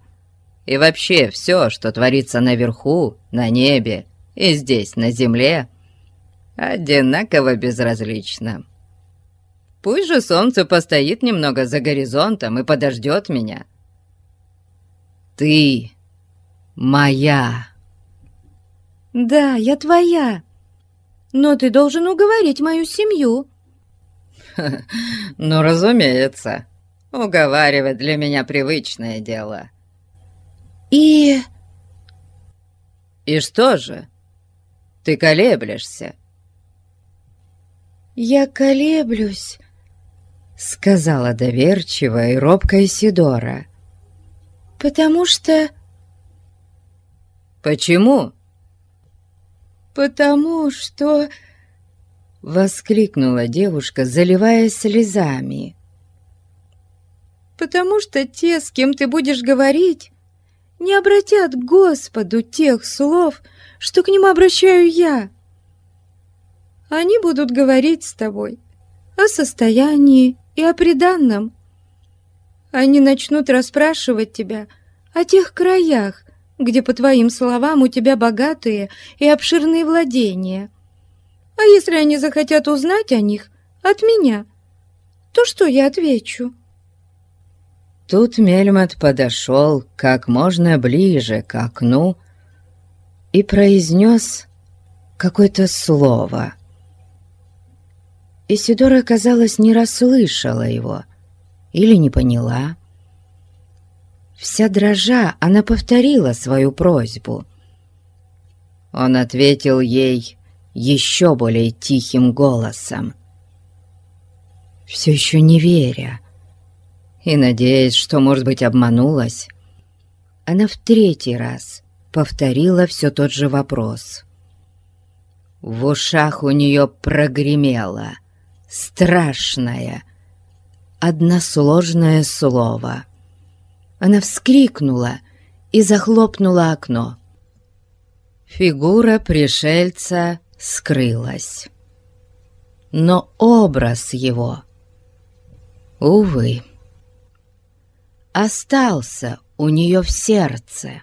и вообще все, что творится наверху, на небе и здесь, на земле — одинаково безразлично. Пусть же солнце постоит немного за горизонтом и подождет меня. Ты моя. Да, я твоя. Но ты должен уговорить мою семью. Ну, разумеется. Уговаривать для меня привычное дело. И... И что же? Ты колеблешься. «Я колеблюсь», — сказала доверчиво и робкая Сидора. «Потому что...» «Почему?» «Потому что...» — воскликнула девушка, заливаясь слезами. «Потому что те, с кем ты будешь говорить, не обратят к Господу тех слов, что к ним обращаю я». Они будут говорить с тобой о состоянии и о приданном. Они начнут расспрашивать тебя о тех краях, где, по твоим словам, у тебя богатые и обширные владения. А если они захотят узнать о них от меня, то что я отвечу?» Тут Мельмот подошел как можно ближе к окну и произнес какое-то слово — Исидора, казалось, не расслышала его или не поняла. Вся дрожа, она повторила свою просьбу. Он ответил ей еще более тихим голосом, все еще не веря и надеясь, что, может быть, обманулась, она в третий раз повторила все тот же вопрос. В ушах у нее прогремело — страшное, односложное слово. Она вскрикнула и захлопнула окно. Фигура пришельца скрылась. Но образ его, увы, остался у нее в сердце.